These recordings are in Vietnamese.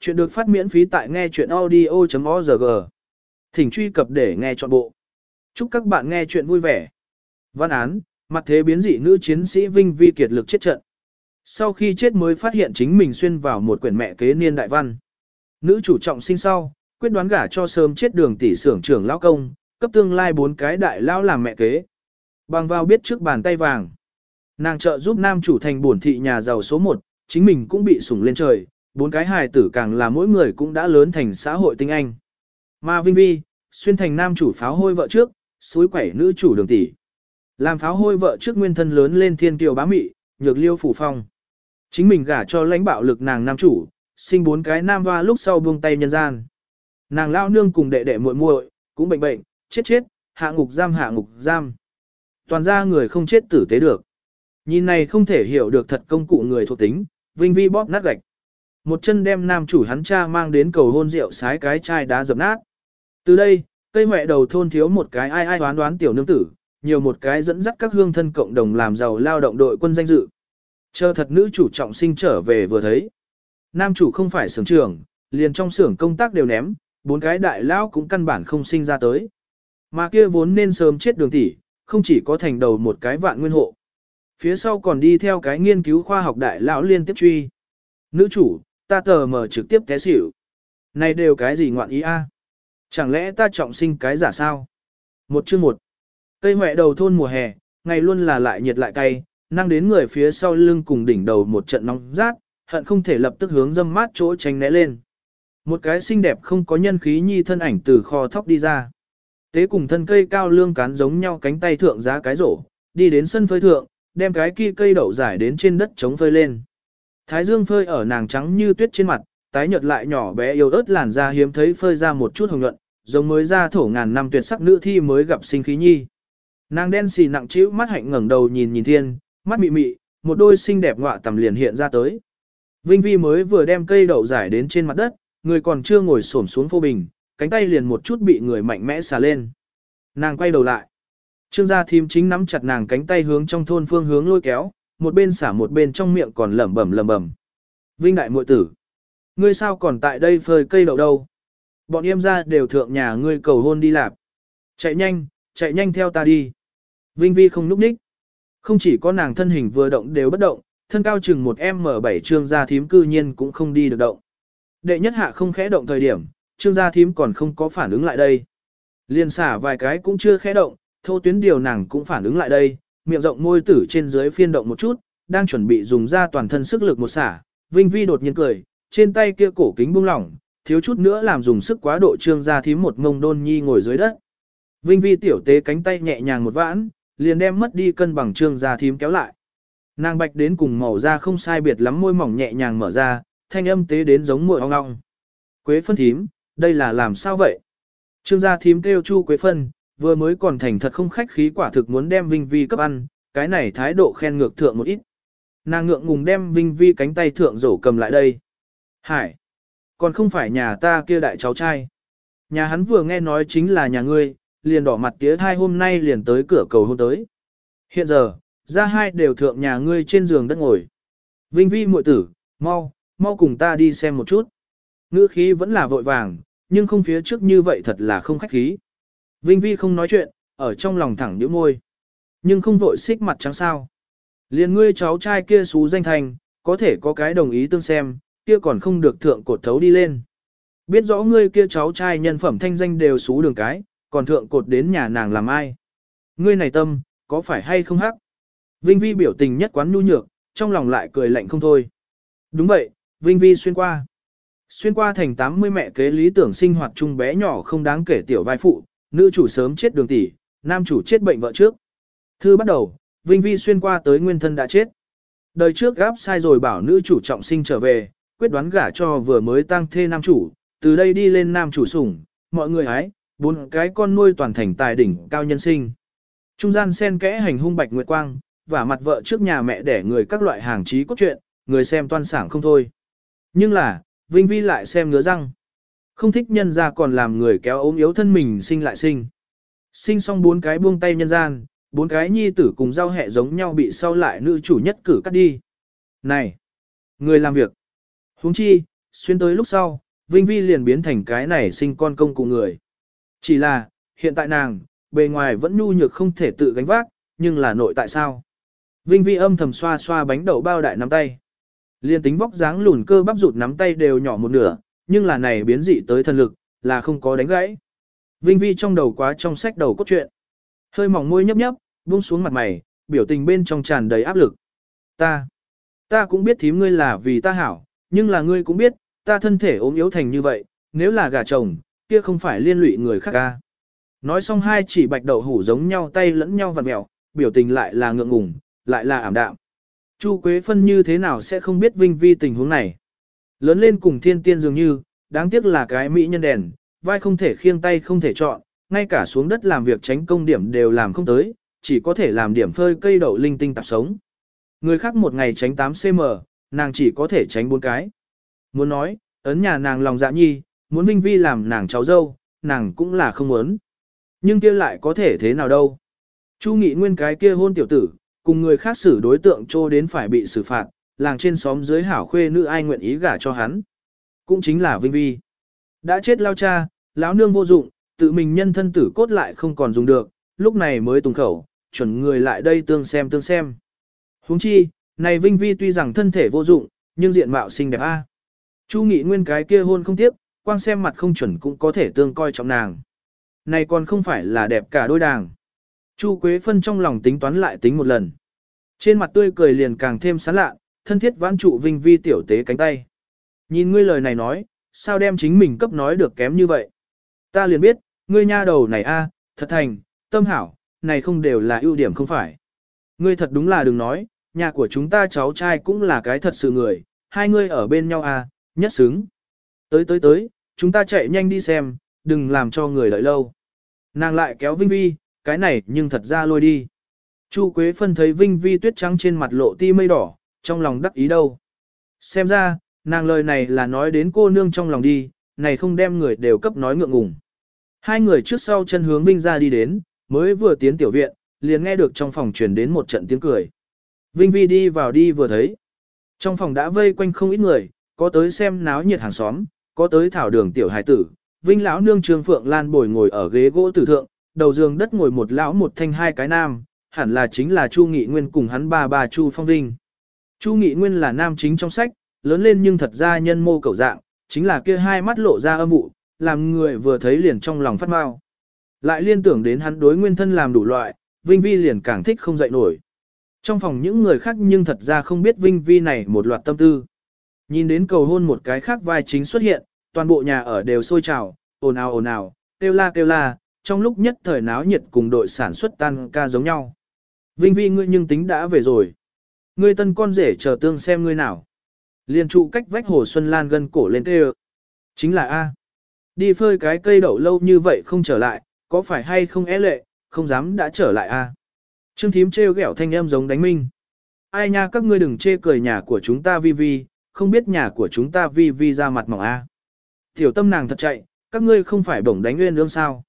Chuyện được phát miễn phí tại nghe chuyện audio.org. Thỉnh truy cập để nghe trọn bộ. Chúc các bạn nghe chuyện vui vẻ. Văn án, mặt thế biến dị nữ chiến sĩ Vinh Vi kiệt lực chết trận. Sau khi chết mới phát hiện chính mình xuyên vào một quyển mẹ kế niên đại văn. Nữ chủ trọng sinh sau, quyết đoán gả cho sớm chết đường tỷ xưởng trưởng lão công, cấp tương lai bốn cái đại lão làm mẹ kế. Bằng vào biết trước bàn tay vàng. Nàng trợ giúp nam chủ thành bổn thị nhà giàu số 1, chính mình cũng bị sủng lên trời, bốn cái hài tử càng là mỗi người cũng đã lớn thành xã hội tinh anh. Mà Vinh Vi, xuyên thành nam chủ pháo hôi vợ trước, suối quẩy nữ chủ đường tỷ. Làm pháo hôi vợ trước nguyên thân lớn lên thiên kiều bá mị, nhược liêu phủ phong. Chính mình gả cho lãnh bạo lực nàng nam chủ, sinh bốn cái nam hoa lúc sau buông tay nhân gian. Nàng lao nương cùng đệ đệ muội muội cũng bệnh bệnh, chết chết, hạ ngục giam hạ ngục giam. Toàn ra người không chết tử tế được. Nhìn này không thể hiểu được thật công cụ người thuộc tính, Vinh Vi bóp nát gạch. Một chân đem nam chủ hắn cha mang đến cầu hôn rượu sái cái chai đá dập nát. Từ đây, cây mẹ đầu thôn thiếu một cái ai ai đoán đoán tiểu nương tử, nhiều một cái dẫn dắt các hương thân cộng đồng làm giàu lao động đội quân danh dự. Chờ thật nữ chủ trọng sinh trở về vừa thấy. Nam chủ không phải sưởng trưởng, liền trong xưởng công tác đều ném, bốn cái đại lão cũng căn bản không sinh ra tới. Mà kia vốn nên sớm chết đường tỷ, không chỉ có thành đầu một cái vạn nguyên hộ. Phía sau còn đi theo cái nghiên cứu khoa học đại lão liên tiếp truy. Nữ chủ, ta tờ mở trực tiếp té xỉu. Này đều cái gì ngoạn ý a? Chẳng lẽ ta trọng sinh cái giả sao? Một chương một. Cây mẹ đầu thôn mùa hè, ngày luôn là lại nhiệt lại cay, năng đến người phía sau lưng cùng đỉnh đầu một trận nóng rát, hận không thể lập tức hướng dâm mát chỗ tránh né lên. Một cái xinh đẹp không có nhân khí nhi thân ảnh từ kho thóc đi ra. Tế cùng thân cây cao lương cán giống nhau cánh tay thượng giá cái rổ, đi đến sân phơi thượng, đem cái kia cây đậu giải đến trên đất chống phơi lên. Thái dương phơi ở nàng trắng như tuyết trên mặt, tái nhợt lại nhỏ bé yếu ớt làn da hiếm thấy phơi ra một chút hồng nhuận, giống mới ra thổ ngàn năm tuyệt sắc nữ thi mới gặp sinh khí nhi. Nàng đen xì nặng trĩu mắt hạnh ngẩng đầu nhìn nhìn thiên, mắt mị mị, một đôi xinh đẹp ngọa tầm liền hiện ra tới. Vinh Vi mới vừa đem cây đậu giải đến trên mặt đất, người còn chưa ngồi xổm xuống phô bình, cánh tay liền một chút bị người mạnh mẽ xả lên. Nàng quay đầu lại. Trương gia thím chính nắm chặt nàng cánh tay hướng trong thôn phương hướng lôi kéo, một bên xả một bên trong miệng còn lẩm bẩm lẩm bẩm. Vinh đại muội tử, ngươi sao còn tại đây phơi cây đậu đâu? Bọn em ra đều thượng nhà ngươi cầu hôn đi lạp. Chạy nhanh, chạy nhanh theo ta đi. Vinh Vi không núp ních. Không chỉ có nàng thân hình vừa động đều bất động, thân cao chừng một M7 trương gia thím cư nhiên cũng không đi được động. Đệ nhất hạ không khẽ động thời điểm, trương gia thím còn không có phản ứng lại đây. Liên xả vài cái cũng chưa khẽ động, thô tuyến điều nàng cũng phản ứng lại đây, miệng rộng môi tử trên dưới phiên động một chút, đang chuẩn bị dùng ra toàn thân sức lực một xả, Vinh Vi đột nhiên cười, trên tay kia cổ kính buông lỏng, thiếu chút nữa làm dùng sức quá độ trương ra thím một ngông đôn nhi ngồi dưới đất. Vinh Vi tiểu tế cánh tay nhẹ nhàng một vãn, liền đem mất đi cân bằng trương ra thím kéo lại. Nàng bạch đến cùng màu da không sai biệt lắm môi mỏng nhẹ nhàng mở ra, thanh âm tế đến giống mùi ong ong. Quế phân thím, đây là làm sao vậy? Trương gia thím kêu chu quế phân, vừa mới còn thành thật không khách khí quả thực muốn đem Vinh Vi cấp ăn, cái này thái độ khen ngược thượng một ít. Nàng ngượng ngùng đem Vinh Vi cánh tay thượng rổ cầm lại đây. Hải! Còn không phải nhà ta kia đại cháu trai. Nhà hắn vừa nghe nói chính là nhà ngươi, liền đỏ mặt tía thai hôm nay liền tới cửa cầu hôn tới. Hiện giờ, ra hai đều thượng nhà ngươi trên giường đất ngồi. Vinh Vi muội tử, mau, mau cùng ta đi xem một chút. Ngữ khí vẫn là vội vàng, nhưng không phía trước như vậy thật là không khách khí. Vinh Vi không nói chuyện, ở trong lòng thẳng nhíu môi. Nhưng không vội xích mặt trắng sao. Liền ngươi cháu trai kia xú danh thành, có thể có cái đồng ý tương xem, kia còn không được thượng cột thấu đi lên. Biết rõ ngươi kia cháu trai nhân phẩm thanh danh đều xú đường cái, còn thượng cột đến nhà nàng làm ai. Ngươi này tâm, có phải hay không hắc? Vinh Vi biểu tình nhất quán nhu nhược, trong lòng lại cười lạnh không thôi. Đúng vậy, Vinh Vi xuyên qua. Xuyên qua thành 80 mẹ kế lý tưởng sinh hoạt chung bé nhỏ không đáng kể tiểu vai phụ, nữ chủ sớm chết đường tỷ, nam chủ chết bệnh vợ trước. Thư bắt đầu, Vinh Vi xuyên qua tới nguyên thân đã chết. Đời trước gáp sai rồi bảo nữ chủ trọng sinh trở về, quyết đoán gả cho vừa mới tăng thê nam chủ, từ đây đi lên nam chủ sủng, mọi người hái, bốn cái con nuôi toàn thành tài đỉnh cao nhân sinh. Trung gian xen kẽ hành hung bạch nguyệt quang, và mặt vợ trước nhà mẹ để người các loại hàng trí cốt truyện, người xem toan sảng không thôi. Nhưng là, Vinh Vi lại xem ngứa răng. Không thích nhân ra còn làm người kéo ốm yếu thân mình sinh lại sinh. Sinh xong bốn cái buông tay nhân gian, bốn cái nhi tử cùng giao hẹ giống nhau bị sau lại nữ chủ nhất cử cắt đi. Này! Người làm việc! huống chi, xuyên tới lúc sau, Vinh Vi liền biến thành cái này sinh con công cụ người. Chỉ là, hiện tại nàng, bề ngoài vẫn nhu nhược không thể tự gánh vác, nhưng là nội tại sao? Vinh Vi âm thầm xoa xoa bánh đậu bao đại nắm tay. Liên tính vóc dáng lùn cơ bắp rụt nắm tay đều nhỏ một nửa, nhưng là này biến dị tới thần lực, là không có đánh gãy. Vinh Vi trong đầu quá trong sách đầu cốt truyện. Hơi mỏng môi nhấp nhấp, buông xuống mặt mày, biểu tình bên trong tràn đầy áp lực. Ta, ta cũng biết thím ngươi là vì ta hảo, nhưng là ngươi cũng biết, ta thân thể ốm yếu thành như vậy, nếu là gà chồng, kia không phải liên lụy người khác ca. Nói xong hai chỉ bạch đậu hủ giống nhau tay lẫn nhau vặn mẹo, biểu tình lại là ngượng ngùng, lại là ảm đạm. Chu Quế Phân như thế nào sẽ không biết Vinh Vi tình huống này. Lớn lên cùng thiên tiên dường như, đáng tiếc là cái mỹ nhân đèn, vai không thể khiêng tay không thể chọn, ngay cả xuống đất làm việc tránh công điểm đều làm không tới, chỉ có thể làm điểm phơi cây đậu linh tinh tạp sống. Người khác một ngày tránh 8cm, nàng chỉ có thể tránh 4 cái. Muốn nói, ấn nhà nàng lòng dạ nhi, muốn Vinh Vi làm nàng cháu dâu, nàng cũng là không muốn. Nhưng kia lại có thể thế nào đâu. Chu Nghị Nguyên cái kia hôn tiểu tử, cùng người khác xử đối tượng trô đến phải bị xử phạt, làng trên xóm dưới hảo khuê nữ ai nguyện ý gả cho hắn. Cũng chính là Vinh Vi. Đã chết lao cha, lão nương vô dụng, tự mình nhân thân tử cốt lại không còn dùng được, lúc này mới tùng khẩu, chuẩn người lại đây tương xem tương xem. huống chi, này Vinh Vi tuy rằng thân thể vô dụng, nhưng diện mạo xinh đẹp a. Chu Nghị Nguyên cái kia hôn không tiếp, quang xem mặt không chuẩn cũng có thể tương coi trọng nàng. Này còn không phải là đẹp cả đôi đàng. Chu Quế Phân trong lòng tính toán lại tính một lần. Trên mặt tươi cười liền càng thêm sán lạ, thân thiết vãn trụ Vinh Vi tiểu tế cánh tay. Nhìn ngươi lời này nói, sao đem chính mình cấp nói được kém như vậy? Ta liền biết, ngươi nha đầu này a, thật thành, tâm hảo, này không đều là ưu điểm không phải. Ngươi thật đúng là đừng nói, nhà của chúng ta cháu trai cũng là cái thật sự người, hai ngươi ở bên nhau a, nhất xứng. Tới tới tới, chúng ta chạy nhanh đi xem, đừng làm cho người đợi lâu. Nàng lại kéo Vinh Vi, cái này nhưng thật ra lôi đi. Chu Quế Phân thấy Vinh Vi tuyết trắng trên mặt lộ ti mây đỏ, trong lòng đắc ý đâu. Xem ra, nàng lời này là nói đến cô nương trong lòng đi, này không đem người đều cấp nói ngượng ngùng. Hai người trước sau chân hướng Vinh ra đi đến, mới vừa tiến tiểu viện, liền nghe được trong phòng truyền đến một trận tiếng cười. Vinh Vi đi vào đi vừa thấy. Trong phòng đã vây quanh không ít người, có tới xem náo nhiệt hàng xóm, có tới thảo đường tiểu hải tử. Vinh lão nương Trương Phượng Lan bồi ngồi ở ghế gỗ tử thượng, đầu giường đất ngồi một lão một thanh hai cái nam, hẳn là chính là Chu Nghị Nguyên cùng hắn ba bà Chu Phong Vinh. Chu Nghị Nguyên là nam chính trong sách, lớn lên nhưng thật ra nhân mô cầu dạng, chính là kia hai mắt lộ ra âm vụ, làm người vừa thấy liền trong lòng phát mau. Lại liên tưởng đến hắn đối nguyên thân làm đủ loại, Vinh Vi liền càng thích không dậy nổi. Trong phòng những người khác nhưng thật ra không biết Vinh Vi này một loạt tâm tư. Nhìn đến cầu hôn một cái khác vai chính xuất hiện, toàn bộ nhà ở đều sôi trào, ồn ào ồn ào, kêu la kêu la, trong lúc nhất thời náo nhiệt cùng đội sản xuất tan ca giống nhau. Vinh Vi ngươi nhưng tính đã về rồi. Ngươi tân con rể chờ tương xem ngươi nào. Liên trụ cách vách hồ Xuân Lan gân cổ lên tê Chính là A. Đi phơi cái cây đậu lâu như vậy không trở lại, có phải hay không é lệ, không dám đã trở lại A. Trương thím trêu ghẹo thanh em giống đánh minh. Ai nha các ngươi đừng chê cười nhà của chúng ta vi vi, không biết nhà của chúng ta vi vi ra mặt mỏng A. Tiểu tâm nàng thật chạy, các ngươi không phải bổng đánh nguyên lương sao.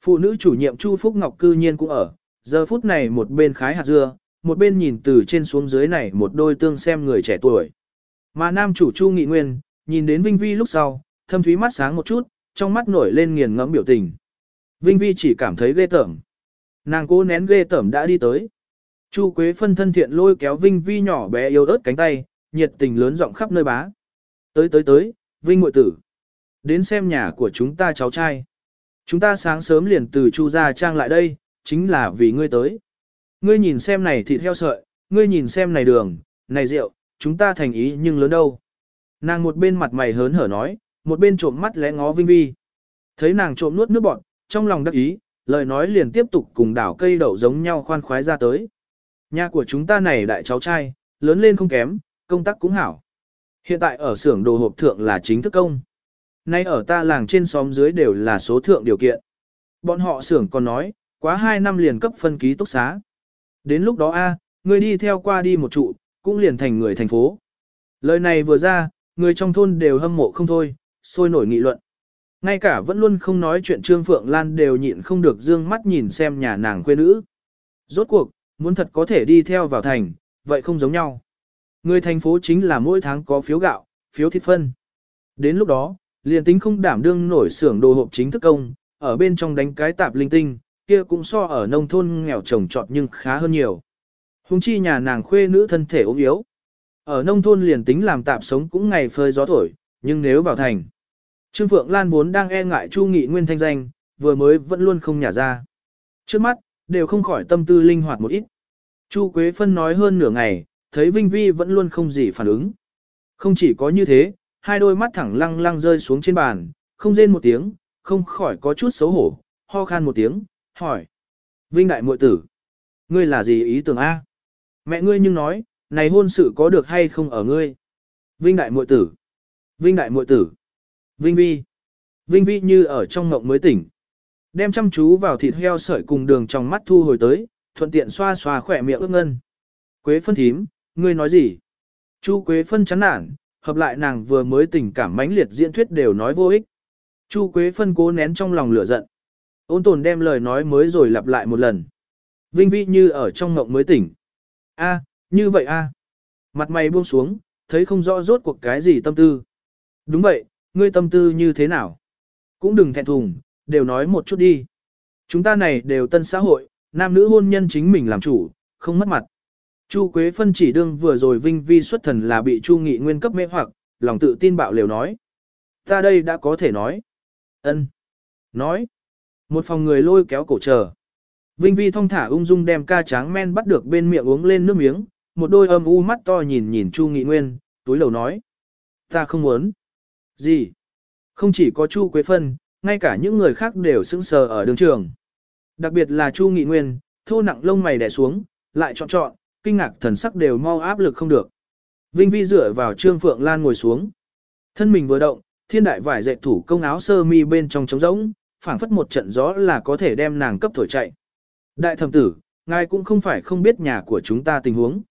Phụ nữ chủ nhiệm Chu Phúc Ngọc cư nhiên cũng ở, giờ phút này một bên khái hạt dưa, một bên nhìn từ trên xuống dưới này một đôi tương xem người trẻ tuổi. Mà nam chủ Chu Nghị Nguyên, nhìn đến Vinh Vi lúc sau, thâm thúy mắt sáng một chút, trong mắt nổi lên nghiền ngẫm biểu tình. Vinh Vi chỉ cảm thấy ghê tởm. Nàng cố nén ghê tởm đã đi tới. Chu Quế phân thân thiện lôi kéo Vinh Vi nhỏ bé yếu ớt cánh tay, nhiệt tình lớn rộng khắp nơi bá. Tới tới tới, Vinh muội tử. Đến xem nhà của chúng ta cháu trai. Chúng ta sáng sớm liền từ Chu gia trang lại đây, chính là vì ngươi tới. Ngươi nhìn xem này thịt heo sợi, ngươi nhìn xem này đường, này rượu, chúng ta thành ý nhưng lớn đâu. Nàng một bên mặt mày hớn hở nói, một bên trộm mắt lẽ ngó Vinh Vi. Thấy nàng trộm nuốt nước bọt, trong lòng đắc ý, lời nói liền tiếp tục cùng đảo cây đậu giống nhau khoan khoái ra tới. Nhà của chúng ta này đại cháu trai, lớn lên không kém, công tác cũng hảo. Hiện tại ở xưởng đồ hộp thượng là chính thức công. Nay ở ta làng trên xóm dưới đều là số thượng điều kiện. Bọn họ xưởng còn nói, quá 2 năm liền cấp phân ký túc xá. Đến lúc đó a, người đi theo qua đi một trụ, cũng liền thành người thành phố. Lời này vừa ra, người trong thôn đều hâm mộ không thôi, sôi nổi nghị luận. Ngay cả vẫn luôn không nói chuyện Trương Phượng Lan đều nhịn không được dương mắt nhìn xem nhà nàng quê nữ. Rốt cuộc, muốn thật có thể đi theo vào thành, vậy không giống nhau. Người thành phố chính là mỗi tháng có phiếu gạo, phiếu thịt phân. Đến lúc đó, liền tính không đảm đương nổi xưởng đồ hộp chính thức công, ở bên trong đánh cái tạp linh tinh, kia cũng so ở nông thôn nghèo trồng trọt nhưng khá hơn nhiều. Hùng chi nhà nàng khuê nữ thân thể ốm yếu. Ở nông thôn liền tính làm tạp sống cũng ngày phơi gió thổi, nhưng nếu vào thành. Trương Phượng Lan vốn đang e ngại Chu Nghị Nguyên thanh danh, vừa mới vẫn luôn không nhả ra. Trước mắt, đều không khỏi tâm tư linh hoạt một ít. Chu Quế Phân nói hơn nửa ngày, thấy Vinh Vi vẫn luôn không gì phản ứng. Không chỉ có như thế, hai đôi mắt thẳng lăng lăng rơi xuống trên bàn, không rên một tiếng, không khỏi có chút xấu hổ, ho khan một tiếng, hỏi. Vinh đại muội tử, ngươi là gì ý tưởng A? Mẹ ngươi nhưng nói, này hôn sự có được hay không ở ngươi? Vinh đại muội tử, Vinh đại muội tử, Vinh vi. Vinh vi như ở trong ngộng mới tỉnh. Đem chăm chú vào thịt heo sợi cùng đường trong mắt thu hồi tới, thuận tiện xoa xoa khỏe miệng ước ngân. Quế phân thím, ngươi nói gì? Chu Quế phân chán nản, hợp lại nàng vừa mới tình cảm mãnh liệt diễn thuyết đều nói vô ích. Chu Quế phân cố nén trong lòng lửa giận. Ôn tồn đem lời nói mới rồi lặp lại một lần. Vinh vi như ở trong ngộng mới tỉnh. A, như vậy a. Mặt mày buông xuống, thấy không rõ rốt cuộc cái gì tâm tư. Đúng vậy, ngươi tâm tư như thế nào? Cũng đừng thẹn thùng, đều nói một chút đi. Chúng ta này đều tân xã hội, nam nữ hôn nhân chính mình làm chủ, không mất mặt. Chu Quế Phân chỉ đương vừa rồi vinh vi xuất thần là bị Chu Nghị Nguyên cấp mê hoặc, lòng tự tin bạo liều nói. Ta đây đã có thể nói. ân Nói. Một phòng người lôi kéo cổ chờ. Vinh vi thong thả ung dung đem ca tráng men bắt được bên miệng uống lên nước miếng, một đôi âm u mắt to nhìn nhìn Chu Nghị Nguyên, túi lầu nói. Ta không muốn. Gì? Không chỉ có Chu Quế Phân, ngay cả những người khác đều sững sờ ở đường trường. Đặc biệt là Chu Nghị Nguyên, thô nặng lông mày đè xuống, lại chọn chọn, kinh ngạc thần sắc đều mau áp lực không được. Vinh Vi dựa vào Trương Phượng Lan ngồi xuống. Thân mình vừa động, thiên đại vải dệt thủ công áo sơ mi bên trong trống rỗng, phảng phất một trận gió là có thể đem nàng cấp thổi chạy. Đại thẩm tử, ngài cũng không phải không biết nhà của chúng ta tình huống.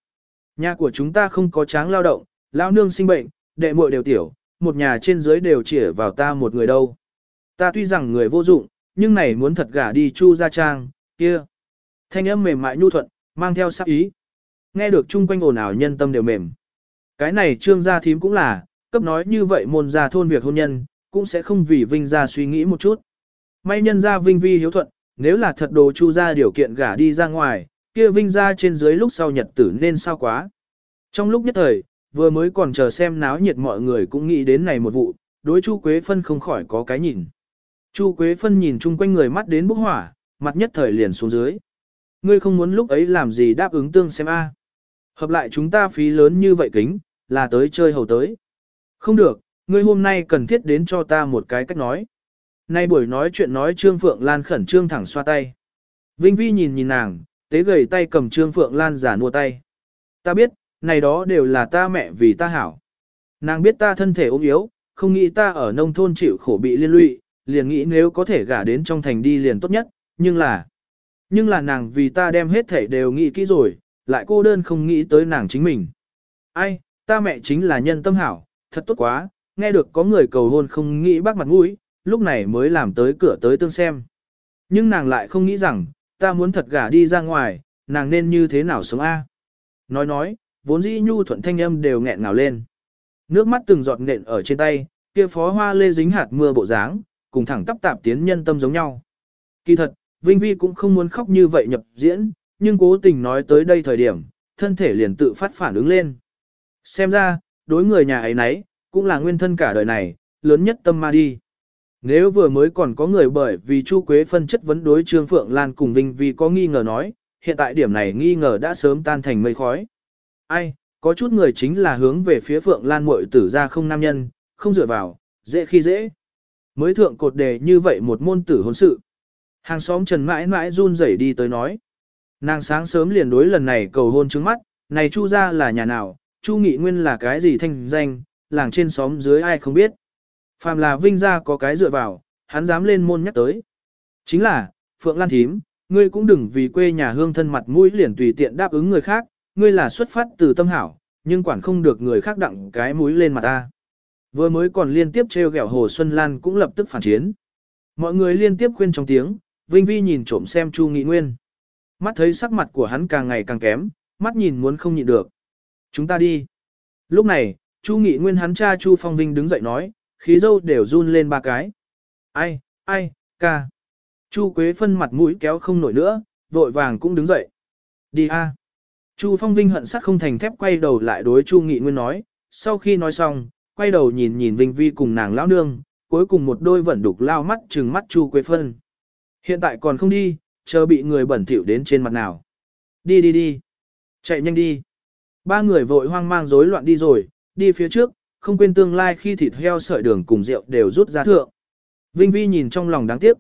Nhà của chúng ta không có tráng lao động, lao nương sinh bệnh, đệ muội đều tiểu, một nhà trên dưới đều chỉ vào ta một người đâu. Ta tuy rằng người vô dụng, nhưng này muốn thật gả đi chu gia trang, kia. Thanh âm mềm mại nhu thuận, mang theo sắc ý. Nghe được chung quanh ồn ào nhân tâm đều mềm. Cái này trương gia thím cũng là, cấp nói như vậy môn gia thôn việc hôn nhân, cũng sẽ không vì vinh gia suy nghĩ một chút. May nhân gia vinh vi hiếu thuận, nếu là thật đồ chu gia điều kiện gả đi ra ngoài, kia vinh gia trên dưới lúc sau nhật tử nên sao quá. Trong lúc nhất thời, vừa mới còn chờ xem náo nhiệt mọi người cũng nghĩ đến này một vụ, đối Chu Quế Phân không khỏi có cái nhìn. Chu Quế Phân nhìn chung quanh người mắt đến bốc hỏa, mặt nhất thời liền xuống dưới. Ngươi không muốn lúc ấy làm gì đáp ứng tương xem a. Hợp lại chúng ta phí lớn như vậy kính, là tới chơi hầu tới. Không được, ngươi hôm nay cần thiết đến cho ta một cái cách nói. Nay buổi nói chuyện nói Trương Phượng Lan khẩn trương thẳng xoa tay. Vinh Vi nhìn nhìn nàng, tế gầy tay cầm Trương Phượng Lan giả nua tay. Ta biết, này đó đều là ta mẹ vì ta hảo. Nàng biết ta thân thể ốm yếu, không nghĩ ta ở nông thôn chịu khổ bị liên lụy, liền nghĩ nếu có thể gả đến trong thành đi liền tốt nhất, nhưng là... Nhưng là nàng vì ta đem hết thể đều nghĩ kỹ rồi, lại cô đơn không nghĩ tới nàng chính mình. Ai, ta mẹ chính là nhân tâm hảo, thật tốt quá, nghe được có người cầu hôn không nghĩ bác mặt mũi, lúc này mới làm tới cửa tới tương xem. Nhưng nàng lại không nghĩ rằng, ta muốn thật gả đi ra ngoài, nàng nên như thế nào sống a? Nói nói, vốn dĩ nhu thuận thanh âm đều nghẹn ngào lên. Nước mắt từng giọt nện ở trên tay, kia phó hoa lê dính hạt mưa bộ dáng, cùng thẳng tắp tạp tiến nhân tâm giống nhau. Kỳ thật, Vinh Vi cũng không muốn khóc như vậy nhập diễn, nhưng cố tình nói tới đây thời điểm, thân thể liền tự phát phản ứng lên. Xem ra, đối người nhà ấy nấy, cũng là nguyên thân cả đời này, lớn nhất tâm ma đi. Nếu vừa mới còn có người bởi vì Chu Quế phân chất vấn đối Trương Phượng Lan cùng Vinh Vi có nghi ngờ nói, hiện tại điểm này nghi ngờ đã sớm tan thành mây khói. Ai, có chút người chính là hướng về phía Phượng Lan muội tử ra không nam nhân, không dựa vào, dễ khi dễ. Mới thượng cột đề như vậy một môn tử hôn sự. Hàng xóm Trần mãi mãi run rẩy đi tới nói. Nàng sáng sớm liền đối lần này cầu hôn trước mắt, này Chu gia là nhà nào, Chu Nghị Nguyên là cái gì thanh danh, làng trên xóm dưới ai không biết. Phàm là Vinh gia có cái dựa vào, hắn dám lên môn nhắc tới. Chính là, Phượng Lan Thím, ngươi cũng đừng vì quê nhà hương thân mặt mũi liền tùy tiện đáp ứng người khác, ngươi là xuất phát từ tâm hảo, nhưng quản không được người khác đặng cái mũi lên mặt ta. Vừa mới còn liên tiếp treo gẹo Hồ Xuân Lan cũng lập tức phản chiến. Mọi người liên tiếp khuyên trong tiếng, Vinh Vi nhìn trộm xem Chu Nghị Nguyên. Mắt thấy sắc mặt của hắn càng ngày càng kém, mắt nhìn muốn không nhịn được. Chúng ta đi. Lúc này, Chu Nghị Nguyên hắn cha Chu Phong Vinh đứng dậy nói, khí dâu đều run lên ba cái. Ai, ai, ca. Chu Quế Phân mặt mũi kéo không nổi nữa, vội vàng cũng đứng dậy. Đi a. Chu Phong Vinh hận sắt không thành thép quay đầu lại đối Chu Nghị Nguyên nói, sau khi nói xong, quay đầu nhìn nhìn Vinh Vi cùng nàng lão nương, cuối cùng một đôi vẫn đục lao mắt trừng mắt Chu Quế Phân. Hiện tại còn không đi, chờ bị người bẩn thỉu đến trên mặt nào. Đi đi đi. Chạy nhanh đi. Ba người vội hoang mang rối loạn đi rồi, đi phía trước, không quên tương lai khi thịt heo sợi đường cùng rượu đều rút ra thượng. Vinh Vi nhìn trong lòng đáng tiếc.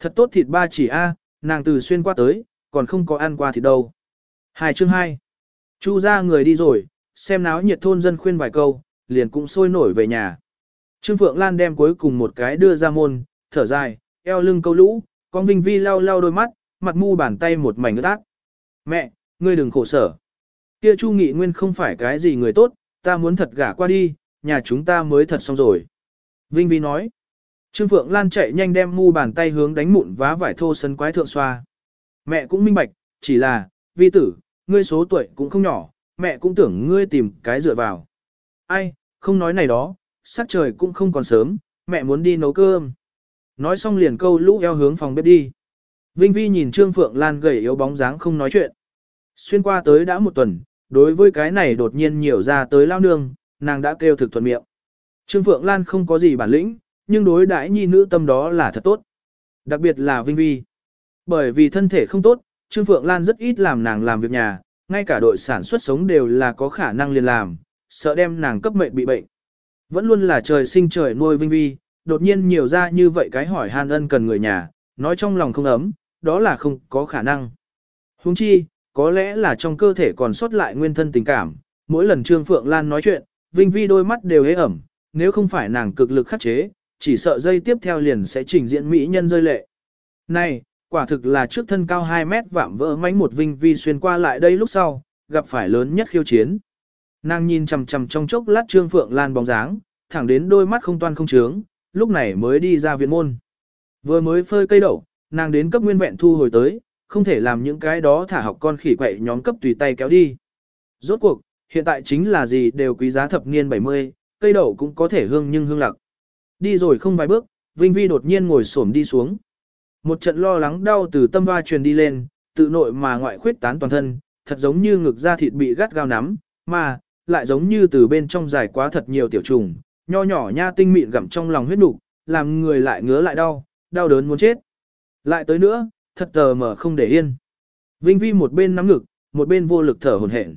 Thật tốt thịt ba chỉ A, nàng từ xuyên qua tới, còn không có ăn qua thịt đâu. Hai chương hai. Chu ra người đi rồi, xem náo nhiệt thôn dân khuyên vài câu, liền cũng sôi nổi về nhà. Trương Phượng Lan đem cuối cùng một cái đưa ra môn, thở dài, eo lưng câu lũ, con Vinh Vi lau lau đôi mắt, mặt mu bàn tay một mảnh ướt át. Mẹ, ngươi đừng khổ sở. Kia Chu Nghị Nguyên không phải cái gì người tốt, ta muốn thật gả qua đi, nhà chúng ta mới thật xong rồi. Vinh Vi nói. Trương Phượng Lan chạy nhanh đem mu bàn tay hướng đánh mụn vá vải thô sân quái thượng xoa. Mẹ cũng minh bạch, chỉ là, vi tử, ngươi số tuổi cũng không nhỏ, mẹ cũng tưởng ngươi tìm cái dựa vào. Ai, không nói này đó, sắc trời cũng không còn sớm, mẹ muốn đi nấu cơm. Nói xong liền câu lũ eo hướng phòng bếp đi. Vinh Vi nhìn Trương Phượng Lan gầy yếu bóng dáng không nói chuyện. Xuyên qua tới đã một tuần, đối với cái này đột nhiên nhiều ra tới lao nương, nàng đã kêu thực thuận miệng. Trương Phượng Lan không có gì bản lĩnh, nhưng đối đãi nhi nữ tâm đó là thật tốt. Đặc biệt là Vinh Vi. Bởi vì thân thể không tốt, Trương Phượng Lan rất ít làm nàng làm việc nhà, ngay cả đội sản xuất sống đều là có khả năng liền làm, sợ đem nàng cấp mệnh bị bệnh. Vẫn luôn là trời sinh trời nuôi Vinh Vi, đột nhiên nhiều ra như vậy cái hỏi han ân cần người nhà, nói trong lòng không ấm, đó là không có khả năng. Huống chi, có lẽ là trong cơ thể còn sót lại nguyên thân tình cảm, mỗi lần Trương Phượng Lan nói chuyện, Vinh Vi đôi mắt đều hế ẩm, nếu không phải nàng cực lực khắc chế, chỉ sợ dây tiếp theo liền sẽ trình diễn mỹ nhân rơi lệ. Này, quả thực là trước thân cao 2 mét vạm vỡ mánh một Vinh Vi xuyên qua lại đây lúc sau, gặp phải lớn nhất khiêu chiến. Nàng nhìn chằm chằm trong chốc lát Trương Phượng Lan bóng dáng, thẳng đến đôi mắt không toan không trướng, lúc này mới đi ra viện môn. Vừa mới phơi cây đậu, nàng đến cấp nguyên vẹn thu hồi tới, không thể làm những cái đó thả học con khỉ quậy nhóm cấp tùy tay kéo đi. Rốt cuộc, hiện tại chính là gì đều quý giá thập niên 70, cây đậu cũng có thể hương nhưng hương lặc. Đi rồi không vài bước, Vinh Vi đột nhiên ngồi xổm đi xuống. Một trận lo lắng đau từ tâm hoa truyền đi lên, tự nội mà ngoại khuyết tán toàn thân, thật giống như ngực da thịt bị gắt gao nắm, mà, lại giống như từ bên trong dài quá thật nhiều tiểu trùng, nho nhỏ nha tinh mịn gặm trong lòng huyết nục, làm người lại ngứa lại đau, đau đớn muốn chết. Lại tới nữa, thật tờ mở không để yên. Vinh Vi một bên nắm ngực, một bên vô lực thở hổn hển.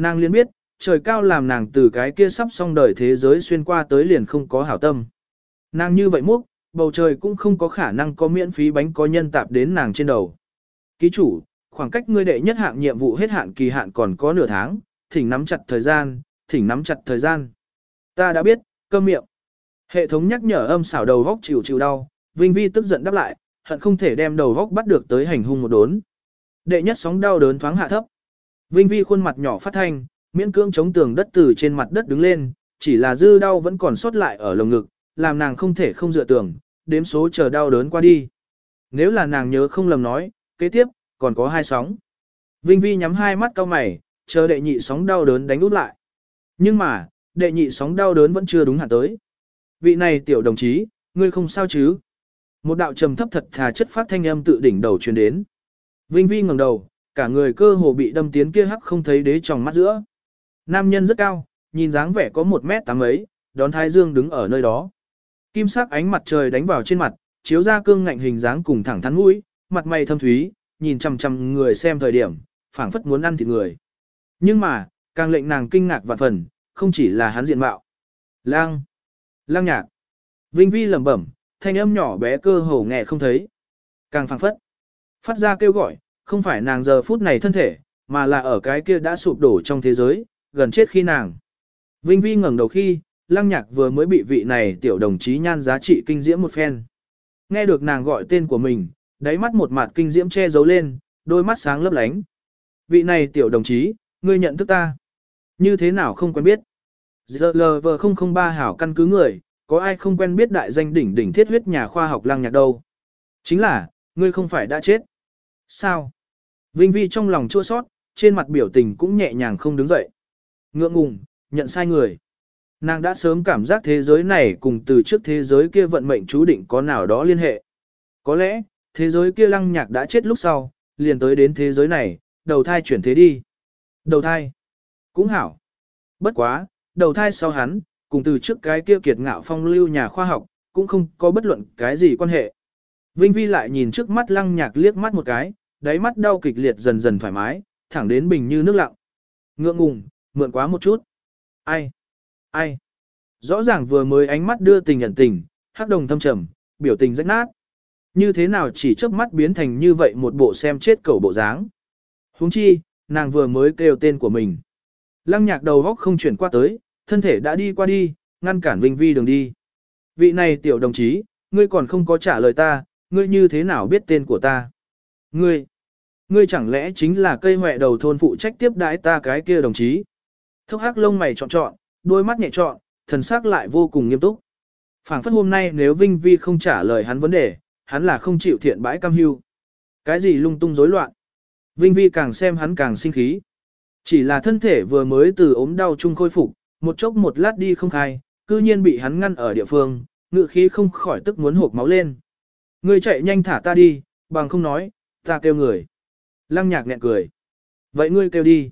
Nàng liền biết, trời cao làm nàng từ cái kia sắp xong đời thế giới xuyên qua tới liền không có hảo tâm. Nàng như vậy múc, bầu trời cũng không có khả năng có miễn phí bánh có nhân tạp đến nàng trên đầu. Ký chủ, khoảng cách ngươi đệ nhất hạng nhiệm vụ hết hạn kỳ hạn còn có nửa tháng, thỉnh nắm chặt thời gian, thỉnh nắm chặt thời gian. Ta đã biết, cơm miệng. Hệ thống nhắc nhở âm xảo đầu góc chịu chịu đau, Vinh Vi tức giận đáp lại, hận không thể đem đầu góc bắt được tới hành hung một đốn. Đệ nhất sóng đau đớn thoáng hạ thấp. Vinh Vi khuôn mặt nhỏ phát thanh, miễn cưỡng chống tường đất từ trên mặt đất đứng lên, chỉ là dư đau vẫn còn sót lại ở lồng ngực, làm nàng không thể không dựa tường, đếm số chờ đau đớn qua đi. Nếu là nàng nhớ không lầm nói, kế tiếp, còn có hai sóng. Vinh Vi nhắm hai mắt cau mày, chờ đệ nhị sóng đau đớn đánh út lại. Nhưng mà, đệ nhị sóng đau đớn vẫn chưa đúng hạn tới. Vị này tiểu đồng chí, ngươi không sao chứ? Một đạo trầm thấp thật thà chất phát thanh âm tự đỉnh đầu truyền đến. Vinh Vi ngẩng đầu, cả người cơ hồ bị đâm tiến kia hắc không thấy đế trong mắt giữa. Nam nhân rất cao, nhìn dáng vẻ có một mét tám ấy, đón thái dương đứng ở nơi đó. Kim sắc ánh mặt trời đánh vào trên mặt, chiếu ra cương ngạnh hình dáng cùng thẳng thắn mũi, mặt mày thâm thúy, nhìn chằm chằm người xem thời điểm, phảng phất muốn ăn thịt người. Nhưng mà, càng lệnh nàng kinh ngạc vạn phần, không chỉ là hắn diện mạo. Lang! Lang nhạc! Vinh Vi lẩm bẩm, thanh âm nhỏ bé cơ hồ nghe không thấy. Càng phảng phất. Phát ra kêu gọi, không phải nàng giờ phút này thân thể, mà là ở cái kia đã sụp đổ trong thế giới, gần chết khi nàng. Vinh Vi ngẩng đầu khi, lăng nhạc vừa mới bị vị này tiểu đồng chí nhan giá trị kinh diễm một phen. Nghe được nàng gọi tên của mình, đáy mắt một mặt kinh diễm che giấu lên, đôi mắt sáng lấp lánh. Vị này tiểu đồng chí, ngươi nhận thức ta. Như thế nào không quen biết. ZLV003 hảo căn cứ người, có ai không quen biết đại danh đỉnh đỉnh thiết huyết nhà khoa học lăng nhạc đâu. Chính là, ngươi không phải đã chết. Sao? Vinh Vi trong lòng chua sót, trên mặt biểu tình cũng nhẹ nhàng không đứng dậy. Ngượng ngùng, nhận sai người. Nàng đã sớm cảm giác thế giới này cùng từ trước thế giới kia vận mệnh chú định có nào đó liên hệ. Có lẽ, thế giới kia lăng nhạc đã chết lúc sau, liền tới đến thế giới này, đầu thai chuyển thế đi. Đầu thai. Cũng hảo. Bất quá, đầu thai sau hắn, cùng từ trước cái kia kiệt ngạo phong lưu nhà khoa học, cũng không có bất luận cái gì quan hệ. Vinh Vi lại nhìn trước mắt lăng nhạc liếc mắt một cái, đáy mắt đau kịch liệt dần dần thoải mái, thẳng đến bình như nước lặng. Ngượng ngùng, mượn quá một chút. Ai? Ai? Rõ ràng vừa mới ánh mắt đưa tình nhận tình, hắc đồng thâm trầm, biểu tình rách nát. Như thế nào chỉ chớp mắt biến thành như vậy một bộ xem chết cầu bộ dáng. Huống chi, nàng vừa mới kêu tên của mình. Lăng nhạc đầu góc không chuyển qua tới, thân thể đã đi qua đi, ngăn cản Vinh Vi đường đi. Vị này tiểu đồng chí, ngươi còn không có trả lời ta, ngươi như thế nào biết tên của ta? Ngươi, ngươi chẳng lẽ chính là cây hoẹ đầu thôn phụ trách tiếp đãi ta cái kia đồng chí? Thốc hắc lông mày trọn trọn, đôi mắt nhẹ trọn, thần sắc lại vô cùng nghiêm túc. phảng phất hôm nay nếu Vinh Vi không trả lời hắn vấn đề, hắn là không chịu thiện bãi cam hưu. Cái gì lung tung rối loạn? Vinh Vi càng xem hắn càng sinh khí. Chỉ là thân thể vừa mới từ ốm đau chung khôi phục, một chốc một lát đi không khai, cư nhiên bị hắn ngăn ở địa phương, ngự khí không khỏi tức muốn hộp máu lên. Ngươi chạy nhanh thả ta đi, bằng không nói, ta kêu người. Lăng nhạc nhẹ cười. Vậy ngươi kêu đi.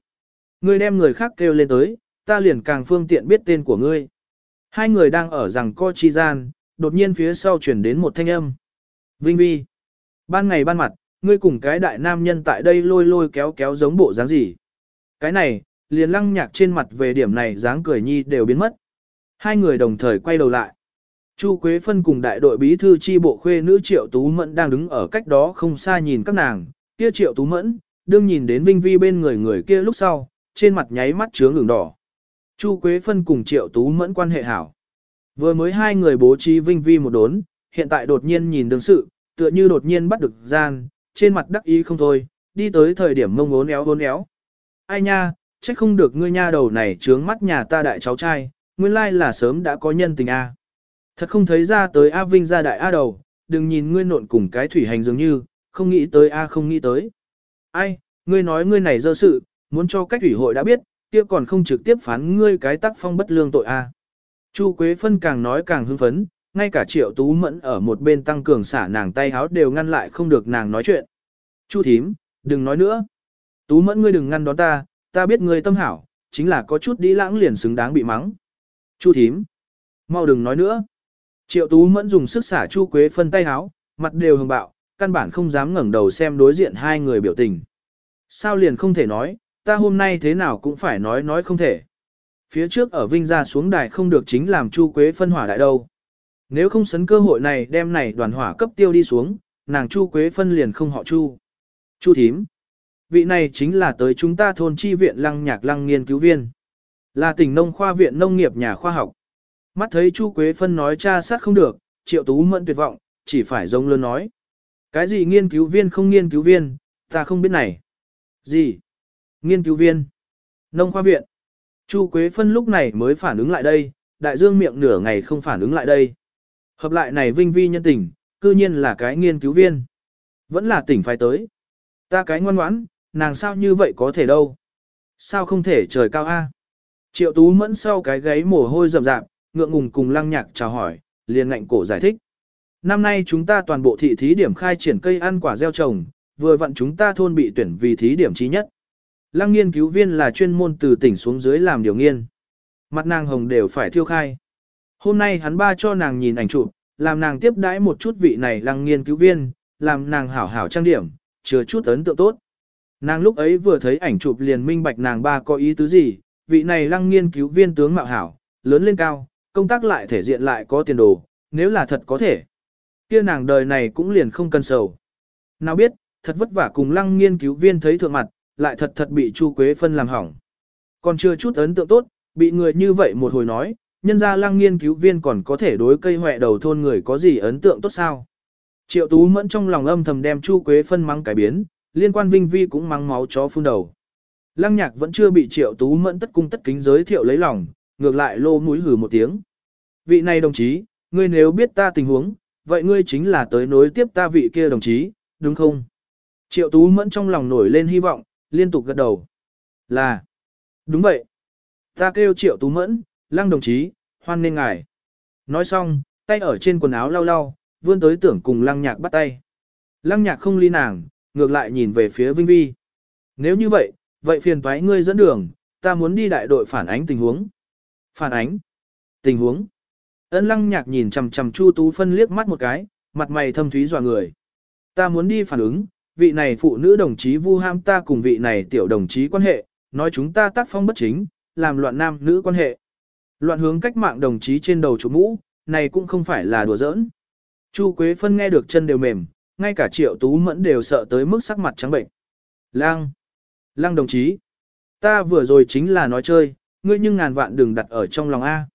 Ngươi đem người khác kêu lên tới, ta liền càng phương tiện biết tên của ngươi. Hai người đang ở rằng co chi gian, đột nhiên phía sau chuyển đến một thanh âm. Vinh Vi. Ban ngày ban mặt, ngươi cùng cái đại nam nhân tại đây lôi lôi kéo kéo giống bộ dáng gì. Cái này, liền lăng nhạc trên mặt về điểm này dáng cười nhi đều biến mất. Hai người đồng thời quay đầu lại. Chu Quế Phân cùng đại đội bí thư chi bộ khuê nữ Triệu Tú Mẫn đang đứng ở cách đó không xa nhìn các nàng, kia Triệu Tú Mẫn, đương nhìn đến Vinh Vi bên người người kia lúc sau, trên mặt nháy mắt chứa ngừng đỏ. Chu Quế Phân cùng Triệu Tú Mẫn quan hệ hảo. Vừa mới hai người bố trí Vinh Vi một đốn, hiện tại đột nhiên nhìn đương sự, tựa như đột nhiên bắt được gian, trên mặt đắc ý không thôi, đi tới thời điểm mông ốn éo ốn éo. Ai nha, trách không được ngươi nha đầu này trướng mắt nhà ta đại cháu trai, nguyên lai là sớm đã có nhân tình a. Thật không thấy ra tới A Vinh ra đại A đầu, đừng nhìn ngươi nộn cùng cái thủy hành dường như, không nghĩ tới A không nghĩ tới. Ai, ngươi nói ngươi này dơ sự, muốn cho cách ủy hội đã biết, kia còn không trực tiếp phán ngươi cái tác phong bất lương tội A. Chu Quế Phân càng nói càng hưng phấn, ngay cả triệu tú mẫn ở một bên tăng cường xả nàng tay háo đều ngăn lại không được nàng nói chuyện. Chu thím, đừng nói nữa. Tú mẫn ngươi đừng ngăn đón ta, ta biết ngươi tâm hảo, chính là có chút đi lãng liền xứng đáng bị mắng. Chu thím, mau đừng nói nữa. Triệu tú mẫn dùng sức xả chu quế phân tay háo, mặt đều hồng bạo, căn bản không dám ngẩng đầu xem đối diện hai người biểu tình. Sao liền không thể nói, ta hôm nay thế nào cũng phải nói nói không thể. Phía trước ở Vinh ra xuống đài không được chính làm chu quế phân hỏa đại đâu. Nếu không sấn cơ hội này đem này đoàn hỏa cấp tiêu đi xuống, nàng chu quế phân liền không họ chu. Chu thím. Vị này chính là tới chúng ta thôn chi viện lăng nhạc lăng nghiên cứu viên. Là tỉnh nông khoa viện nông nghiệp nhà khoa học. Mắt thấy Chu Quế Phân nói cha sát không được, triệu tú mẫn tuyệt vọng, chỉ phải giống lớn nói. Cái gì nghiên cứu viên không nghiên cứu viên, ta không biết này. Gì? Nghiên cứu viên? Nông khoa viện? Chu Quế Phân lúc này mới phản ứng lại đây, đại dương miệng nửa ngày không phản ứng lại đây. Hợp lại này vinh vi nhân tình, cư nhiên là cái nghiên cứu viên. Vẫn là tỉnh phải tới. Ta cái ngoan ngoãn, nàng sao như vậy có thể đâu. Sao không thể trời cao a? Triệu tú mẫn sau cái gáy mồ hôi rầm rạp, ngượng ngùng cùng lăng nhạc chào hỏi, liền ngạnh cổ giải thích. Năm nay chúng ta toàn bộ thị thí điểm khai triển cây ăn quả gieo trồng, vừa vặn chúng ta thôn bị tuyển vì thí điểm trí nhất. Lăng nghiên cứu viên là chuyên môn từ tỉnh xuống dưới làm điều nghiên. Mặt nàng hồng đều phải thiêu khai. Hôm nay hắn ba cho nàng nhìn ảnh chụp, làm nàng tiếp đãi một chút vị này lăng nghiên cứu viên, làm nàng hảo hảo trang điểm, chứa chút ấn tượng tốt. Nàng lúc ấy vừa thấy ảnh chụp liền minh bạch nàng ba có ý tứ gì, vị này lăng nghiên cứu viên tướng mạo hảo, lớn lên cao, công tác lại thể diện lại có tiền đồ, nếu là thật có thể kia nàng đời này cũng liền không cần sầu. Nào biết, thật vất vả cùng lăng nghiên cứu viên thấy thượng mặt, lại thật thật bị Chu Quế Phân làm hỏng. Còn chưa chút ấn tượng tốt, bị người như vậy một hồi nói, nhân ra lăng nghiên cứu viên còn có thể đối cây hoẹ đầu thôn người có gì ấn tượng tốt sao. Triệu Tú Mẫn trong lòng âm thầm đem Chu Quế Phân mắng cải biến, liên quan Vinh Vi cũng mắng máu chó phun đầu. Lăng nhạc vẫn chưa bị Triệu Tú Mẫn tất cung tất kính giới thiệu lấy lòng, ngược lại lô mũi hừ một tiếng. Vị này đồng chí, ngươi nếu biết ta tình huống, vậy ngươi chính là tới nối tiếp ta vị kia đồng chí, đúng không? Triệu Tú Mẫn trong lòng nổi lên hy vọng, liên tục gật đầu. Là, đúng vậy. Ta kêu Triệu Tú Mẫn, lăng đồng chí, hoan nên ngài. Nói xong, tay ở trên quần áo lau lau, vươn tới tưởng cùng lăng nhạc bắt tay. Lăng nhạc không ly nàng, ngược lại nhìn về phía Vinh Vi. Nếu như vậy, vậy phiền toái ngươi dẫn đường, ta muốn đi đại đội phản ánh tình huống. Phản ánh? Tình huống? Ân lăng nhạc nhìn chằm chằm Chu Tú Phân liếc mắt một cái, mặt mày thâm thúy dọa người. Ta muốn đi phản ứng, vị này phụ nữ đồng chí vu ham ta cùng vị này tiểu đồng chí quan hệ, nói chúng ta tác phong bất chính, làm loạn nam nữ quan hệ. Loạn hướng cách mạng đồng chí trên đầu chủ mũ, này cũng không phải là đùa giỡn. Chu Quế Phân nghe được chân đều mềm, ngay cả triệu tú mẫn đều sợ tới mức sắc mặt trắng bệnh. Lang! Lang đồng chí! Ta vừa rồi chính là nói chơi, ngươi nhưng ngàn vạn đừng đặt ở trong lòng A.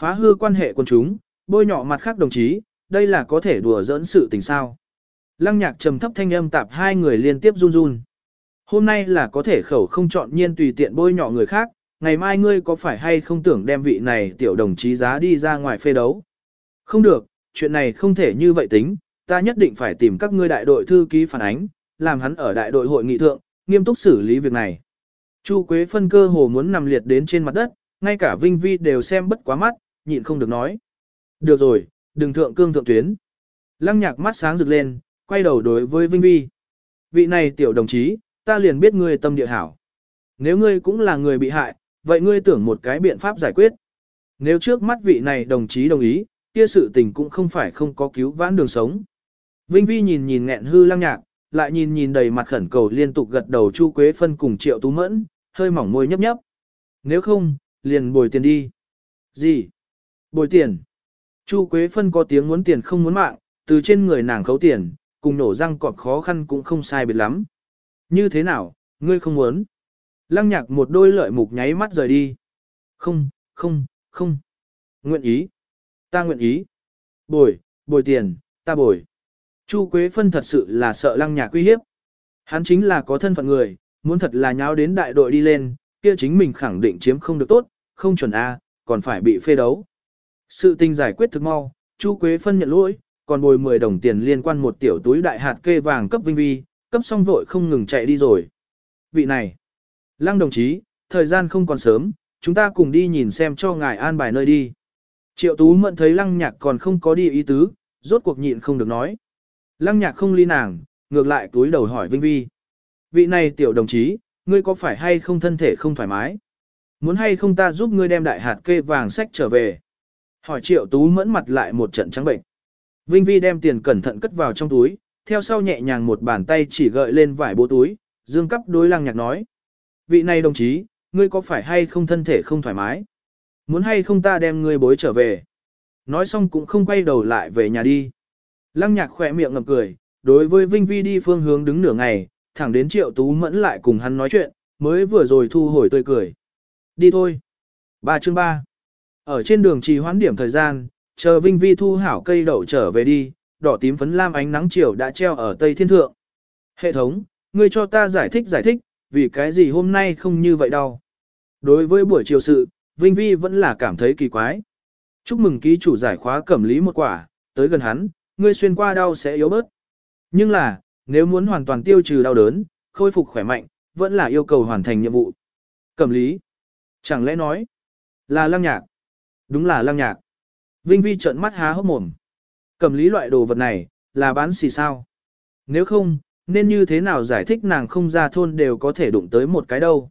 Phá hư quan hệ quân chúng, bôi nhọ mặt khác đồng chí, đây là có thể đùa giỡn sự tình sao. Lăng nhạc trầm thấp thanh âm tạp hai người liên tiếp run run. Hôm nay là có thể khẩu không chọn nhiên tùy tiện bôi nhọ người khác, ngày mai ngươi có phải hay không tưởng đem vị này tiểu đồng chí giá đi ra ngoài phê đấu. Không được, chuyện này không thể như vậy tính, ta nhất định phải tìm các ngươi đại đội thư ký phản ánh, làm hắn ở đại đội hội nghị thượng, nghiêm túc xử lý việc này. Chu Quế phân cơ hồ muốn nằm liệt đến trên mặt đất, ngay cả Vinh Vi đều xem bất quá mắt, nhịn không được nói. Được rồi, đừng thượng cương thượng tuyến. Lăng nhạc mắt sáng rực lên, quay đầu đối với Vinh Vi. Vị này tiểu đồng chí, ta liền biết ngươi tâm địa hảo. Nếu ngươi cũng là người bị hại, vậy ngươi tưởng một cái biện pháp giải quyết. Nếu trước mắt vị này đồng chí đồng ý, kia sự tình cũng không phải không có cứu vãn đường sống. Vinh Vi nhìn nhìn nghẹn hư lăng nhạc, lại nhìn nhìn đầy mặt khẩn cầu liên tục gật đầu Chu Quế Phân cùng Triệu Tú Mẫn, hơi mỏng môi nhấp nhấp. Nếu không, liền bồi tiền đi. Gì? Bồi tiền. Chu Quế Phân có tiếng muốn tiền không muốn mạng, từ trên người nàng khấu tiền, cùng nổ răng cọp khó khăn cũng không sai biệt lắm. Như thế nào, ngươi không muốn? Lăng nhạc một đôi lợi mục nháy mắt rời đi. Không, không, không. Nguyện ý. Ta nguyện ý. Bồi, bồi tiền, ta bồi. Chu Quế Phân thật sự là sợ lăng nhạc uy hiếp. Hắn chính là có thân phận người, muốn thật là nháo đến đại đội đi lên, kia chính mình khẳng định chiếm không được tốt, không chuẩn A, còn phải bị phê đấu. Sự tình giải quyết thực mau, Chu Quế Phân nhận lỗi, còn bồi 10 đồng tiền liên quan một tiểu túi đại hạt kê vàng cấp vinh vi, cấp xong vội không ngừng chạy đi rồi. Vị này, Lăng đồng chí, thời gian không còn sớm, chúng ta cùng đi nhìn xem cho ngài an bài nơi đi. Triệu Tú Mận thấy Lăng Nhạc còn không có đi ý tứ, rốt cuộc nhịn không được nói. Lăng Nhạc không ly nàng, ngược lại túi đầu hỏi Vinh Vi. Vị này tiểu đồng chí, ngươi có phải hay không thân thể không thoải mái? Muốn hay không ta giúp ngươi đem đại hạt kê vàng sách trở về? Hỏi Triệu Tú mẫn mặt lại một trận trắng bệnh. Vinh Vi đem tiền cẩn thận cất vào trong túi, theo sau nhẹ nhàng một bàn tay chỉ gợi lên vải bố túi, dương cấp đối Lăng Nhạc nói. Vị này đồng chí, ngươi có phải hay không thân thể không thoải mái? Muốn hay không ta đem ngươi bối trở về? Nói xong cũng không quay đầu lại về nhà đi. Lăng nhạc khỏe miệng ngập cười, đối với Vinh Vi đi phương hướng đứng nửa ngày, thẳng đến triệu tú mẫn lại cùng hắn nói chuyện, mới vừa rồi thu hồi tươi cười. Đi thôi. Ba chương ba. Ở trên đường trì hoãn điểm thời gian, chờ Vinh Vi thu hảo cây đậu trở về đi, đỏ tím phấn lam ánh nắng chiều đã treo ở tây thiên thượng. Hệ thống, ngươi cho ta giải thích giải thích, vì cái gì hôm nay không như vậy đâu. Đối với buổi chiều sự, Vinh Vi vẫn là cảm thấy kỳ quái. Chúc mừng ký chủ giải khóa cẩm lý một quả, tới gần hắn, ngươi xuyên qua đau sẽ yếu bớt. Nhưng là, nếu muốn hoàn toàn tiêu trừ đau đớn, khôi phục khỏe mạnh, vẫn là yêu cầu hoàn thành nhiệm vụ. Cẩm lý. Chẳng lẽ nói, là lăng nhạc. Đúng là lăng nhạc. Vinh Vi trợn mắt há hốc mồm. Cẩm lý loại đồ vật này, là bán xì sao. Nếu không, nên như thế nào giải thích nàng không ra thôn đều có thể đụng tới một cái đâu.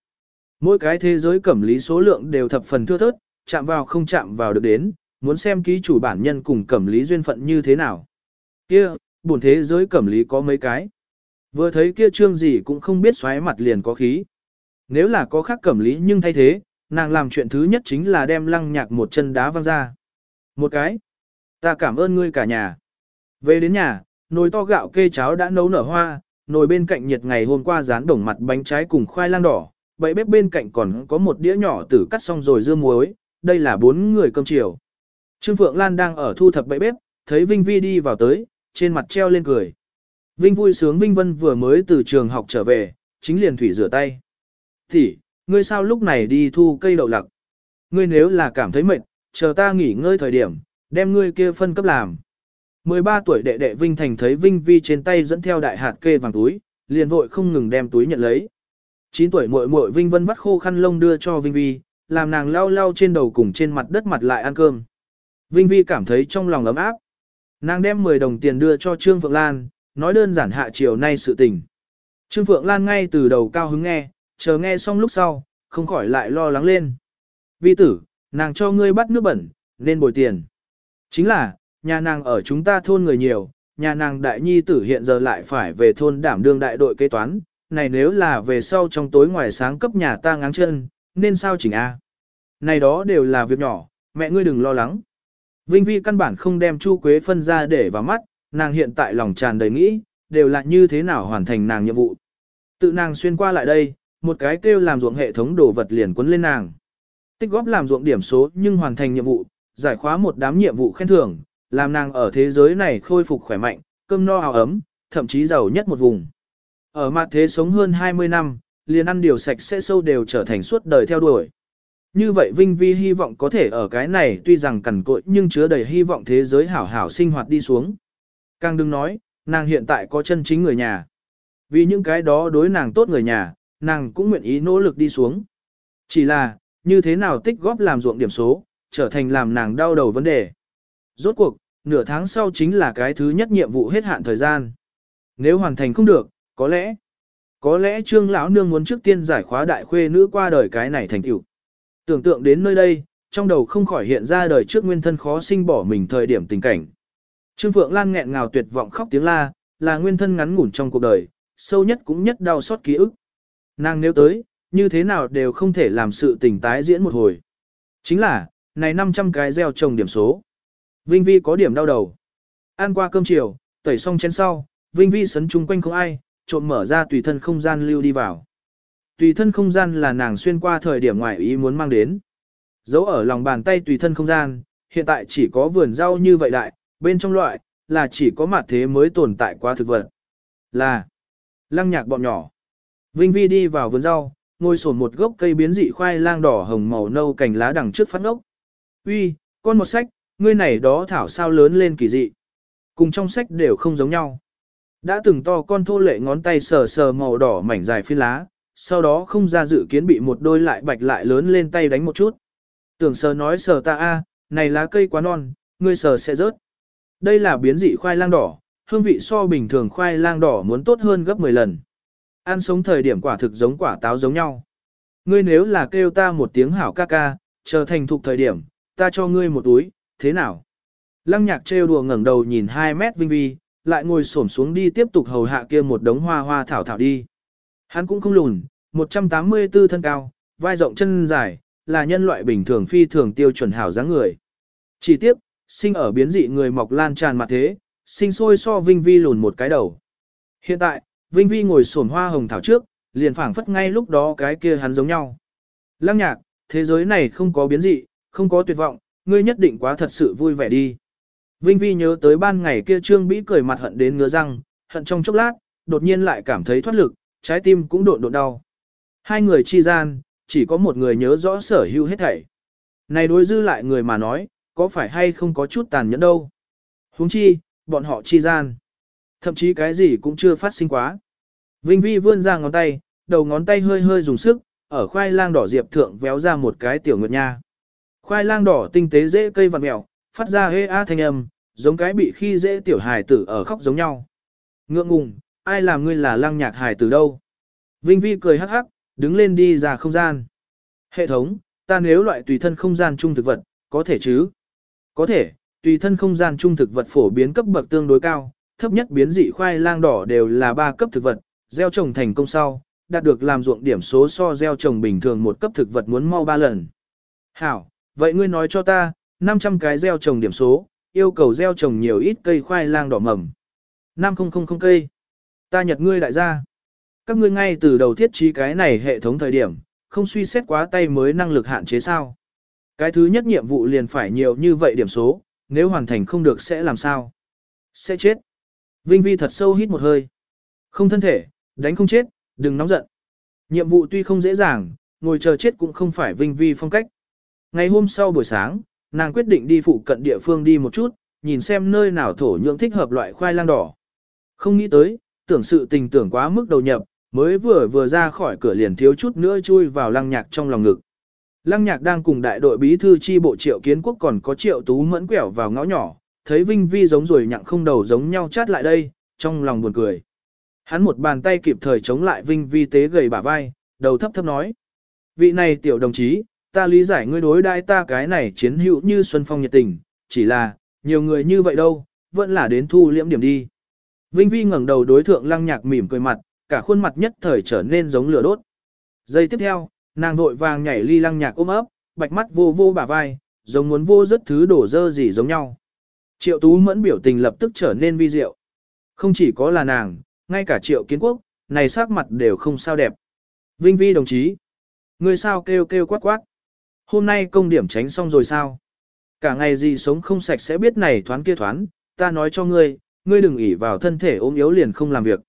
Mỗi cái thế giới cẩm lý số lượng đều thập phần thưa thớt, chạm vào không chạm vào được đến, muốn xem ký chủ bản nhân cùng cẩm lý duyên phận như thế nào. Kia, buồn thế giới cẩm lý có mấy cái. Vừa thấy kia trương gì cũng không biết xoáy mặt liền có khí. Nếu là có khác cẩm lý nhưng thay thế, nàng làm chuyện thứ nhất chính là đem lăng nhạc một chân đá văng ra. Một cái. Ta cảm ơn ngươi cả nhà. Về đến nhà, Nồi to gạo kê cháo đã nấu nở hoa, nồi bên cạnh nhiệt ngày hôm qua rán đồng mặt bánh trái cùng khoai lang đỏ, bậy bếp bên cạnh còn có một đĩa nhỏ tử cắt xong rồi dưa muối, đây là bốn người cơm chiều. Trương Phượng Lan đang ở thu thập bậy bếp, thấy Vinh Vi đi vào tới, trên mặt treo lên cười. Vinh vui sướng Vinh Vân vừa mới từ trường học trở về, chính liền thủy rửa tay. Thì, ngươi sao lúc này đi thu cây đậu lặc? Ngươi nếu là cảm thấy mệt, chờ ta nghỉ ngơi thời điểm, đem ngươi kia phân cấp làm. 13 tuổi đệ đệ Vinh Thành thấy Vinh Vi trên tay dẫn theo đại hạt kê vàng túi, liền vội không ngừng đem túi nhận lấy. 9 tuổi muội muội Vinh Vân vắt khô khăn lông đưa cho Vinh Vi, làm nàng lau lau trên đầu cùng trên mặt đất mặt lại ăn cơm. Vinh Vi cảm thấy trong lòng ấm áp. Nàng đem 10 đồng tiền đưa cho Trương Phượng Lan, nói đơn giản hạ chiều nay sự tình. Trương Phượng Lan ngay từ đầu cao hứng nghe, chờ nghe xong lúc sau, không khỏi lại lo lắng lên. Vi tử, nàng cho ngươi bắt nước bẩn, nên bồi tiền. Chính là, nhà nàng ở chúng ta thôn người nhiều, nhà nàng đại nhi tử hiện giờ lại phải về thôn đảm đương đại đội kế toán, này nếu là về sau trong tối ngoài sáng cấp nhà ta ngáng chân, nên sao chỉnh a? Này đó đều là việc nhỏ, mẹ ngươi đừng lo lắng. Vinh Vi căn bản không đem Chu Quế phân ra để vào mắt, nàng hiện tại lòng tràn đầy nghĩ, đều là như thế nào hoàn thành nàng nhiệm vụ. Tự nàng xuyên qua lại đây, một cái kêu làm ruộng hệ thống đồ vật liền quấn lên nàng. Tích góp làm ruộng điểm số nhưng hoàn thành nhiệm vụ, giải khóa một đám nhiệm vụ khen thưởng, làm nàng ở thế giới này khôi phục khỏe mạnh, cơm no áo ấm, thậm chí giàu nhất một vùng. Ở mặt thế sống hơn 20 năm, liền ăn điều sạch sẽ sâu đều trở thành suốt đời theo đuổi. Như vậy Vinh Vi hy vọng có thể ở cái này tuy rằng cằn cội nhưng chứa đầy hy vọng thế giới hảo hảo sinh hoạt đi xuống. Càng đừng nói, nàng hiện tại có chân chính người nhà. Vì những cái đó đối nàng tốt người nhà, nàng cũng nguyện ý nỗ lực đi xuống. Chỉ là, như thế nào tích góp làm ruộng điểm số, trở thành làm nàng đau đầu vấn đề. Rốt cuộc, nửa tháng sau chính là cái thứ nhất nhiệm vụ hết hạn thời gian. Nếu hoàn thành không được, có lẽ, có lẽ trương lão nương muốn trước tiên giải khóa đại khuê nữ qua đời cái này thành tựu. Tưởng tượng đến nơi đây, trong đầu không khỏi hiện ra đời trước nguyên thân khó sinh bỏ mình thời điểm tình cảnh. Trương Phượng Lan nghẹn ngào tuyệt vọng khóc tiếng la, là nguyên thân ngắn ngủn trong cuộc đời, sâu nhất cũng nhất đau xót ký ức. Nàng nếu tới, như thế nào đều không thể làm sự tình tái diễn một hồi. Chính là, này 500 cái gieo trồng điểm số. Vinh Vi có điểm đau đầu. Ăn qua cơm chiều, tẩy xong chén sau, Vinh Vi sấn chung quanh không ai, trộm mở ra tùy thân không gian lưu đi vào. Tùy thân không gian là nàng xuyên qua thời điểm ngoại ý muốn mang đến. Giấu ở lòng bàn tay tùy thân không gian, hiện tại chỉ có vườn rau như vậy đại, bên trong loại, là chỉ có mặt thế mới tồn tại qua thực vật. Là lăng nhạc bọn nhỏ. Vinh Vi đi vào vườn rau, ngồi sổn một gốc cây biến dị khoai lang đỏ hồng màu nâu cành lá đằng trước phát ngốc. Uy, con một sách, ngươi này đó thảo sao lớn lên kỳ dị. Cùng trong sách đều không giống nhau. Đã từng to con thô lệ ngón tay sờ sờ màu đỏ mảnh dài phi lá, sau đó không ra dự kiến bị một đôi lại bạch lại lớn lên tay đánh một chút. Tưởng sờ nói sờ ta a, này lá cây quá non, ngươi sờ sẽ rớt. Đây là biến dị khoai lang đỏ, hương vị so bình thường khoai lang đỏ muốn tốt hơn gấp 10 lần. Ăn sống thời điểm quả thực giống quả táo giống nhau. Ngươi nếu là kêu ta một tiếng hảo ca ca, chờ thành thục thời điểm, ta cho ngươi một túi, thế nào? Lăng nhạc trêu đùa ngẩng đầu nhìn 2 mét vinh vi, lại ngồi xổm xuống đi tiếp tục hầu hạ kia một đống hoa hoa thảo thảo đi. Hắn cũng không lùn, 184 thân cao, vai rộng chân dài, là nhân loại bình thường phi thường tiêu chuẩn hảo dáng người. Chỉ tiếp, sinh ở biến dị người mọc lan tràn mặt thế, sinh sôi so Vinh Vi lùn một cái đầu. Hiện tại, Vinh Vi ngồi sổn hoa hồng thảo trước, liền phảng phất ngay lúc đó cái kia hắn giống nhau. Lăng nhạc, thế giới này không có biến dị, không có tuyệt vọng, ngươi nhất định quá thật sự vui vẻ đi. Vinh Vi nhớ tới ban ngày kia Trương Bĩ cười mặt hận đến ngứa răng, hận trong chốc lát, đột nhiên lại cảm thấy thoát lực, trái tim cũng độn độn đau. Hai người chi gian, chỉ có một người nhớ rõ sở hữu hết thảy. Này đối dư lại người mà nói, có phải hay không có chút tàn nhẫn đâu. huống chi, bọn họ chi gian. Thậm chí cái gì cũng chưa phát sinh quá. Vinh Vi vươn ra ngón tay, đầu ngón tay hơi hơi dùng sức, ở khoai lang đỏ diệp thượng véo ra một cái tiểu nguyệt nha. Khoai lang đỏ tinh tế dễ cây vặn mèo, phát ra hê a thanh âm, giống cái bị khi dễ tiểu hài tử ở khóc giống nhau. Ngượng ngùng, ai làm ngươi là lang nhạc hài tử đâu? Vinh Vi cười hắc hắc, đứng lên đi ra không gian. Hệ thống, ta nếu loại tùy thân không gian trung thực vật, có thể chứ? Có thể, tùy thân không gian trung thực vật phổ biến cấp bậc tương đối cao, thấp nhất biến dị khoai lang đỏ đều là 3 cấp thực vật, gieo trồng thành công sau, đạt được làm ruộng điểm số so gieo trồng bình thường một cấp thực vật muốn mau 3 lần. Hảo, vậy ngươi nói cho ta, 500 cái gieo trồng điểm số, yêu cầu gieo trồng nhiều ít cây khoai lang đỏ mầm. 5000 cây. Ta nhật ngươi đại gia. Các ngươi ngay từ đầu thiết trí cái này hệ thống thời điểm, không suy xét quá tay mới năng lực hạn chế sao. Cái thứ nhất nhiệm vụ liền phải nhiều như vậy điểm số, nếu hoàn thành không được sẽ làm sao? Sẽ chết. Vinh Vi thật sâu hít một hơi. Không thân thể, đánh không chết, đừng nóng giận. Nhiệm vụ tuy không dễ dàng, ngồi chờ chết cũng không phải Vinh Vi phong cách. Ngày hôm sau buổi sáng, nàng quyết định đi phụ cận địa phương đi một chút, nhìn xem nơi nào thổ nhưỡng thích hợp loại khoai lang đỏ. Không nghĩ tới, tưởng sự tình tưởng quá mức đầu nhập, mới vừa vừa ra khỏi cửa liền thiếu chút nữa chui vào lăng nhạc trong lòng ngực. Lăng nhạc đang cùng đại đội bí thư chi bộ triệu kiến quốc còn có triệu tú mẫn quẻo vào ngõ nhỏ, thấy Vinh Vi giống rồi nhặng không đầu giống nhau chát lại đây, trong lòng buồn cười. Hắn một bàn tay kịp thời chống lại Vinh Vi tế gầy bả vai, đầu thấp thấp nói. Vị này tiểu đồng chí, ta lý giải ngươi đối đãi ta cái này chiến hữu như Xuân Phong nhiệt tình, chỉ là, nhiều người như vậy đâu, vẫn là đến thu liễm điểm đi. Vinh Vi ngẩng đầu đối thượng lăng nhạc mỉm cười mặt, cả khuôn mặt nhất thời trở nên giống lửa đốt. Giây tiếp theo, nàng vội vàng nhảy ly lăng nhạc ôm ấp, bạch mắt vô vô bả vai, giống muốn vô rất thứ đổ dơ gì giống nhau. Triệu Tú Mẫn biểu tình lập tức trở nên vi diệu. Không chỉ có là nàng, ngay cả Triệu Kiến Quốc, này sắc mặt đều không sao đẹp. Vinh Vi đồng chí, người sao kêu kêu quát quát. Hôm nay công điểm tránh xong rồi sao? Cả ngày gì sống không sạch sẽ biết này thoán kia thoán, ta nói cho ngươi, ngươi đừng ỉ vào thân thể ốm yếu liền không làm việc.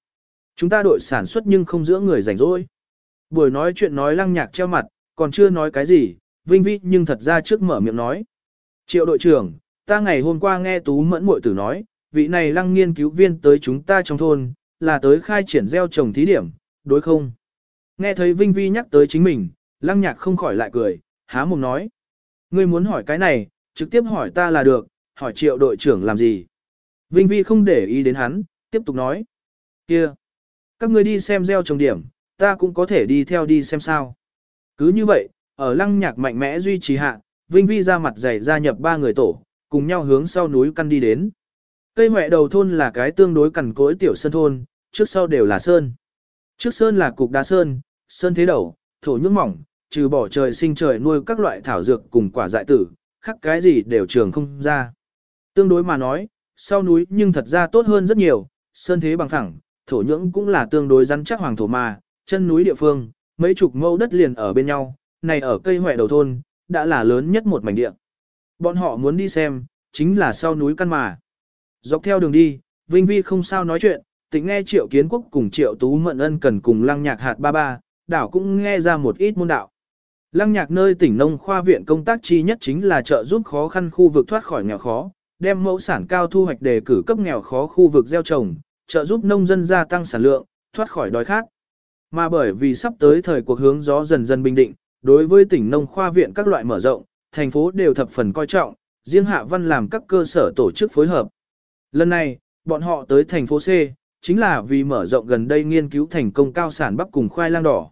Chúng ta đội sản xuất nhưng không giữa người rảnh rỗi. Buổi nói chuyện nói lăng nhạc treo mặt, còn chưa nói cái gì, Vinh Vi nhưng thật ra trước mở miệng nói. Triệu đội trưởng, ta ngày hôm qua nghe Tú Mẫn muội Tử nói, vị này lăng nghiên cứu viên tới chúng ta trong thôn, là tới khai triển gieo trồng thí điểm, đối không? Nghe thấy Vinh Vi nhắc tới chính mình, lăng nhạc không khỏi lại cười, há mồm nói. Ngươi muốn hỏi cái này, trực tiếp hỏi ta là được, hỏi triệu đội trưởng làm gì? Vinh Vi không để ý đến hắn, tiếp tục nói. kia, các ngươi đi xem gieo trồng điểm, ta cũng có thể đi theo đi xem sao. Cứ như vậy, ở lăng nhạc mạnh mẽ duy trì hạ, Vinh Vi ra mặt dày gia nhập ba người tổ, cùng nhau hướng sau núi căn đi đến. Cây mẹ đầu thôn là cái tương đối cằn cỗi tiểu sơn thôn, trước sau đều là sơn. Trước sơn là cục đá sơn, sơn thế đầu, thổ nhưỡng mỏng, trừ bỏ trời sinh trời nuôi các loại thảo dược cùng quả dại tử, khác cái gì đều trường không ra. Tương đối mà nói, sau núi nhưng thật ra tốt hơn rất nhiều, sơn thế bằng phẳng, thổ nhưỡng cũng là tương đối rắn chắc hoàng thổ mà, chân núi địa phương, mấy chục mẫu đất liền ở bên nhau, này ở cây hoẹ đầu thôn, đã là lớn nhất một mảnh địa. Bọn họ muốn đi xem, chính là sau núi căn mà. Dọc theo đường đi, Vinh Vi không sao nói chuyện, tỉnh nghe triệu kiến quốc cùng triệu tú mận ân cần cùng lăng nhạc hạt ba ba, đảo cũng nghe ra một ít môn đạo. Lăng nhạc nơi tỉnh nông khoa viện công tác chi nhất chính là trợ giúp khó khăn khu vực thoát khỏi nghèo khó, đem mẫu sản cao thu hoạch đề cử cấp nghèo khó khu vực gieo trồng, trợ giúp nông dân gia tăng sản lượng, thoát khỏi đói khát. Mà bởi vì sắp tới thời cuộc hướng gió dần dần bình định, đối với tỉnh nông khoa viện các loại mở rộng, thành phố đều thập phần coi trọng, riêng Hạ Văn làm các cơ sở tổ chức phối hợp. Lần này, bọn họ tới thành phố C, chính là vì mở rộng gần đây nghiên cứu thành công cao sản bắp cùng khoai lang đỏ.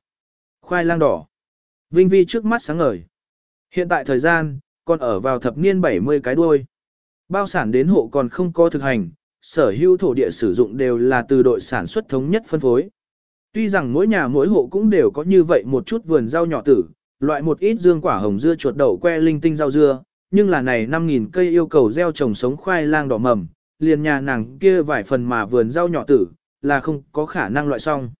Khoai lang đỏ. Vinh Vi trước mắt sáng ngời. Hiện tại thời gian, còn ở vào thập niên 70 cái đuôi. Bao sản đến hộ còn không có thực hành, sở hữu thổ địa sử dụng đều là từ đội sản xuất thống nhất phân phối. Tuy rằng mỗi nhà mỗi hộ cũng đều có như vậy một chút vườn rau nhỏ tử, loại một ít dương quả hồng dưa chuột đậu que linh tinh rau dưa, nhưng là này 5.000 cây yêu cầu gieo trồng sống khoai lang đỏ mầm, liền nhà nàng kia vài phần mà vườn rau nhỏ tử, là không có khả năng loại xong.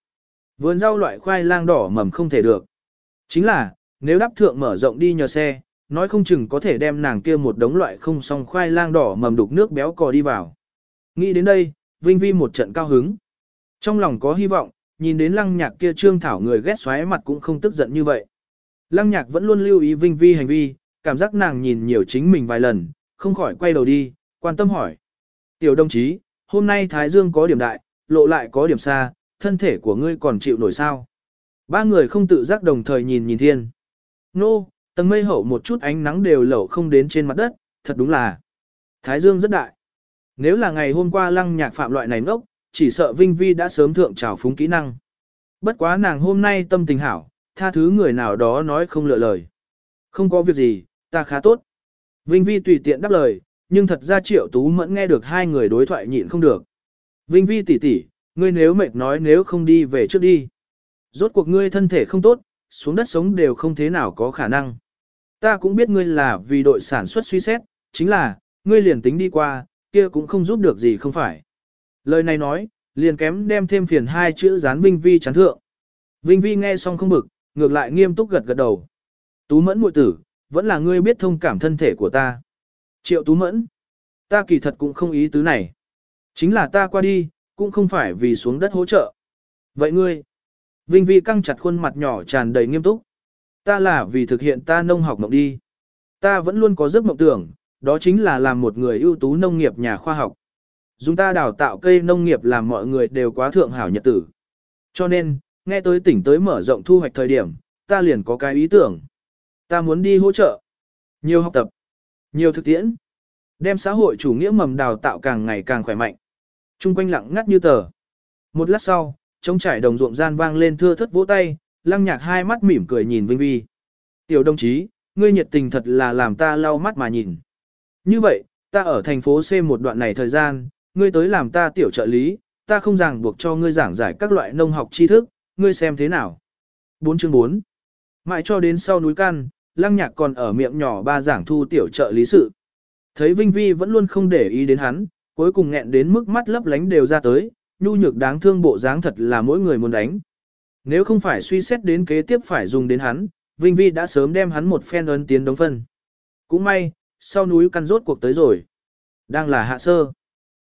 Vườn rau loại khoai lang đỏ mầm không thể được. Chính là, nếu đáp thượng mở rộng đi nhờ xe, nói không chừng có thể đem nàng kia một đống loại không xong khoai lang đỏ mầm đục nước béo cò đi vào. Nghĩ đến đây, Vinh Vi một trận cao hứng. Trong lòng có hy vọng, nhìn đến lăng nhạc kia trương thảo người ghét xoáy mặt cũng không tức giận như vậy. Lăng nhạc vẫn luôn lưu ý Vinh Vi hành vi, cảm giác nàng nhìn nhiều chính mình vài lần, không khỏi quay đầu đi, quan tâm hỏi. Tiểu đồng chí, hôm nay Thái Dương có điểm đại, lộ lại có điểm xa, thân thể của ngươi còn chịu nổi sao? Ba người không tự giác đồng thời nhìn nhìn thiên. Nô, tầng mây hậu một chút ánh nắng đều lẩu không đến trên mặt đất, thật đúng là. Thái Dương rất đại. Nếu là ngày hôm qua lăng nhạc phạm loại này ngốc, chỉ sợ Vinh Vi đã sớm thượng trào phúng kỹ năng. Bất quá nàng hôm nay tâm tình hảo, tha thứ người nào đó nói không lựa lời. Không có việc gì, ta khá tốt. Vinh Vi tùy tiện đáp lời, nhưng thật ra triệu tú mẫn nghe được hai người đối thoại nhịn không được. Vinh Vi tỷ tỷ, ngươi nếu mệt nói nếu không đi về trước đi. Rốt cuộc ngươi thân thể không tốt, xuống đất sống đều không thế nào có khả năng. Ta cũng biết ngươi là vì đội sản xuất suy xét, chính là, ngươi liền tính đi qua, kia cũng không giúp được gì không phải. Lời này nói, liền kém đem thêm phiền hai chữ dán Vinh Vi chán thượng. Vinh Vi nghe xong không bực, ngược lại nghiêm túc gật gật đầu. Tú mẫn muội tử, vẫn là ngươi biết thông cảm thân thể của ta. Triệu tú mẫn, ta kỳ thật cũng không ý tứ này. Chính là ta qua đi, cũng không phải vì xuống đất hỗ trợ. Vậy ngươi, Vinh Vi căng chặt khuôn mặt nhỏ tràn đầy nghiêm túc. Ta là vì thực hiện ta nông học mộng đi. Ta vẫn luôn có giấc mộng tưởng, đó chính là làm một người ưu tú nông nghiệp nhà khoa học. Dùng ta đào tạo cây nông nghiệp làm mọi người đều quá thượng hảo nhật tử. Cho nên, nghe tới tỉnh tới mở rộng thu hoạch thời điểm, ta liền có cái ý tưởng. Ta muốn đi hỗ trợ. Nhiều học tập. Nhiều thực tiễn. Đem xã hội chủ nghĩa mầm đào tạo càng ngày càng khỏe mạnh. Trung quanh lặng ngắt như tờ. Một lát sau, trống trải đồng ruộng gian vang lên thưa thất vỗ tay, lăng nhạc hai mắt mỉm cười nhìn Vinh Vi. Tiểu đồng chí, ngươi nhiệt tình thật là làm ta lau mắt mà nhìn. Như vậy, ta ở thành phố C một đoạn này thời gian, ngươi tới làm ta tiểu trợ lý, ta không ràng buộc cho ngươi giảng giải các loại nông học tri thức, ngươi xem thế nào. 4 chương 4 Mãi cho đến sau núi căn, lăng nhạc còn ở miệng nhỏ ba giảng thu tiểu trợ lý sự. Thấy Vinh Vi vẫn luôn không để ý đến hắn, cuối cùng nghẹn đến mức mắt lấp lánh đều ra tới, nhu nhược đáng thương bộ dáng thật là mỗi người muốn đánh. Nếu không phải suy xét đến kế tiếp phải dùng đến hắn, Vinh Vi đã sớm đem hắn một phen ấn tiến đống phân. Cũng may, sau núi căn rốt cuộc tới rồi. Đang là hạ sơ.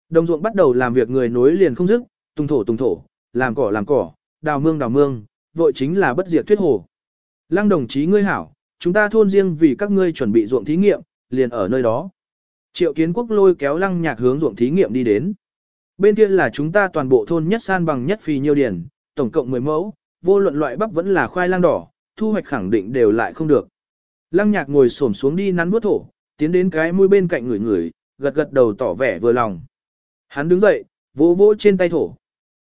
Đồng ruộng bắt đầu làm việc người nối liền không dứt, tung thổ tung thổ, làm cỏ làm cỏ, đào mương đào mương, vội chính là bất diệt thuyết hồ. Lăng đồng chí ngươi hảo, chúng ta thôn riêng vì các ngươi chuẩn bị ruộng thí nghiệm, liền ở nơi đó. Triệu kiến quốc lôi kéo lăng nhạc hướng ruộng thí nghiệm đi đến. Bên kia là chúng ta toàn bộ thôn nhất san bằng nhất phì nhiêu điển, tổng cộng 10 mẫu, vô luận loại bắp vẫn là khoai lang đỏ, thu hoạch khẳng định đều lại không được. Lăng nhạc ngồi xổm xuống đi nắn bút thổ, tiến đến cái mũi bên cạnh người người, gật gật đầu tỏ vẻ vừa lòng. Hắn đứng dậy, vỗ vỗ trên tay thổ.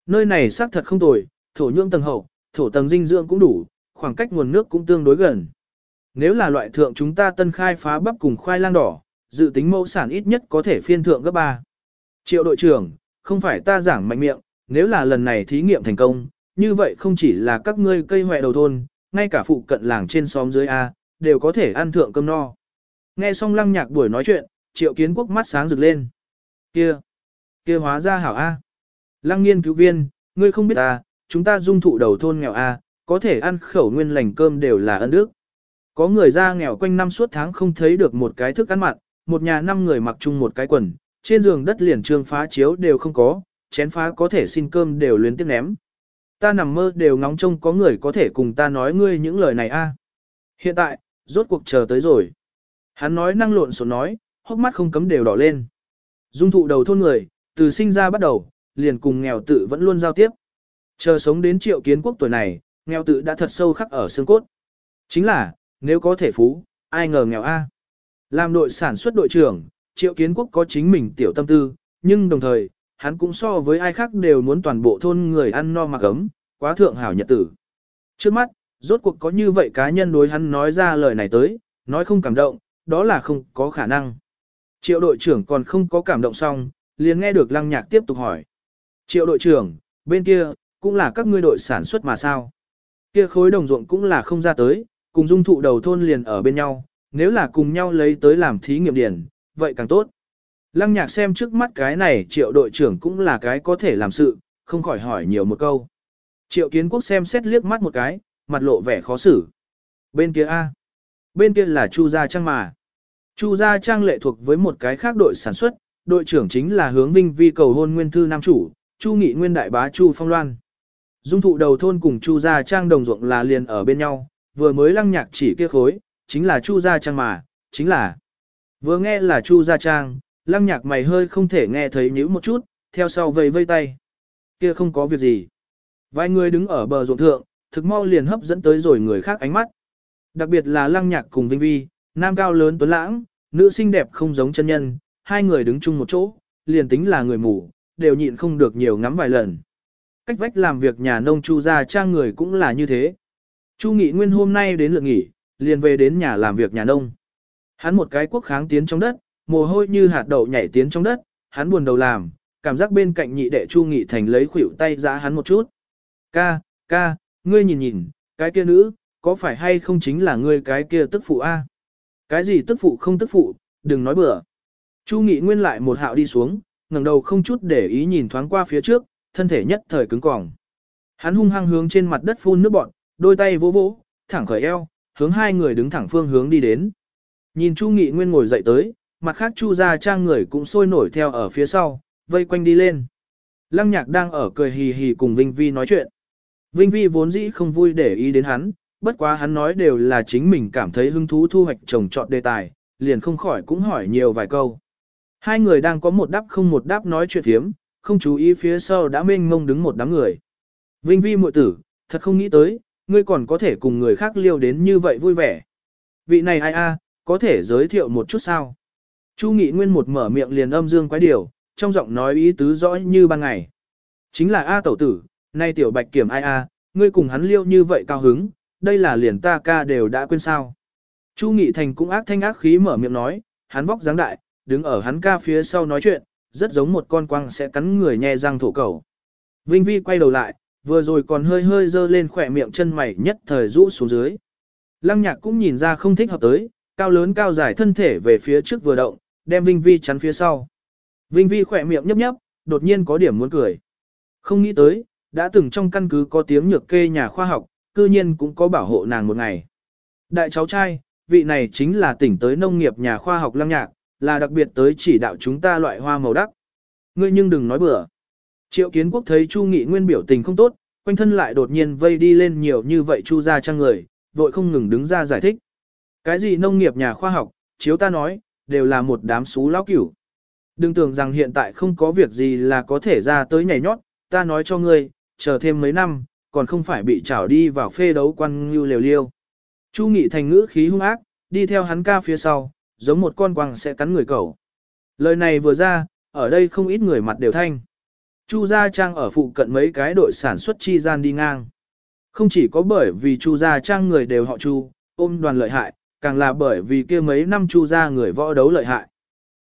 Nơi này xác thật không tồi, thổ nhưỡng tầng hậu, thổ tầng dinh dưỡng cũng đủ, khoảng cách nguồn nước cũng tương đối gần. Nếu là loại thượng chúng ta tân khai phá bắp cùng khoai lang đỏ, dự tính mẫu sản ít nhất có thể phiên thượng gấp 3. Triệu đội trưởng, không phải ta giảng mạnh miệng, nếu là lần này thí nghiệm thành công, như vậy không chỉ là các ngươi cây hoẹ đầu thôn, ngay cả phụ cận làng trên xóm dưới A, đều có thể ăn thượng cơm no. Nghe xong lăng nhạc buổi nói chuyện, triệu kiến quốc mắt sáng rực lên. Kia, kia hóa ra hảo A. Lăng nghiên cứu viên, ngươi không biết ta, chúng ta dung thụ đầu thôn nghèo A, có thể ăn khẩu nguyên lành cơm đều là ân đức. Có người ra nghèo quanh năm suốt tháng không thấy được một cái thức ăn mặn, một nhà năm người mặc chung một cái quần, trên giường đất liền trương phá chiếu đều không có, chén phá có thể xin cơm đều luyến tiếc ném. Ta nằm mơ đều ngóng trông có người có thể cùng ta nói ngươi những lời này a. Hiện tại, rốt cuộc chờ tới rồi. Hắn nói năng lộn xộn nói, hốc mắt không cấm đều đỏ lên. Dung thụ đầu thôn người, từ sinh ra bắt đầu, liền cùng nghèo tự vẫn luôn giao tiếp. Chờ sống đến triệu kiến quốc tuổi này, nghèo tự đã thật sâu khắc ở xương cốt. Chính là, nếu có thể phú, ai ngờ nghèo a. Làm đội sản xuất đội trưởng, triệu kiến quốc có chính mình tiểu tâm tư, nhưng đồng thời, hắn cũng so với ai khác đều muốn toàn bộ thôn người ăn no mặc ấm, quá thượng hảo nhật tử. Trước mắt, rốt cuộc có như vậy cá nhân đối hắn nói ra lời này tới, nói không cảm động, đó là không có khả năng. Triệu đội trưởng còn không có cảm động xong, liền nghe được lăng nhạc tiếp tục hỏi. Triệu đội trưởng, bên kia, cũng là các ngươi đội sản xuất mà sao? Kia khối đồng ruộng cũng là không ra tới, cùng dung thụ đầu thôn liền ở bên nhau, nếu là cùng nhau lấy tới làm thí nghiệm điển, vậy càng tốt. Lăng nhạc xem trước mắt cái này triệu đội trưởng cũng là cái có thể làm sự, không khỏi hỏi nhiều một câu. Triệu kiến quốc xem xét liếc mắt một cái, mặt lộ vẻ khó xử. Bên kia A. Bên kia là Chu Gia Trang mà. Chu Gia Trang lệ thuộc với một cái khác đội sản xuất, đội trưởng chính là hướng vinh vi cầu hôn nguyên thư nam chủ, Chu Nghị Nguyên Đại Bá Chu Phong Loan. Dung thụ đầu thôn cùng Chu Gia Trang đồng ruộng là liền ở bên nhau, vừa mới lăng nhạc chỉ kia khối, chính là Chu Gia Trang mà, chính là. Vừa nghe là Chu Gia Trang, lăng nhạc mày hơi không thể nghe thấy nhíu một chút, theo sau vây vây tay. Kia không có việc gì. Vài người đứng ở bờ ruộng thượng, thực mau liền hấp dẫn tới rồi người khác ánh mắt. Đặc biệt là lăng nhạc cùng Vinh Vi, nam cao lớn tuấn lãng, nữ xinh đẹp không giống chân nhân, hai người đứng chung một chỗ, liền tính là người mù, đều nhịn không được nhiều ngắm vài lần. Cách vách làm việc nhà nông Chu gia trang người cũng là như thế. Chu Nghị Nguyên hôm nay đến lượt nghỉ, liền về đến nhà làm việc nhà nông. Hắn một cái quốc kháng tiến trong đất, mồ hôi như hạt đậu nhảy tiến trong đất, hắn buồn đầu làm, cảm giác bên cạnh nhị đệ Chu Nghị Thành lấy khuỷu tay giã hắn một chút. Ca, ca, ngươi nhìn nhìn, cái kia nữ, có phải hay không chính là ngươi cái kia tức phụ a? Cái gì tức phụ không tức phụ, đừng nói bừa. Chu Nghị Nguyên lại một hạo đi xuống, ngẩng đầu không chút để ý nhìn thoáng qua phía trước, thân thể nhất thời cứng cỏng. Hắn hung hăng hướng trên mặt đất phun nước bọn, đôi tay vỗ vỗ, thẳng khởi eo, hướng hai người đứng thẳng phương hướng đi đến. Nhìn Chu Nghị Nguyên ngồi dậy tới, mặt khác Chu gia trang người cũng sôi nổi theo ở phía sau, vây quanh đi lên. Lăng Nhạc đang ở cười hì hì cùng Vinh Vi nói chuyện. Vinh Vi vốn dĩ không vui để ý đến hắn, bất quá hắn nói đều là chính mình cảm thấy hứng thú thu hoạch trồng trọt đề tài, liền không khỏi cũng hỏi nhiều vài câu. Hai người đang có một đáp không một đáp nói chuyện thiếm, không chú ý phía sau đã mênh mông đứng một đám người. Vinh Vi muội tử, thật không nghĩ tới, ngươi còn có thể cùng người khác liêu đến như vậy vui vẻ. Vị này ai a, có thể giới thiệu một chút sao? Chu Nghị Nguyên một mở miệng liền âm dương quái điều, trong giọng nói ý tứ rõ như ban ngày. Chính là A tẩu tử, nay tiểu bạch kiểm ai a, ngươi cùng hắn liêu như vậy cao hứng, đây là liền ta ca đều đã quên sao. Chu Nghị Thành cũng ác thanh ác khí mở miệng nói, hắn vóc dáng đại, đứng ở hắn ca phía sau nói chuyện, rất giống một con quăng sẽ cắn người nhẹ răng thổ cầu. Vinh Vi quay đầu lại, vừa rồi còn hơi hơi dơ lên khỏe miệng chân mày nhất thời rũ xuống dưới. Lăng nhạc cũng nhìn ra không thích hợp tới, cao lớn cao dài thân thể về phía trước vừa động, đem Vinh Vi chắn phía sau. Vinh Vi khỏe miệng nhấp nhấp, đột nhiên có điểm muốn cười. Không nghĩ tới, đã từng trong căn cứ có tiếng nhược kê nhà khoa học, cư nhiên cũng có bảo hộ nàng một ngày. Đại cháu trai, vị này chính là tỉnh tới nông nghiệp nhà khoa học lăng nhạc, là đặc biệt tới chỉ đạo chúng ta loại hoa màu đắc. Ngươi nhưng đừng nói bừa. Triệu kiến quốc thấy Chu Nghị Nguyên biểu tình không tốt, quanh thân lại đột nhiên vây đi lên nhiều như vậy Chu ra trang người, vội không ngừng đứng ra giải thích. Cái gì nông nghiệp nhà khoa học, chiếu ta nói, đều là một đám xú lão cửu. Đừng tưởng rằng hiện tại không có việc gì là có thể ra tới nhảy nhót, ta nói cho ngươi, chờ thêm mấy năm, còn không phải bị trảo đi vào phê đấu quan như liều liêu. Chu Nghị thành ngữ khí hung ác, đi theo hắn ca phía sau, giống một con quăng sẽ cắn người cẩu. Lời này vừa ra, ở đây không ít người mặt đều thanh. Chu Gia Trang ở phụ cận mấy cái đội sản xuất chi gian đi ngang. Không chỉ có bởi vì Chu Gia Trang người đều họ Chu, ôm đoàn lợi hại, càng là bởi vì kia mấy năm Chu Gia người võ đấu lợi hại.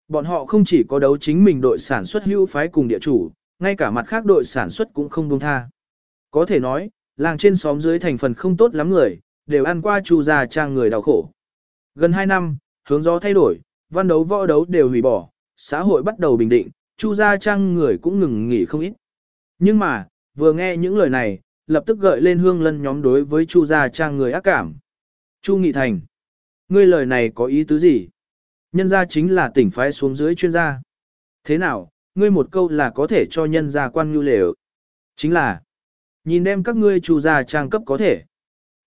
Bọn họ không chỉ có đấu chính mình đội sản xuất hữu phái cùng địa chủ, ngay cả mặt khác đội sản xuất cũng không buông tha. Có thể nói, làng trên xóm dưới thành phần không tốt lắm người, đều ăn qua Chu Gia Trang người đau khổ. Gần 2 năm, hướng gió thay đổi, văn đấu võ đấu đều hủy bỏ, xã hội bắt đầu bình định, Chu gia trang người cũng ngừng nghỉ không ít. Nhưng mà, vừa nghe những lời này, lập tức gợi lên hương lân nhóm đối với Chu gia trang người ác cảm. Chu Nghị Thành, ngươi lời này có ý tứ gì? Nhân gia chính là tỉnh phái xuống dưới chuyên gia. Thế nào, ngươi một câu là có thể cho nhân gia quan nhu lều. Chính là, nhìn em các ngươi Chu gia trang cấp có thể.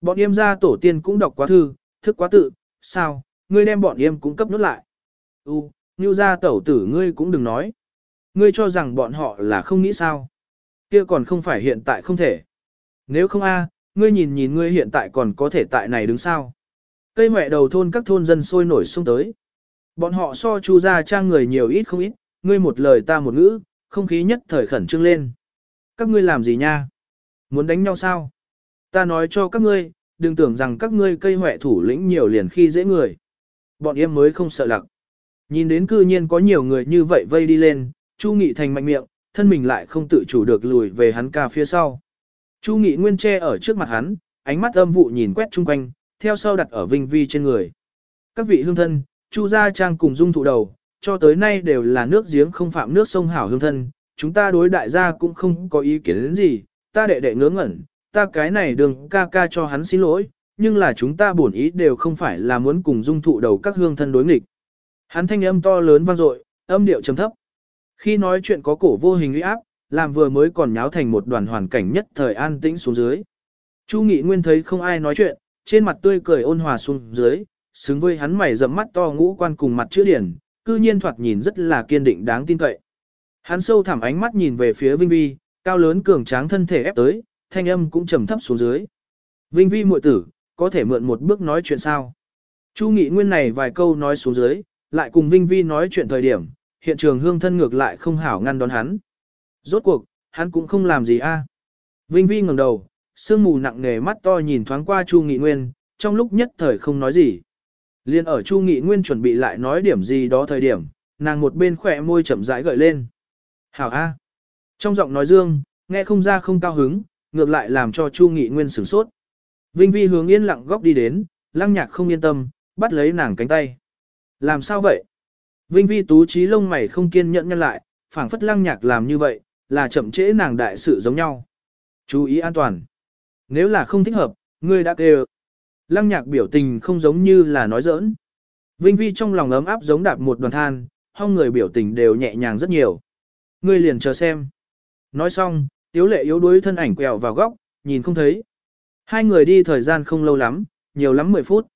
Bọn em gia tổ tiên cũng đọc quá thư, thức quá tự, sao, ngươi đem bọn em cũng cấp nốt lại. U, như ra tẩu tử ngươi cũng đừng nói. Ngươi cho rằng bọn họ là không nghĩ sao. Kia còn không phải hiện tại không thể. Nếu không a, ngươi nhìn nhìn ngươi hiện tại còn có thể tại này đứng sao. Cây mẹ đầu thôn các thôn dân sôi nổi xung tới. Bọn họ so chu gia trang người nhiều ít không ít, ngươi một lời ta một ngữ, không khí nhất thời khẩn trương lên. Các ngươi làm gì nha? Muốn đánh nhau sao? Ta nói cho các ngươi, đừng tưởng rằng các ngươi cây hỏe thủ lĩnh nhiều liền khi dễ người. Bọn em mới không sợ lặc. Nhìn đến cư nhiên có nhiều người như vậy vây đi lên, Chu Nghị thành mạnh miệng, thân mình lại không tự chủ được lùi về hắn ca phía sau. Chu Nghị nguyên che ở trước mặt hắn, ánh mắt âm vụ nhìn quét chung quanh, theo sau đặt ở Vinh Vi trên người. Các vị hương thân, Chu gia trang cùng dung thụ đầu, cho tới nay đều là nước giếng không phạm nước sông hảo hương thân, chúng ta đối đại gia cũng không có ý kiến đến gì, ta đệ đệ ngớ ngẩn, ta cái này đừng ca ca cho hắn xin lỗi, nhưng là chúng ta bổn ý đều không phải là muốn cùng dung thụ đầu các hương thân đối nghịch. Hắn thanh âm to lớn vang dội, âm điệu trầm thấp. Khi nói chuyện có cổ vô hình uy áp, làm vừa mới còn nháo thành một đoàn hoàn cảnh nhất thời an tĩnh xuống dưới. Chu Nghị Nguyên thấy không ai nói chuyện, trên mặt tươi cười ôn hòa xuống dưới, xứng với hắn mày rậm mắt to ngũ quan cùng mặt chữ điển, cư nhiên thoạt nhìn rất là kiên định đáng tin cậy. Hắn sâu thẳm ánh mắt nhìn về phía Vinh Vi, cao lớn cường tráng thân thể ép tới, thanh âm cũng trầm thấp xuống dưới. Vinh Vi muội tử, có thể mượn một bước nói chuyện sao? Chu Nghị Nguyên này vài câu nói xuống dưới, lại cùng Vinh Vi nói chuyện thời điểm, hiện trường hương thân ngược lại không hảo ngăn đón hắn. Rốt cuộc, hắn cũng không làm gì a. Vinh Vi ngẩng đầu, sương mù nặng nề mắt to nhìn thoáng qua Chu Nghị Nguyên, trong lúc nhất thời không nói gì. Liên ở Chu Nghị Nguyên chuẩn bị lại nói điểm gì đó thời điểm, nàng một bên khỏe môi chậm rãi gợi lên. Hảo a. Trong giọng nói dương, nghe không ra không cao hứng, ngược lại làm cho Chu Nghị Nguyên sửng sốt. Vinh Vi hướng yên lặng góc đi đến, lăng nhạc không yên tâm, bắt lấy nàng cánh tay. Làm sao vậy? Vinh Vi tú trí lông mày không kiên nhẫn nhân lại, phảng phất lăng nhạc làm như vậy, là chậm trễ nàng đại sự giống nhau. Chú ý an toàn. Nếu là không thích hợp, ngươi đã kêu. Lăng nhạc biểu tình không giống như là nói giỡn. Vinh Vi trong lòng ấm áp giống đạp một đoàn than, hong người biểu tình đều nhẹ nhàng rất nhiều. Ngươi liền chờ xem. Nói xong, tiếu lệ yếu đuối thân ảnh quẹo vào góc, nhìn không thấy. Hai người đi thời gian không lâu lắm, nhiều lắm 10 phút.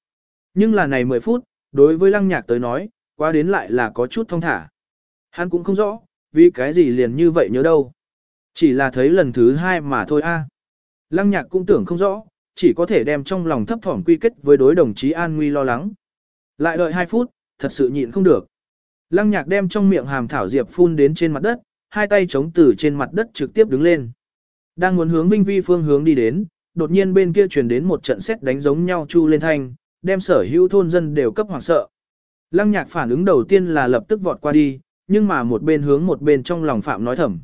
Nhưng là này 10 phút, đối với lăng nhạc tới nói, qua đến lại là có chút thông thả. Hắn cũng không rõ, vì cái gì liền như vậy nhớ đâu. Chỉ là thấy lần thứ hai mà thôi a. Lăng nhạc cũng tưởng không rõ, chỉ có thể đem trong lòng thấp thỏm quy kết với đối đồng chí an nguy lo lắng. Lại đợi 2 phút, thật sự nhịn không được. Lăng nhạc đem trong miệng hàm thảo diệp phun đến trên mặt đất, hai tay chống từ trên mặt đất trực tiếp đứng lên. Đang muốn hướng Vinh Vi phương hướng đi đến, đột nhiên bên kia truyền đến một trận xét đánh giống nhau chu lên thanh, đem sở hữu thôn dân đều cấp hoảng sợ. Lăng nhạc phản ứng đầu tiên là lập tức vọt qua đi, nhưng mà một bên hướng một bên trong lòng phạm nói thầm.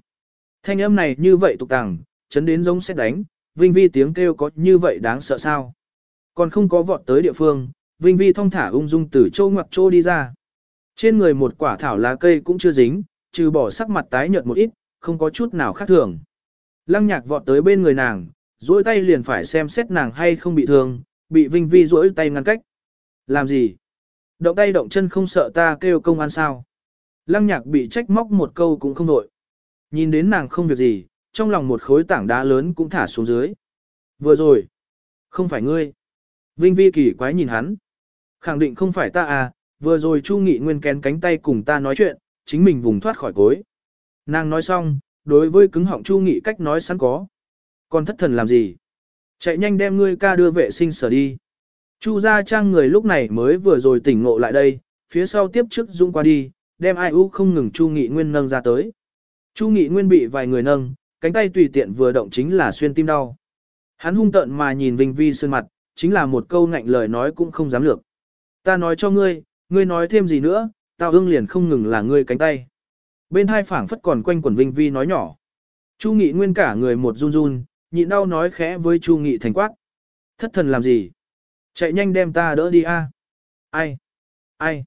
Thanh âm này như vậy tục tàng, chấn đến giống xét đánh, Vinh Vi tiếng kêu có như vậy đáng sợ sao. Còn không có vọt tới địa phương, Vinh Vi thong thả ung dung từ châu ngoặc châu đi ra. Trên người một quả thảo lá cây cũng chưa dính, trừ bỏ sắc mặt tái nhợt một ít, không có chút nào khác thường. Lăng nhạc vọt tới bên người nàng, duỗi tay liền phải xem xét nàng hay không bị thương, bị Vinh Vi duỗi tay ngăn cách. Làm gì? Động tay động chân không sợ ta kêu công an sao? Lăng nhạc bị trách móc một câu cũng không nổi. Nhìn đến nàng không việc gì, trong lòng một khối tảng đá lớn cũng thả xuống dưới. Vừa rồi. Không phải ngươi. Vinh Vi kỳ quái nhìn hắn. Khẳng định không phải ta à, vừa rồi Chu Nghị Nguyên kén cánh tay cùng ta nói chuyện, chính mình vùng thoát khỏi cối. Nàng nói xong, đối với cứng họng Chu Nghị cách nói sẵn có. Còn thất thần làm gì? Chạy nhanh đem ngươi ca đưa vệ sinh sở đi. Chu gia trang người lúc này mới vừa rồi tỉnh ngộ lại đây, phía sau tiếp trước dũng qua đi, đem ai u không ngừng Chu Nghị Nguyên nâng ra tới. Chu Nghị Nguyên bị vài người nâng, cánh tay tùy tiện vừa động chính là xuyên tim đau. Hắn hung tợn mà nhìn Vinh Vi sơn mặt, chính là một câu ngạnh lời nói cũng không dám lược. Ta nói cho ngươi, ngươi nói thêm gì nữa, tao ương liền không ngừng là ngươi cánh tay. Bên hai phảng phất còn quanh quẩn Vinh Vi nói nhỏ. Chu Nghị Nguyên cả người một run run, nhịn đau nói khẽ với Chu Nghị thành quát. Thất thần làm gì? Chạy nhanh đem ta đỡ đi a. Ai? Ai?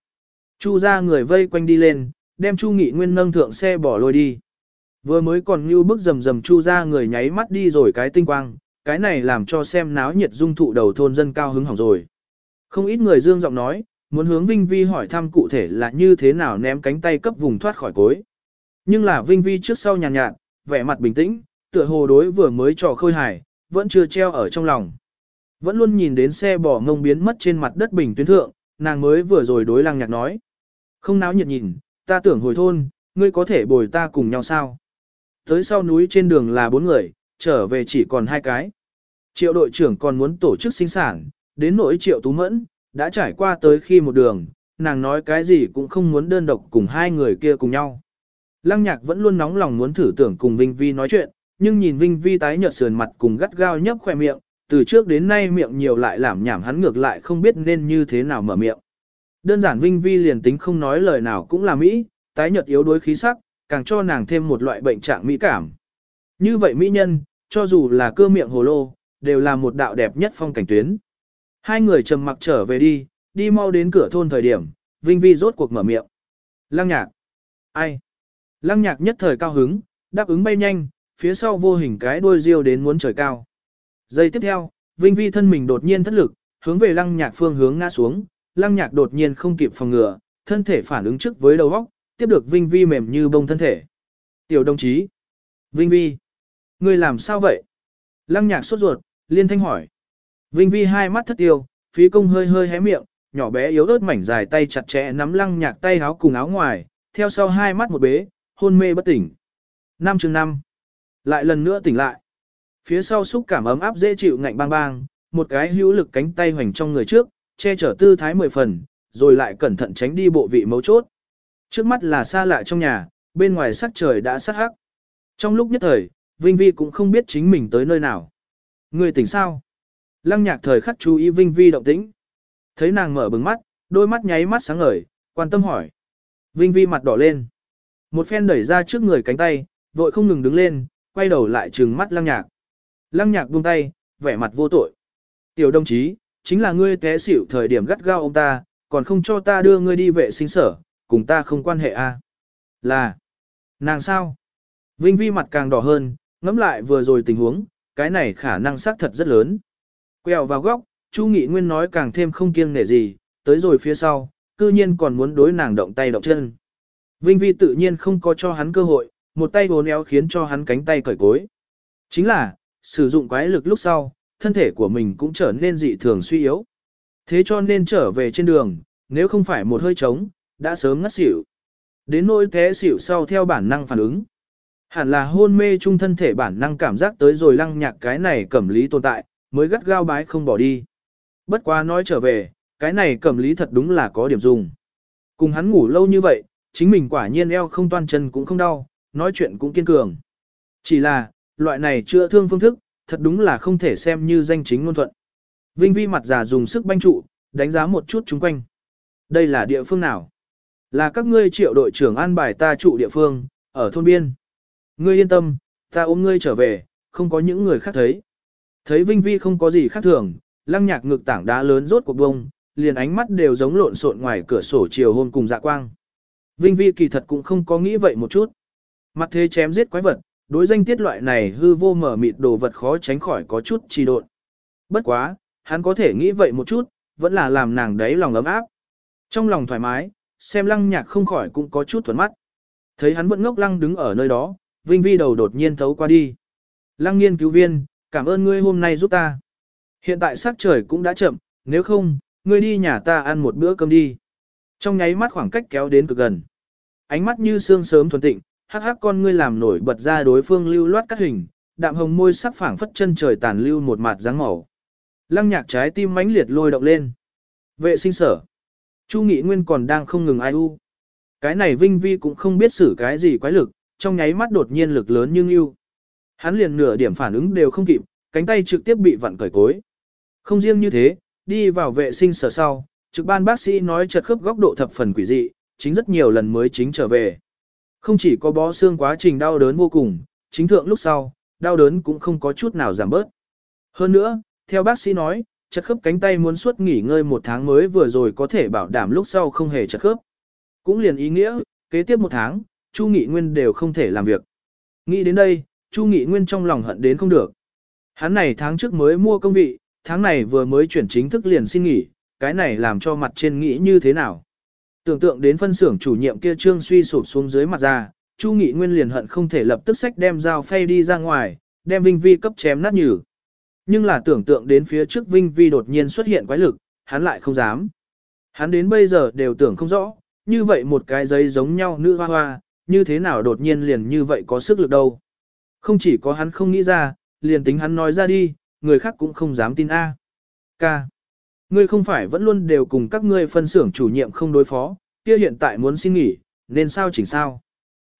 Chu ra người vây quanh đi lên, đem Chu Nghị Nguyên nâng thượng xe bỏ lôi đi. Vừa mới còn như bức rầm rầm Chu ra người nháy mắt đi rồi cái tinh quang, cái này làm cho xem náo nhiệt dung thụ đầu thôn dân cao hứng hỏng rồi. Không ít người dương giọng nói, muốn hướng Vinh Vi hỏi thăm cụ thể là như thế nào ném cánh tay cấp vùng thoát khỏi cối. Nhưng là Vinh Vi trước sau nhàn nhạt, nhạt, vẻ mặt bình tĩnh, tựa hồ đối vừa mới trò khơi hải, vẫn chưa treo ở trong lòng. Vẫn luôn nhìn đến xe bỏ ngông biến mất trên mặt đất bình tuyến thượng, nàng mới vừa rồi đối lăng nhạc nói. Không náo nhiệt nhìn, ta tưởng hồi thôn, ngươi có thể bồi ta cùng nhau sao? Tới sau núi trên đường là bốn người, trở về chỉ còn hai cái. Triệu đội trưởng còn muốn tổ chức sinh sản, đến nỗi triệu tú mẫn, đã trải qua tới khi một đường, nàng nói cái gì cũng không muốn đơn độc cùng hai người kia cùng nhau. Lăng nhạc vẫn luôn nóng lòng muốn thử tưởng cùng Vinh Vi nói chuyện, nhưng nhìn Vinh Vi tái nhợt sườn mặt cùng gắt gao nhấp khoe miệng, từ trước đến nay miệng nhiều lại làm nhảm hắn ngược lại không biết nên như thế nào mở miệng. Đơn giản Vinh Vi liền tính không nói lời nào cũng là Mỹ, tái nhợt yếu đuối khí sắc, càng cho nàng thêm một loại bệnh trạng mỹ cảm. Như vậy mỹ nhân, cho dù là cơ miệng hồ lô, đều là một đạo đẹp nhất phong cảnh tuyến. Hai người trầm mặc trở về đi, đi mau đến cửa thôn thời điểm, Vinh Vi rốt cuộc mở miệng. Lăng nhạc. Ai? Lăng nhạc nhất thời cao hứng, đáp ứng bay nhanh, phía sau vô hình cái đuôi riêu đến muốn trời cao. Giây tiếp theo, Vinh Vi thân mình đột nhiên thất lực, hướng về lăng nhạc phương hướng ngã xuống, lăng nhạc đột nhiên không kịp phòng ngừa, thân thể phản ứng trước với đầu óc, tiếp được Vinh Vi mềm như bông thân thể. Tiểu đồng chí. Vinh Vi. Ngươi làm sao vậy? Lăng nhạc sốt ruột, liên thanh hỏi. Vinh Vi hai mắt thất tiêu, phí công hơi hơi hé miệng, nhỏ bé yếu ớt mảnh dài tay chặt chẽ nắm lăng nhạc tay áo cùng áo ngoài, theo sau hai mắt một bế, hôn mê bất tỉnh. Năm chương năm. Lại lần nữa tỉnh lại. Phía sau xúc cảm ấm áp dễ chịu ngạnh bang bang, một cái hữu lực cánh tay hoành trong người trước, che chở tư thái mười phần, rồi lại cẩn thận tránh đi bộ vị mấu chốt. Trước mắt là xa lạ trong nhà, bên ngoài sắc trời đã sát hắc. Trong lúc nhất thời, Vinh Vi cũng không biết chính mình tới nơi nào. Người tỉnh sao? Lăng nhạc thời khắc chú ý Vinh Vi động tĩnh. Thấy nàng mở bừng mắt, đôi mắt nháy mắt sáng ngời, quan tâm hỏi. Vinh Vi mặt đỏ lên. Một phen đẩy ra trước người cánh tay, vội không ngừng đứng lên, quay đầu lại trừng mắt lăng nhạc. Lăng nhạc buông tay, vẻ mặt vô tội. Tiểu đồng chí, chính là ngươi té xỉu thời điểm gắt gao ông ta, còn không cho ta đưa ngươi đi vệ sinh sở, cùng ta không quan hệ a. À? Là, nàng sao? Vinh Vi mặt càng đỏ hơn, ngẫm lại vừa rồi tình huống, cái này khả năng xác thật rất lớn. Quẹo vào góc, Chu Nghị Nguyên nói càng thêm không kiêng nể gì, tới rồi phía sau, cư nhiên còn muốn đối nàng động tay động chân. Vinh Vi tự nhiên không có cho hắn cơ hội, một tay bốn éo khiến cho hắn cánh tay cởi cối. Chính là, sử dụng quái lực lúc sau, thân thể của mình cũng trở nên dị thường suy yếu. Thế cho nên trở về trên đường, nếu không phải một hơi trống, đã sớm ngất xỉu. Đến nỗi thế xỉu sau theo bản năng phản ứng. Hẳn là hôn mê trung thân thể bản năng cảm giác tới rồi lăng nhạc cái này cẩm lý tồn tại, mới gắt gao bái không bỏ đi. Bất quá nói trở về, cái này cẩm lý thật đúng là có điểm dùng. Cùng hắn ngủ lâu như vậy, chính mình quả nhiên eo không toan chân cũng không đau, nói chuyện cũng kiên cường. Chỉ là, loại này chữa thương phương thức, thật đúng là không thể xem như danh chính ngôn thuận. Vinh vi mặt già dùng sức banh trụ, đánh giá một chút chung quanh. Đây là địa phương nào? Là các ngươi triệu đội trưởng an bài ta trụ địa phương, ở thôn biên. Ngươi yên tâm, ta ôm ngươi trở về, không có những người khác thấy. Thấy Vinh Vi không có gì khác thường, lăng nhạc ngực tảng đá lớn rốt cuộc bông, liền ánh mắt đều giống lộn xộn ngoài cửa sổ chiều hôm cùng dạ quang. Vinh Vi kỳ thật cũng không có nghĩ vậy một chút. Mặt thế chém giết quái vật, đối danh tiết loại này hư vô mở mịt đồ vật khó tránh khỏi có chút trì độn. Bất quá, hắn có thể nghĩ vậy một chút, vẫn là làm nàng đấy lòng ấm áp. Trong lòng thoải mái, xem lăng nhạc không khỏi cũng có chút thuần mắt. Thấy hắn vẫn ngốc lăng đứng ở nơi đó, Vinh Vi đầu đột nhiên thấu qua đi. Lăng nghiên cứu viên, cảm ơn ngươi hôm nay giúp ta. Hiện tại sắc trời cũng đã chậm, nếu không, ngươi đi nhà ta ăn một bữa cơm đi. Trong nháy mắt khoảng cách kéo đến cực gần. Ánh mắt như sương sớm thuần tịnh, hắc hắc con ngươi làm nổi bật ra đối phương lưu loát cắt hình, đạm hồng môi sắc phảng phất chân trời tàn lưu một mặt dáng màu. Lăng nhạc trái tim mãnh liệt lôi động lên. Vệ sinh sở. Chu Nghị Nguyên còn đang không ngừng ai u. Cái này Vinh Vi cũng không biết xử cái gì quái lực, trong nháy mắt đột nhiên lực lớn nhưng yêu. Hắn liền nửa điểm phản ứng đều không kịp, cánh tay trực tiếp bị vặn cởi cối. Không riêng như thế, đi vào vệ sinh sở sau, trực ban bác sĩ nói chật khớp góc độ thập phần quỷ dị, chính rất nhiều lần mới chính trở về. Không chỉ có bó xương quá trình đau đớn vô cùng, chính thượng lúc sau, đau đớn cũng không có chút nào giảm bớt. Hơn nữa, theo bác sĩ nói, chật khớp cánh tay muốn suốt nghỉ ngơi một tháng mới vừa rồi có thể bảo đảm lúc sau không hề chật khớp. Cũng liền ý nghĩa, kế tiếp một tháng, Chu Nghị Nguyên đều không thể làm việc. Nghĩ đến đây, Chu Nghị Nguyên trong lòng hận đến không được. Hắn này tháng trước mới mua công vị, tháng này vừa mới chuyển chính thức liền xin nghỉ, cái này làm cho mặt trên nghĩ như thế nào. Tưởng tượng đến phân xưởng chủ nhiệm kia trương suy sụp xuống dưới mặt ra, Chu Nghị Nguyên liền hận không thể lập tức sách đem dao phay đi ra ngoài, đem Vinh Vi cấp chém nát nhừ. Nhưng là tưởng tượng đến phía trước Vinh Vi đột nhiên xuất hiện quái lực, hắn lại không dám. Hắn đến bây giờ đều tưởng không rõ, như vậy một cái giấy giống nhau nữ hoa hoa, như thế nào đột nhiên liền như vậy có sức lực đâu. Không chỉ có hắn không nghĩ ra, liền tính hắn nói ra đi, người khác cũng không dám tin A. Ca. Ngươi không phải vẫn luôn đều cùng các ngươi phân xưởng chủ nhiệm không đối phó, kia hiện tại muốn xin nghỉ, nên sao chỉnh sao.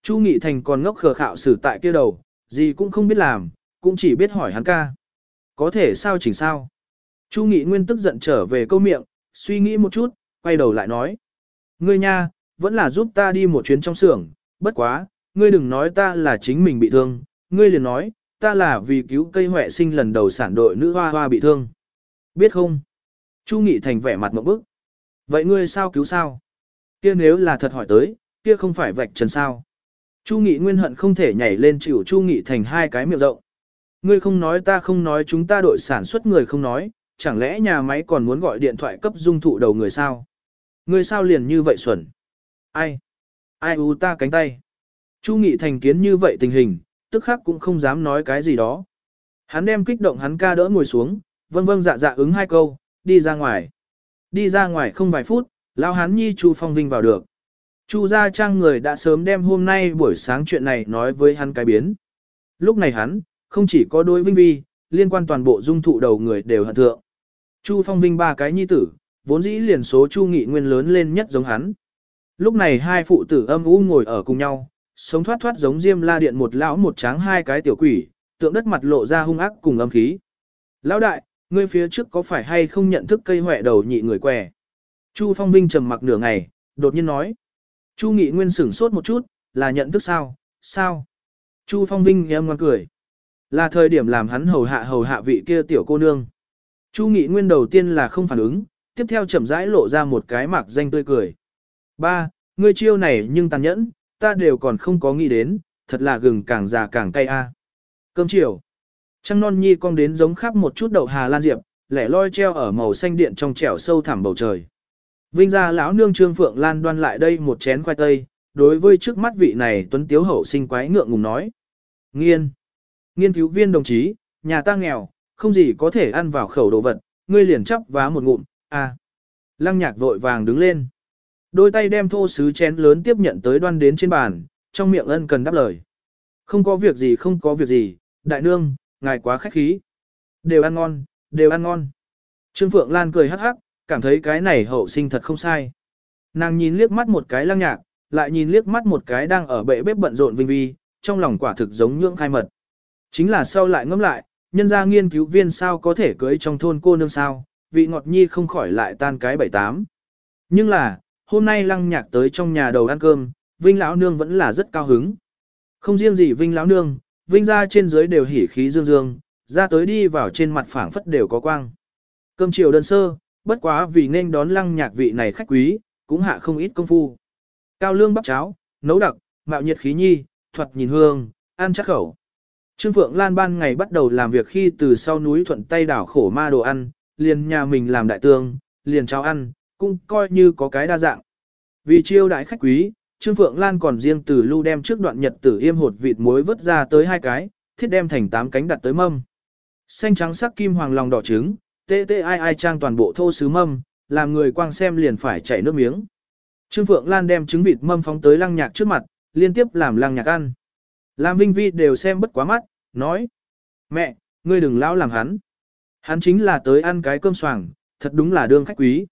Chu Nghị Thành còn ngốc khờ khạo xử tại kia đầu, gì cũng không biết làm, cũng chỉ biết hỏi hắn ca. Có thể sao chỉnh sao? Chu Nghị Nguyên tức giận trở về câu miệng, suy nghĩ một chút, quay đầu lại nói. Ngươi nha, vẫn là giúp ta đi một chuyến trong xưởng, bất quá, ngươi đừng nói ta là chính mình bị thương, ngươi liền nói, ta là vì cứu cây huệ sinh lần đầu sản đội nữ hoa hoa bị thương. Biết không? Chu Nghị Thành vẻ mặt mộng bức. Vậy ngươi sao cứu sao? Kia nếu là thật hỏi tới, kia không phải vạch trần sao? Chu Nghị Nguyên hận không thể nhảy lên chịu Chu Nghị Thành hai cái miệng rộng. Ngươi không nói ta không nói chúng ta đội sản xuất người không nói, chẳng lẽ nhà máy còn muốn gọi điện thoại cấp dung thụ đầu người sao? Ngươi sao liền như vậy xuẩn? Ai? Ai u ta cánh tay? Chu Nghị Thành kiến như vậy tình hình, tức khắc cũng không dám nói cái gì đó. Hắn đem kích động hắn ca đỡ ngồi xuống, vâng vâng dạ dạ ứng hai câu, đi ra ngoài. Đi ra ngoài không vài phút, lão hắn nhi Chu Phong Vinh vào được. Chu gia trang người đã sớm đem hôm nay buổi sáng chuyện này nói với hắn cái biến. Lúc này hắn, không chỉ có đối Vinh Vi, liên quan toàn bộ dung thụ đầu người đều hận thượng. Chu Phong Vinh ba cái nhi tử, vốn dĩ liền số Chu Nghị Nguyên lớn lên nhất giống hắn. Lúc này hai phụ tử âm u ngồi ở cùng nhau, sống thoát thoát giống Diêm La Điện một lão một tráng hai cái tiểu quỷ, tượng đất mặt lộ ra hung ác cùng âm khí. Lão đại, ngươi phía trước có phải hay không nhận thức cây hoẹ đầu nhị người què? Chu Phong Vinh trầm mặc nửa ngày, đột nhiên nói. Chu Nghị Nguyên sửng sốt một chút, là nhận thức sao, sao? Chu Phong Vinh em ngoan cười. Là thời điểm làm hắn hầu hạ hầu hạ vị kia tiểu cô nương. Chu Nghị Nguyên đầu tiên là không phản ứng, tiếp theo chậm rãi lộ ra một cái mạc danh tươi cười. Ba, ngươi chiêu này nhưng tàn nhẫn, ta đều còn không có nghĩ đến, thật là gừng càng già càng cay a. Cơm chiều. Trăng non nhi cong đến giống khắp một chút đậu hà lan diệp, lẻ loi treo ở màu xanh điện trong trẻo sâu thẳm bầu trời. Vinh gia lão nương Trương Phượng Lan đoan lại đây một chén khoai tây, đối với trước mắt vị này tuấn tiếu hậu sinh quái ngượng ngùng nói. Nghiên. Nghiên cứu viên đồng chí, nhà ta nghèo, không gì có thể ăn vào khẩu đồ vật, ngươi liền chắp vá một ngụm, à. Lăng nhạc vội vàng đứng lên. Đôi tay đem thô sứ chén lớn tiếp nhận tới đoan đến trên bàn, trong miệng ân cần đáp lời. Không có việc gì không có việc gì, đại nương, ngài quá khách khí. Đều ăn ngon, Đều ăn ngon. Trương Phượng Lan cười hắc hắc, cảm thấy cái này hậu sinh thật không sai. Nàng nhìn liếc mắt một cái lăng nhạc, lại nhìn liếc mắt một cái đang ở bệ bếp bận rộn vinh vi, trong lòng quả thực giống nhưỡng khai mật. Chính là sau lại ngẫm lại, nhân gia nghiên cứu viên sao có thể cưới trong thôn cô nương sao, vị ngọt nhi không khỏi lại tan cái bảy tám. Nhưng là, hôm nay lăng nhạc tới trong nhà đầu ăn cơm, Vinh lão nương vẫn là rất cao hứng. Không riêng gì Vinh lão nương, Vinh ra trên dưới đều hỉ khí dương dương, ra tới đi vào trên mặt phảng phất đều có quang. Cơm chiều đơn sơ, bất quá vì nên đón lăng nhạc vị này khách quý, cũng hạ không ít công phu. Cao lương bắp cháo, nấu đặc, mạo nhiệt khí nhi, thuật nhìn hương, ăn chắc khẩu. Trương Phượng Lan ban ngày bắt đầu làm việc khi từ sau núi thuận tay đảo khổ ma đồ ăn, liền nhà mình làm đại tương, liền cháo ăn, cũng coi như có cái đa dạng. Vì chiêu đại khách quý, Trương Phượng Lan còn riêng từ lưu đem trước đoạn nhật tử yêm hột vịt muối vớt ra tới hai cái, thiết đem thành tám cánh đặt tới mâm. Xanh trắng sắc kim hoàng lòng đỏ trứng, tê tê ai ai trang toàn bộ thô sứ mâm, làm người quang xem liền phải chảy nước miếng. Trương Phượng Lan đem trứng vịt mâm phóng tới lăng nhạc trước mặt, liên tiếp làm lăng nhạc ăn. Lam Vinh Vi đều xem bất quá mắt, nói. Mẹ, ngươi đừng lão làm hắn. Hắn chính là tới ăn cái cơm soảng, thật đúng là đương khách quý.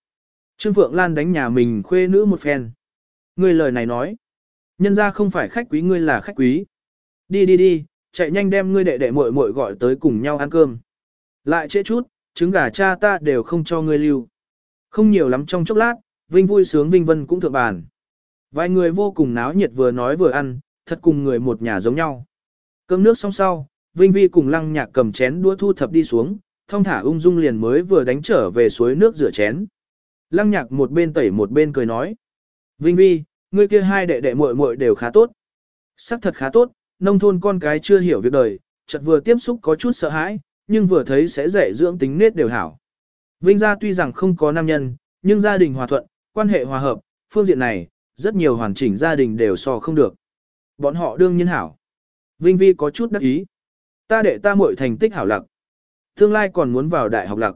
Trương Phượng Lan đánh nhà mình khuê nữ một phen. Ngươi lời này nói. Nhân ra không phải khách quý ngươi là khách quý. Đi đi đi, chạy nhanh đem ngươi đệ đệ muội muội gọi tới cùng nhau ăn cơm. Lại trễ chút, trứng gà cha ta đều không cho ngươi lưu. Không nhiều lắm trong chốc lát, Vinh vui sướng Vinh Vân cũng thượng bàn. Vài người vô cùng náo nhiệt vừa nói vừa ăn, thật cùng người một nhà giống nhau. Cơm nước xong sau, Vinh Vi cùng lăng nhạc cầm chén đũa thu thập đi xuống, thong thả ung dung liền mới vừa đánh trở về suối nước rửa chén. Lăng nhạc một bên tẩy một bên cười nói. Vinh Vi, ngươi kia hai đệ đệ muội muội đều khá tốt. Sắc thật khá tốt, nông thôn con cái chưa hiểu việc đời, chợt vừa tiếp xúc có chút sợ hãi, nhưng vừa thấy sẽ dạy dưỡng tính nết đều hảo. Vinh gia tuy rằng không có nam nhân, nhưng gia đình hòa thuận, quan hệ hòa hợp, phương diện này, rất nhiều hoàn chỉnh gia đình đều so không được. Bọn họ đương nhiên hảo. Vinh Vi có chút đắc ý. Ta đệ ta muội thành tích hảo lặc. Tương lai còn muốn vào đại học lặc.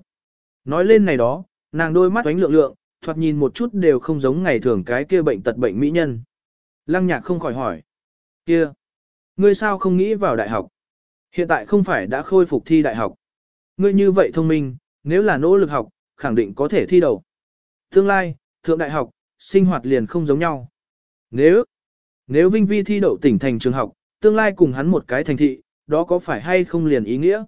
Nói lên này đó, nàng đôi mắt ánh lượng lượng, thoạt nhìn một chút đều không giống ngày thường cái kia bệnh tật bệnh mỹ nhân. Lăng nhạc không khỏi hỏi. Kia, ngươi sao không nghĩ vào đại học? Hiện tại không phải đã khôi phục thi đại học. Ngươi như vậy thông minh, nếu là nỗ lực học, khẳng định có thể thi đầu. Tương lai, thượng đại học, sinh hoạt liền không giống nhau. Nếu, nếu Vinh Vi thi đậu tỉnh thành trường học, tương lai cùng hắn một cái thành thị, đó có phải hay không liền ý nghĩa?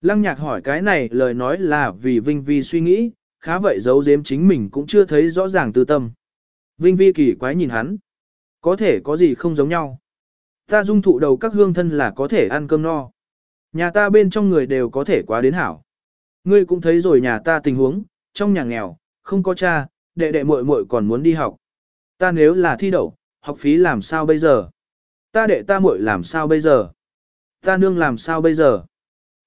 Lăng nhạc hỏi cái này lời nói là vì Vinh Vi suy nghĩ, khá vậy giấu giếm chính mình cũng chưa thấy rõ ràng tư tâm. Vinh Vi kỳ quái nhìn hắn. Có thể có gì không giống nhau. Ta dung thụ đầu các hương thân là có thể ăn cơm no. Nhà ta bên trong người đều có thể quá đến hảo. Ngươi cũng thấy rồi nhà ta tình huống, trong nhà nghèo, không có cha, đệ đệ muội muội còn muốn đi học. Ta nếu là thi đậu, học phí làm sao bây giờ? Ta đệ ta muội làm sao bây giờ? Ta nương làm sao bây giờ?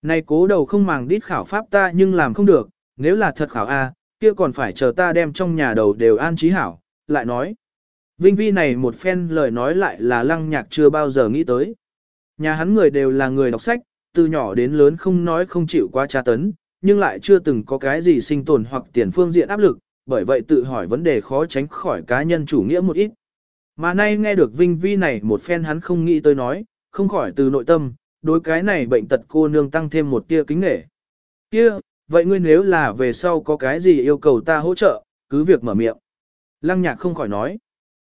Này cố đầu không màng đít khảo pháp ta nhưng làm không được, nếu là thật khảo A, kia còn phải chờ ta đem trong nhà đầu đều an trí hảo, lại nói. Vinh Vi này một phen lời nói lại là lăng nhạc chưa bao giờ nghĩ tới. Nhà hắn người đều là người đọc sách, từ nhỏ đến lớn không nói không chịu quá tra tấn, nhưng lại chưa từng có cái gì sinh tồn hoặc tiền phương diện áp lực, bởi vậy tự hỏi vấn đề khó tránh khỏi cá nhân chủ nghĩa một ít. Mà nay nghe được Vinh Vi này một phen hắn không nghĩ tới nói, không khỏi từ nội tâm, đối cái này bệnh tật cô nương tăng thêm một tia kính nghệ. Kia, vậy ngươi nếu là về sau có cái gì yêu cầu ta hỗ trợ, cứ việc mở miệng. Lăng nhạc không khỏi nói.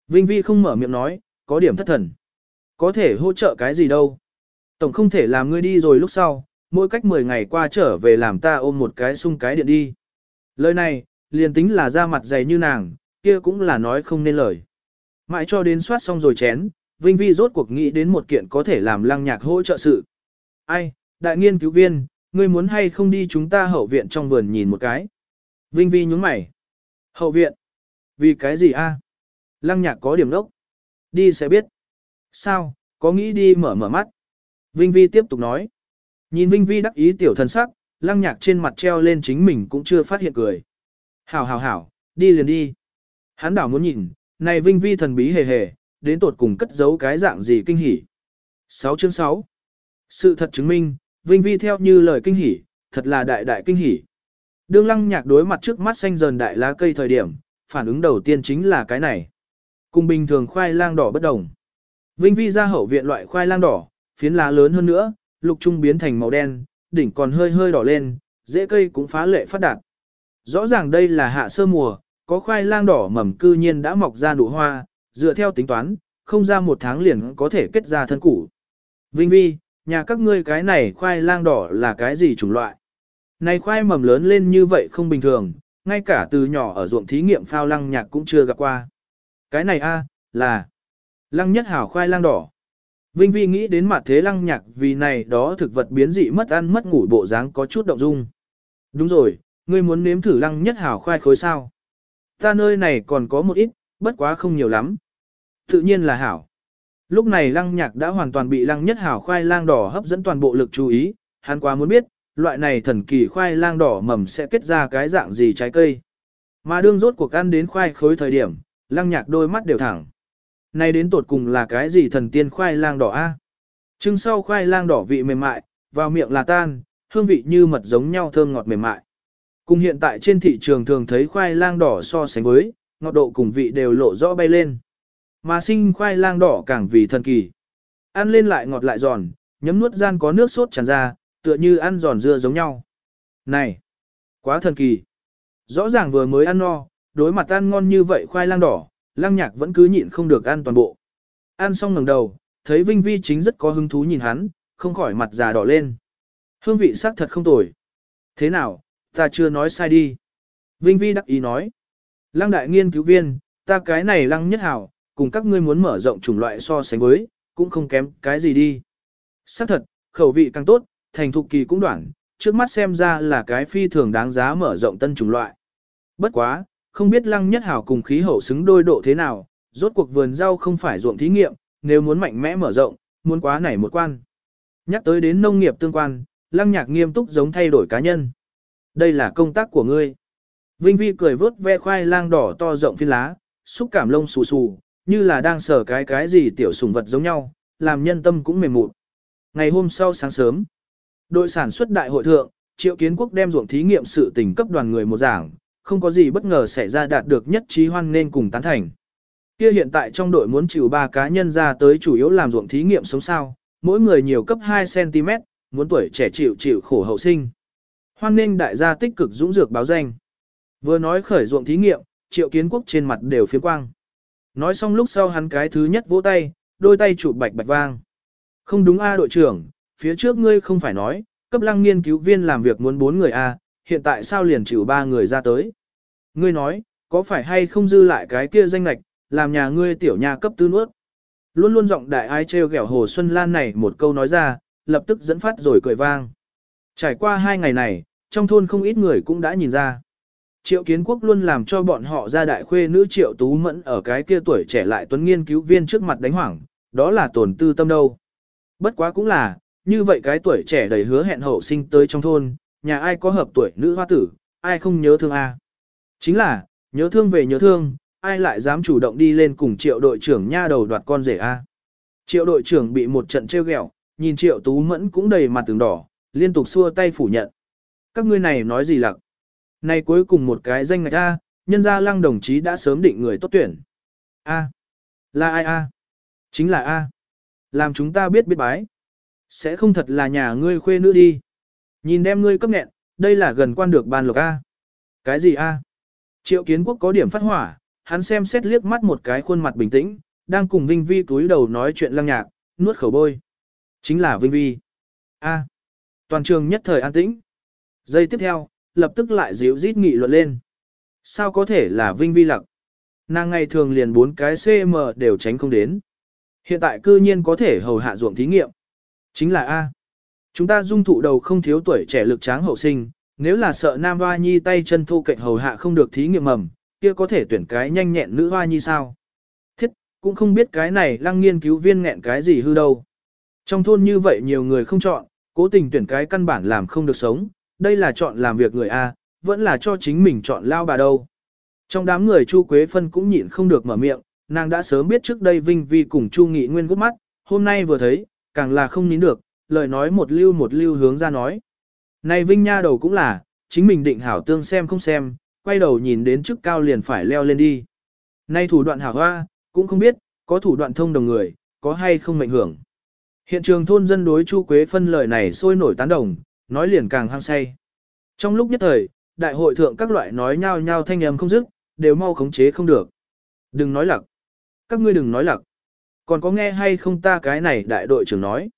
Vinh Vi không mở miệng nói, có điểm thất thần. Có thể hỗ trợ cái gì đâu. Tổng không thể làm ngươi đi rồi lúc sau, mỗi cách 10 ngày qua trở về làm ta ôm một cái sung cái điện đi. Lời này, liền tính là ra mặt dày như nàng, kia cũng là nói không nên lời. Mãi cho đến soát xong rồi chén, Vinh Vi rốt cuộc nghĩ đến một kiện có thể làm lăng nhạc hỗ trợ sự. Ai, đại nghiên cứu viên, ngươi muốn hay không đi chúng ta hậu viện trong vườn nhìn một cái. Vinh Vi nhúng mày. Hậu viện? Vì cái gì a? Lăng nhạc có điểm đốc. Đi sẽ biết. Sao, có nghĩ đi mở mở mắt. Vinh Vi tiếp tục nói. Nhìn Vinh Vi đắc ý tiểu thần sắc, lăng nhạc trên mặt treo lên chính mình cũng chưa phát hiện cười. Hảo hảo hảo, đi liền đi. Hắn đảo muốn nhìn, này Vinh Vi thần bí hề hề, đến tột cùng cất giấu cái dạng gì kinh hỉ. 6 chương 6 Sự thật chứng minh, Vinh Vi theo như lời kinh hỉ, thật là đại đại kinh hỉ. Đương lăng nhạc đối mặt trước mắt xanh dần đại lá cây thời điểm, phản ứng đầu tiên chính là cái này. Cùng bình thường khoai lang đỏ bất đồng. Vinh Vi ra hậu viện loại khoai lang đỏ, phiến lá lớn hơn nữa, lục trung biến thành màu đen, đỉnh còn hơi hơi đỏ lên, dễ cây cũng phá lệ phát đạt. Rõ ràng đây là hạ sơ mùa, có khoai lang đỏ mầm cư nhiên đã mọc ra nụ hoa, dựa theo tính toán, không ra một tháng liền có thể kết ra thân củ. Vinh Vi, nhà các ngươi cái này khoai lang đỏ là cái gì chủng loại? Này khoai mầm lớn lên như vậy không bình thường, ngay cả từ nhỏ ở ruộng thí nghiệm phao lăng nhạc cũng chưa gặp qua. Cái này a là lăng nhất hảo khoai lang đỏ. Vinh Vi nghĩ đến mặt thế lăng nhạc vì này đó thực vật biến dị mất ăn mất ngủ bộ dáng có chút động dung. Đúng rồi, ngươi muốn nếm thử lăng nhất hảo khoai khối sao? Ta nơi này còn có một ít, bất quá không nhiều lắm. Tự nhiên là hảo. Lúc này lăng nhạc đã hoàn toàn bị lăng nhất hảo khoai lang đỏ hấp dẫn toàn bộ lực chú ý, hắn quá muốn biết, loại này thần kỳ khoai lang đỏ mầm sẽ kết ra cái dạng gì trái cây. Mà đương rốt cuộc ăn đến khoai khối thời điểm, lăng nhạc đôi mắt đều thẳng. Này đến tột cùng là cái gì thần tiên khoai lang đỏ a? Trưng sau khoai lang đỏ vị mềm mại, vào miệng là tan, hương vị như mật giống nhau thơm ngọt mềm mại. Cùng hiện tại trên thị trường thường thấy khoai lang đỏ so sánh với, ngọt độ cùng vị đều lộ rõ bay lên. Mà sinh khoai lang đỏ càng vì thần kỳ. Ăn lên lại ngọt lại giòn, nhấm nuốt gian có nước sốt tràn ra, tựa như ăn giòn dưa giống nhau. Này, quá thần kỳ. Rõ ràng vừa mới ăn no, đối mặt ăn ngon như vậy khoai lang đỏ, lang nhạc vẫn cứ nhịn không được ăn toàn bộ. Ăn xong ngẩng đầu, thấy Vinh Vi chính rất có hứng thú nhìn hắn, không khỏi mặt già đỏ lên. Hương vị sắc thật không tồi. Thế nào, ta chưa nói sai đi. Vinh Vi đắc ý nói. Lăng đại nghiên cứu viên, ta cái này lăng nhất hảo, cùng các ngươi muốn mở rộng chủng loại so sánh với, cũng không kém cái gì đi. xác thật, khẩu vị càng tốt, thành thục kỳ cũng đoạn, trước mắt xem ra là cái phi thường đáng giá mở rộng tân chủng loại. Bất quá, không biết lăng nhất hảo cùng khí hậu xứng đôi độ thế nào, rốt cuộc vườn rau không phải ruộng thí nghiệm, nếu muốn mạnh mẽ mở rộng, muốn quá nảy một quan. Nhắc tới đến nông nghiệp tương quan, lăng nhạc nghiêm túc giống thay đổi cá nhân. Đây là công tác của ngươi. Vinh Vi cười vớt ve khoai lang đỏ to rộng phiên lá, xúc cảm lông xù xù, như là đang sờ cái cái gì tiểu sủng vật giống nhau, làm nhân tâm cũng mềm mụn. Ngày hôm sau sáng sớm, đội sản xuất đại hội thượng, Triệu Kiến Quốc đem ruộng thí nghiệm sự tình cấp đoàn người một giảng, không có gì bất ngờ xảy ra đạt được nhất trí hoan nên cùng tán thành. Kia hiện tại trong đội muốn chịu ba cá nhân ra tới chủ yếu làm ruộng thí nghiệm sống sao, mỗi người nhiều cấp 2cm, muốn tuổi trẻ chịu chịu khổ hậu sinh. Hoan nên đại gia tích cực dũng dược báo danh. Vừa nói khởi ruộng thí nghiệm, triệu kiến quốc trên mặt đều phiếm quang. Nói xong lúc sau hắn cái thứ nhất vỗ tay, đôi tay chụp bạch bạch vang. Không đúng a đội trưởng, phía trước ngươi không phải nói, cấp lăng nghiên cứu viên làm việc muốn bốn người a, hiện tại sao liền chịu ba người ra tới. Ngươi nói, có phải hay không dư lại cái kia danh lạch, làm nhà ngươi tiểu nhà cấp tư nuốt. Luôn luôn giọng đại ai treo gẻo Hồ Xuân Lan này một câu nói ra, lập tức dẫn phát rồi cười vang. Trải qua hai ngày này, trong thôn không ít người cũng đã nhìn ra. Triệu Kiến Quốc luôn làm cho bọn họ ra đại khuê nữ Triệu Tú Mẫn ở cái kia tuổi trẻ lại tuấn nghiên cứu viên trước mặt đánh hoảng, đó là tổn tư tâm đâu. Bất quá cũng là, như vậy cái tuổi trẻ đầy hứa hẹn hậu sinh tới trong thôn, nhà ai có hợp tuổi nữ hoa tử, ai không nhớ thương a? Chính là, nhớ thương về nhớ thương, ai lại dám chủ động đi lên cùng triệu đội trưởng nha đầu đoạt con rể a? Triệu đội trưởng bị một trận trêu ghẹo, nhìn triệu tú mẫn cũng đầy mặt từng đỏ, liên tục xua tay phủ nhận. Các ngươi này nói gì lặc? Này cuối cùng một cái danh ngạch A, nhân gia lăng đồng chí đã sớm định người tốt tuyển. A. Là ai A? Chính là A. Làm chúng ta biết biết bái. Sẽ không thật là nhà ngươi khuê nữ đi. Nhìn đem ngươi cấp nghẹn, đây là gần quan được ban lộc A. Cái gì A? Triệu kiến quốc có điểm phát hỏa, hắn xem xét liếc mắt một cái khuôn mặt bình tĩnh, đang cùng Vinh Vi túi đầu nói chuyện lăng nhạc, nuốt khẩu bôi. Chính là Vinh Vi. A. Toàn trường nhất thời an tĩnh. Giây tiếp theo, lập tức lại díu rít nghị luận lên. Sao có thể là Vinh Vi lặc? Nàng ngày thường liền bốn cái CM đều tránh không đến. Hiện tại cư nhiên có thể hầu hạ ruộng thí nghiệm. Chính là A. Chúng ta dung thụ đầu không thiếu tuổi trẻ lực tráng hậu sinh, nếu là sợ nam hoa nhi tay chân thu cạnh hầu hạ không được thí nghiệm mầm, kia có thể tuyển cái nhanh nhẹn nữ hoa nhi sao? Thiết, cũng không biết cái này lăng nghiên cứu viên nghẹn cái gì hư đâu. Trong thôn như vậy nhiều người không chọn, cố tình tuyển cái căn bản làm không được sống, đây là chọn làm việc người A, vẫn là cho chính mình chọn lao bà đâu. Trong đám người Chu Quế Phân cũng nhịn không được mở miệng, nàng đã sớm biết trước đây Vinh Vi cùng Chu Nghị Nguyên gút mắt, hôm nay vừa thấy, càng là không nín được, lời nói một lưu một lưu hướng ra nói. Này Vinh Nha đầu cũng là, chính mình định hảo tương xem không xem, quay đầu nhìn đến chức cao liền phải leo lên đi. Nay thủ đoạn hảo hoa, cũng không biết, có thủ đoạn thông đồng người, có hay không mệnh hưởng. Hiện trường thôn dân đối Chu Quế phân lời này sôi nổi tán đồng, nói liền càng hăng say. Trong lúc nhất thời, đại hội thượng các loại nói nhau nhau thanh âm không dứt, đều mau khống chế không được. Đừng nói lặc. Các ngươi đừng nói lặc. Còn có nghe hay không ta cái này đại đội trưởng nói.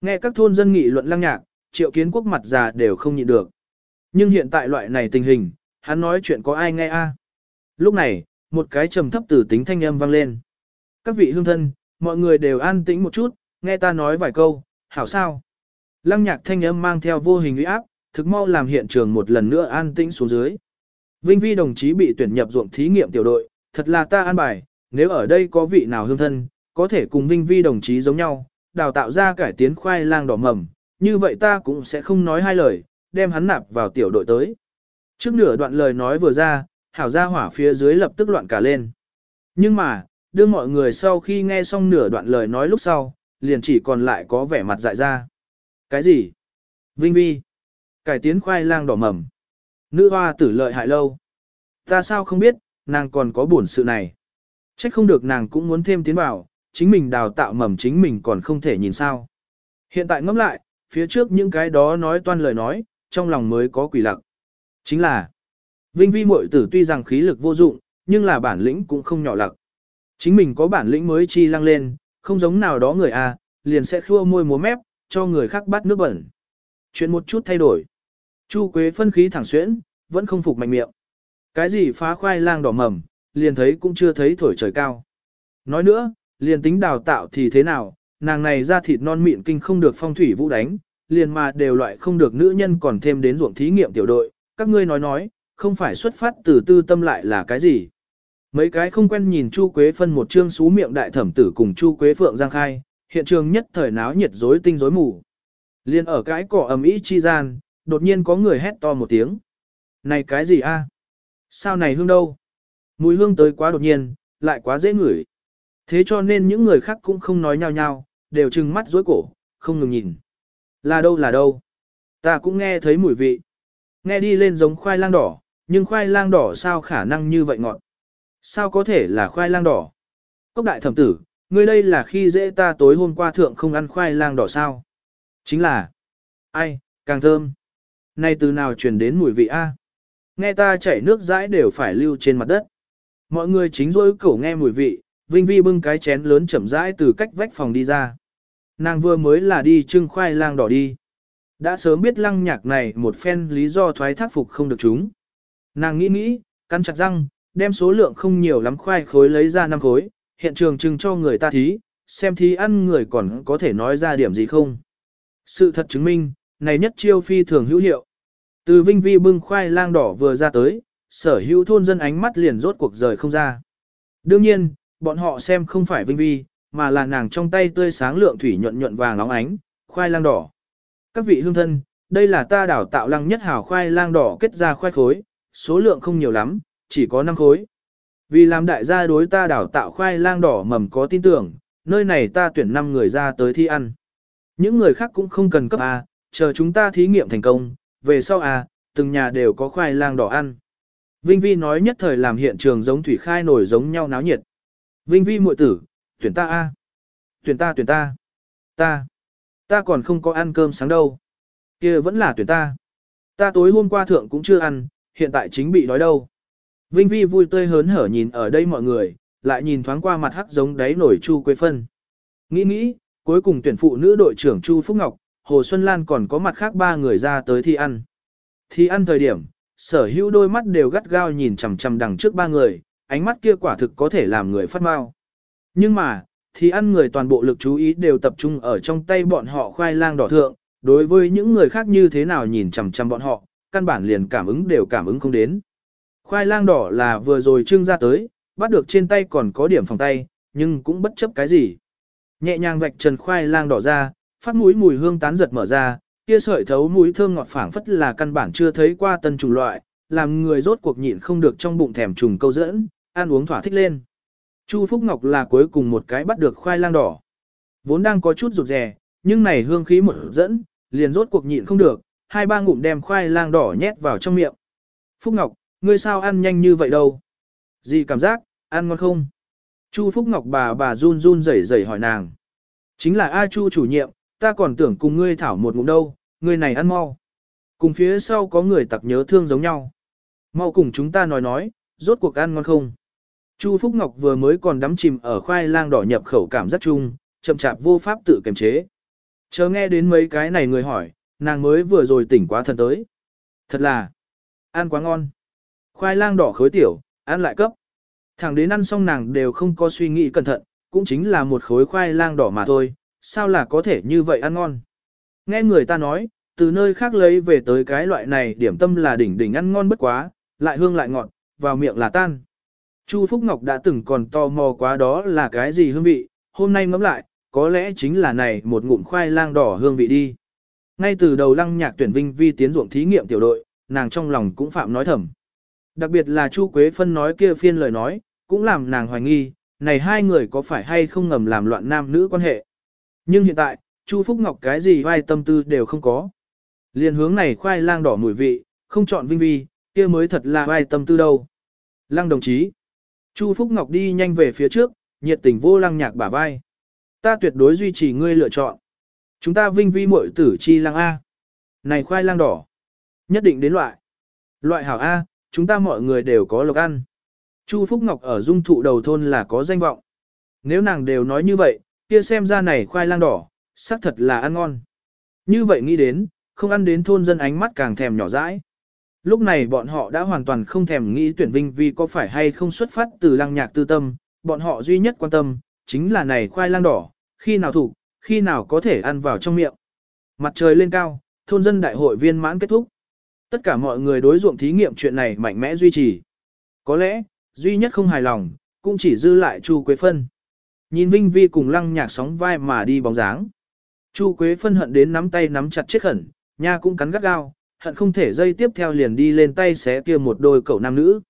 Nghe các thôn dân nghị luận lăng nhạc, triệu kiến quốc mặt già đều không nhịn được. Nhưng hiện tại loại này tình hình, hắn nói chuyện có ai nghe a? Lúc này, một cái trầm thấp tử tính thanh âm vang lên. Các vị hương thân, mọi người đều an tĩnh một chút, nghe ta nói vài câu, hảo sao? Lăng nhạc thanh âm mang theo vô hình uy áp, thực mau làm hiện trường một lần nữa an tĩnh xuống dưới. Vinh Vi đồng chí bị tuyển nhập ruộng thí nghiệm tiểu đội, thật là ta an bài, nếu ở đây có vị nào hương thân, có thể cùng Vinh Vi đồng chí giống nhau, đào tạo ra cải tiến khoai lang đỏ mầm, như vậy ta cũng sẽ không nói hai lời, đem hắn nạp vào tiểu đội tới. Trước nửa đoạn lời nói vừa ra, hảo gia hỏa phía dưới lập tức loạn cả lên. Nhưng mà, đưa mọi người sau khi nghe xong nửa đoạn lời nói lúc sau, liền chỉ còn lại có vẻ mặt dại ra. Cái gì? Vinh Vi. Cải tiến khoai lang đỏ mầm. Nữ hoa tử lợi hại lâu. Ta sao không biết, nàng còn có buồn sự này. Trách không được nàng cũng muốn thêm tiến vào, chính mình đào tạo mầm chính mình còn không thể nhìn sao. Hiện tại ngẫm lại, phía trước những cái đó nói toan lời nói, trong lòng mới có quỷ lặng. Chính là, Vinh Vi muội tử tuy rằng khí lực vô dụng, nhưng là bản lĩnh cũng không nhỏ lặc. Chính mình có bản lĩnh mới chi lăng lên, không giống nào đó người a, liền sẽ khua môi múa mép, cho người khác bắt nước bẩn. Chuyện một chút thay đổi. Chu Quế phân khí thẳng xuyễn, vẫn không phục mạnh miệng. Cái gì phá khoai lang đỏ mầm, liền thấy cũng chưa thấy thổi trời cao. Nói nữa, liền tính đào tạo thì thế nào, nàng này ra thịt non mịn kinh không được phong thủy vũ đánh, liền mà đều loại không được nữ nhân còn thêm đến ruộng thí nghiệm tiểu đội, các ngươi nói nói, không phải xuất phát từ tư tâm lại là cái gì. Mấy cái không quen nhìn Chu Quế phân một chương xú miệng đại thẩm tử cùng Chu Quế Phượng Giang Khai, hiện trường nhất thời náo nhiệt rối tinh rối mù. Liên ở cái cỏ ầm ĩ chi gian, đột nhiên có người hét to một tiếng. Này cái gì a? Sao này hương đâu? Mùi hương tới quá đột nhiên, lại quá dễ ngửi. Thế cho nên những người khác cũng không nói nhau nhau, đều trừng mắt rối cổ, không ngừng nhìn. Là đâu là đâu? Ta cũng nghe thấy mùi vị. Nghe đi lên giống khoai lang đỏ, nhưng khoai lang đỏ sao khả năng như vậy ngọt? Sao có thể là khoai lang đỏ? Cốc đại thẩm tử, ngươi đây là khi dễ ta tối hôm qua thượng không ăn khoai lang đỏ sao? Chính là, ai, càng thơm. Này từ nào truyền đến mùi vị A? Nghe ta chảy nước dãi đều phải lưu trên mặt đất. Mọi người chính rối cổ nghe mùi vị, Vinh Vi bưng cái chén lớn chậm rãi từ cách vách phòng đi ra. Nàng vừa mới là đi trưng khoai lang đỏ đi. Đã sớm biết lăng nhạc này một phen lý do thoái thác phục không được chúng. Nàng nghĩ nghĩ, cắn chặt răng, đem số lượng không nhiều lắm khoai khối lấy ra năm khối, hiện trường trưng cho người ta thí, xem thí ăn người còn có thể nói ra điểm gì không. Sự thật chứng minh, này nhất chiêu phi thường hữu hiệu. Từ Vinh Vi bưng khoai lang đỏ vừa ra tới, sở hữu thôn dân ánh mắt liền rốt cuộc rời không ra. Đương nhiên, bọn họ xem không phải Vinh Vi, mà là nàng trong tay tươi sáng lượng thủy nhuận nhuận vàng óng ánh, khoai lang đỏ. Các vị hương thân, đây là ta đảo tạo lăng nhất hảo khoai lang đỏ kết ra khoai khối, số lượng không nhiều lắm, chỉ có 5 khối. Vì làm đại gia đối ta đào tạo khoai lang đỏ mầm có tin tưởng, nơi này ta tuyển 5 người ra tới thi ăn. Những người khác cũng không cần cấp A, chờ chúng ta thí nghiệm thành công, về sau A, từng nhà đều có khoai lang đỏ ăn. Vinh Vi nói nhất thời làm hiện trường giống thủy khai nổi giống nhau náo nhiệt. Vinh Vi muội tử, tuyển ta A. Tuyển ta tuyển ta. Ta. Ta còn không có ăn cơm sáng đâu. kia vẫn là tuyển ta. Ta tối hôm qua thượng cũng chưa ăn, hiện tại chính bị đói đâu. Vinh Vi vui tươi hớn hở nhìn ở đây mọi người, lại nhìn thoáng qua mặt hắc giống đáy nổi Chu Quế Phân. Nghĩ nghĩ, cuối cùng tuyển phụ nữ đội trưởng Chu Phúc Ngọc, Hồ Xuân Lan còn có mặt khác ba người ra tới thi ăn. Thi ăn thời điểm, sở hữu đôi mắt đều gắt gao nhìn chằm chằm đằng trước ba người, ánh mắt kia quả thực có thể làm người phát mau. Nhưng mà, thì ăn người toàn bộ lực chú ý đều tập trung ở trong tay bọn họ khoai lang đỏ thượng, đối với những người khác như thế nào nhìn chằm chằm bọn họ, căn bản liền cảm ứng đều cảm ứng không đến. Khoai lang đỏ là vừa rồi trưng ra tới, bắt được trên tay còn có điểm phòng tay, nhưng cũng bất chấp cái gì. Nhẹ nhàng vạch trần khoai lang đỏ ra, phát mũi mùi hương tán giật mở ra, kia sợi thấu mũi thơm ngọt phảng phất là căn bản chưa thấy qua tân trùng loại, làm người rốt cuộc nhịn không được trong bụng thèm trùng câu dẫn, ăn uống thỏa thích lên. Chu Phúc Ngọc là cuối cùng một cái bắt được khoai lang đỏ. Vốn đang có chút rụt rè, nhưng này hương khí một dẫn, liền rốt cuộc nhịn không được, hai ba ngụm đem khoai lang đỏ nhét vào trong miệng. Phúc Ngọc, ngươi sao ăn nhanh như vậy đâu? Gì cảm giác, ăn ngon không? Chu Phúc Ngọc bà bà run run rẩy rẩy hỏi nàng. Chính là A Chu chủ nhiệm, ta còn tưởng cùng ngươi thảo một ngụm đâu, ngươi này ăn mau. Cùng phía sau có người tặc nhớ thương giống nhau. Mau cùng chúng ta nói nói, rốt cuộc ăn ngon không? Chu Phúc Ngọc vừa mới còn đắm chìm ở khoai lang đỏ nhập khẩu cảm giác chung, chậm chạp vô pháp tự kiềm chế. Chờ nghe đến mấy cái này người hỏi, nàng mới vừa rồi tỉnh quá thần tới. Thật là, ăn quá ngon. Khoai lang đỏ khối tiểu, ăn lại cấp. Thẳng đến ăn xong nàng đều không có suy nghĩ cẩn thận, cũng chính là một khối khoai lang đỏ mà thôi, sao là có thể như vậy ăn ngon. Nghe người ta nói, từ nơi khác lấy về tới cái loại này điểm tâm là đỉnh đỉnh ăn ngon bất quá, lại hương lại ngọt, vào miệng là tan. Chu Phúc Ngọc đã từng còn tò mò quá đó là cái gì hương vị, hôm nay ngẫm lại, có lẽ chính là này một ngụm khoai lang đỏ hương vị đi. Ngay từ đầu lăng nhạc tuyển vinh vi tiến ruộng thí nghiệm tiểu đội, nàng trong lòng cũng phạm nói thầm. Đặc biệt là Chu Quế Phân nói kia phiên lời nói, cũng làm nàng hoài nghi, này hai người có phải hay không ngầm làm loạn nam nữ quan hệ. Nhưng hiện tại, Chu Phúc Ngọc cái gì vai tâm tư đều không có. Liên hướng này khoai lang đỏ mùi vị, không chọn vinh vi, kia mới thật là vai tâm tư đâu. Lăng đồng chí. Chu Phúc Ngọc đi nhanh về phía trước, nhiệt tình vô lăng nhạc bả vai. Ta tuyệt đối duy trì ngươi lựa chọn. Chúng ta vinh vi muội tử chi lang A. Này khoai lang đỏ. Nhất định đến loại. Loại hảo A, chúng ta mọi người đều có lộc ăn. Chu Phúc Ngọc ở dung thụ đầu thôn là có danh vọng. Nếu nàng đều nói như vậy, kia xem ra này khoai lang đỏ, xác thật là ăn ngon. Như vậy nghĩ đến, không ăn đến thôn dân ánh mắt càng thèm nhỏ dãi. Lúc này bọn họ đã hoàn toàn không thèm nghĩ tuyển vinh vì có phải hay không xuất phát từ lăng nhạc tư tâm, bọn họ duy nhất quan tâm, chính là này khoai lang đỏ, khi nào thủ, khi nào có thể ăn vào trong miệng. Mặt trời lên cao, thôn dân đại hội viên mãn kết thúc. Tất cả mọi người đối ruộng thí nghiệm chuyện này mạnh mẽ duy trì. Có lẽ, duy nhất không hài lòng, cũng chỉ dư lại Chu Quế Phân. Nhìn Vinh Vi cùng lăng nhạc sóng vai mà đi bóng dáng. Chu Quế Phân hận đến nắm tay nắm chặt chết khẩn, nha cũng cắn gắt gao, hận không thể dây tiếp theo liền đi lên tay xé kia một đôi cậu nam nữ.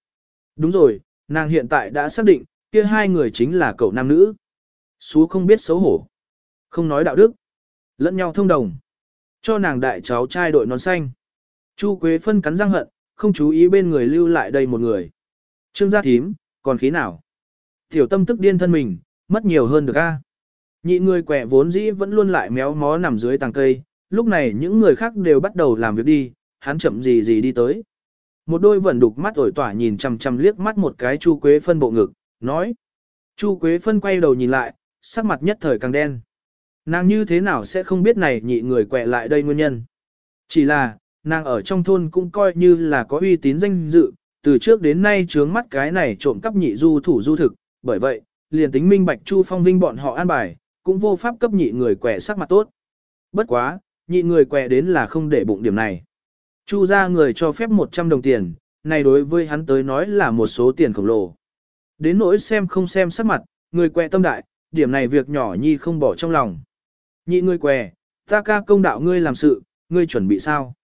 Đúng rồi, nàng hiện tại đã xác định, kia hai người chính là cậu nam nữ. Xú không biết xấu hổ, không nói đạo đức, lẫn nhau thông đồng. Cho nàng đại cháu trai đội nón xanh. Chu Quế Phân cắn răng hận, không chú ý bên người lưu lại đây một người. Trương gia thím, còn khí nào? Tiểu tâm tức điên thân mình, mất nhiều hơn được a. Nhị người quẻ vốn dĩ vẫn luôn lại méo mó nằm dưới tàng cây, lúc này những người khác đều bắt đầu làm việc đi, hắn chậm gì gì đi tới. Một đôi vẫn đục mắt ổi tỏa nhìn chằm chằm liếc mắt một cái Chu Quế Phân bộ ngực, nói. Chu Quế Phân quay đầu nhìn lại, sắc mặt nhất thời càng đen. Nàng như thế nào sẽ không biết này nhị người quẹ lại đây nguyên nhân. Chỉ là, nàng ở trong thôn cũng coi như là có uy tín danh dự, từ trước đến nay trướng mắt cái này trộm cắp nhị du thủ du thực, bởi vậy, liền tính minh bạch Chu Phong Vinh bọn họ an bài, cũng vô pháp cấp nhị người quẻ sắc mặt tốt. Bất quá, nhị người quẻ đến là không để bụng điểm này. Chu ra người cho phép 100 đồng tiền, này đối với hắn tới nói là một số tiền khổng lồ. Đến nỗi xem không xem sắc mặt, người quẻ tâm đại, điểm này việc nhỏ nhi không bỏ trong lòng. Nhị người què, ta ca công đạo ngươi làm sự, ngươi chuẩn bị sao?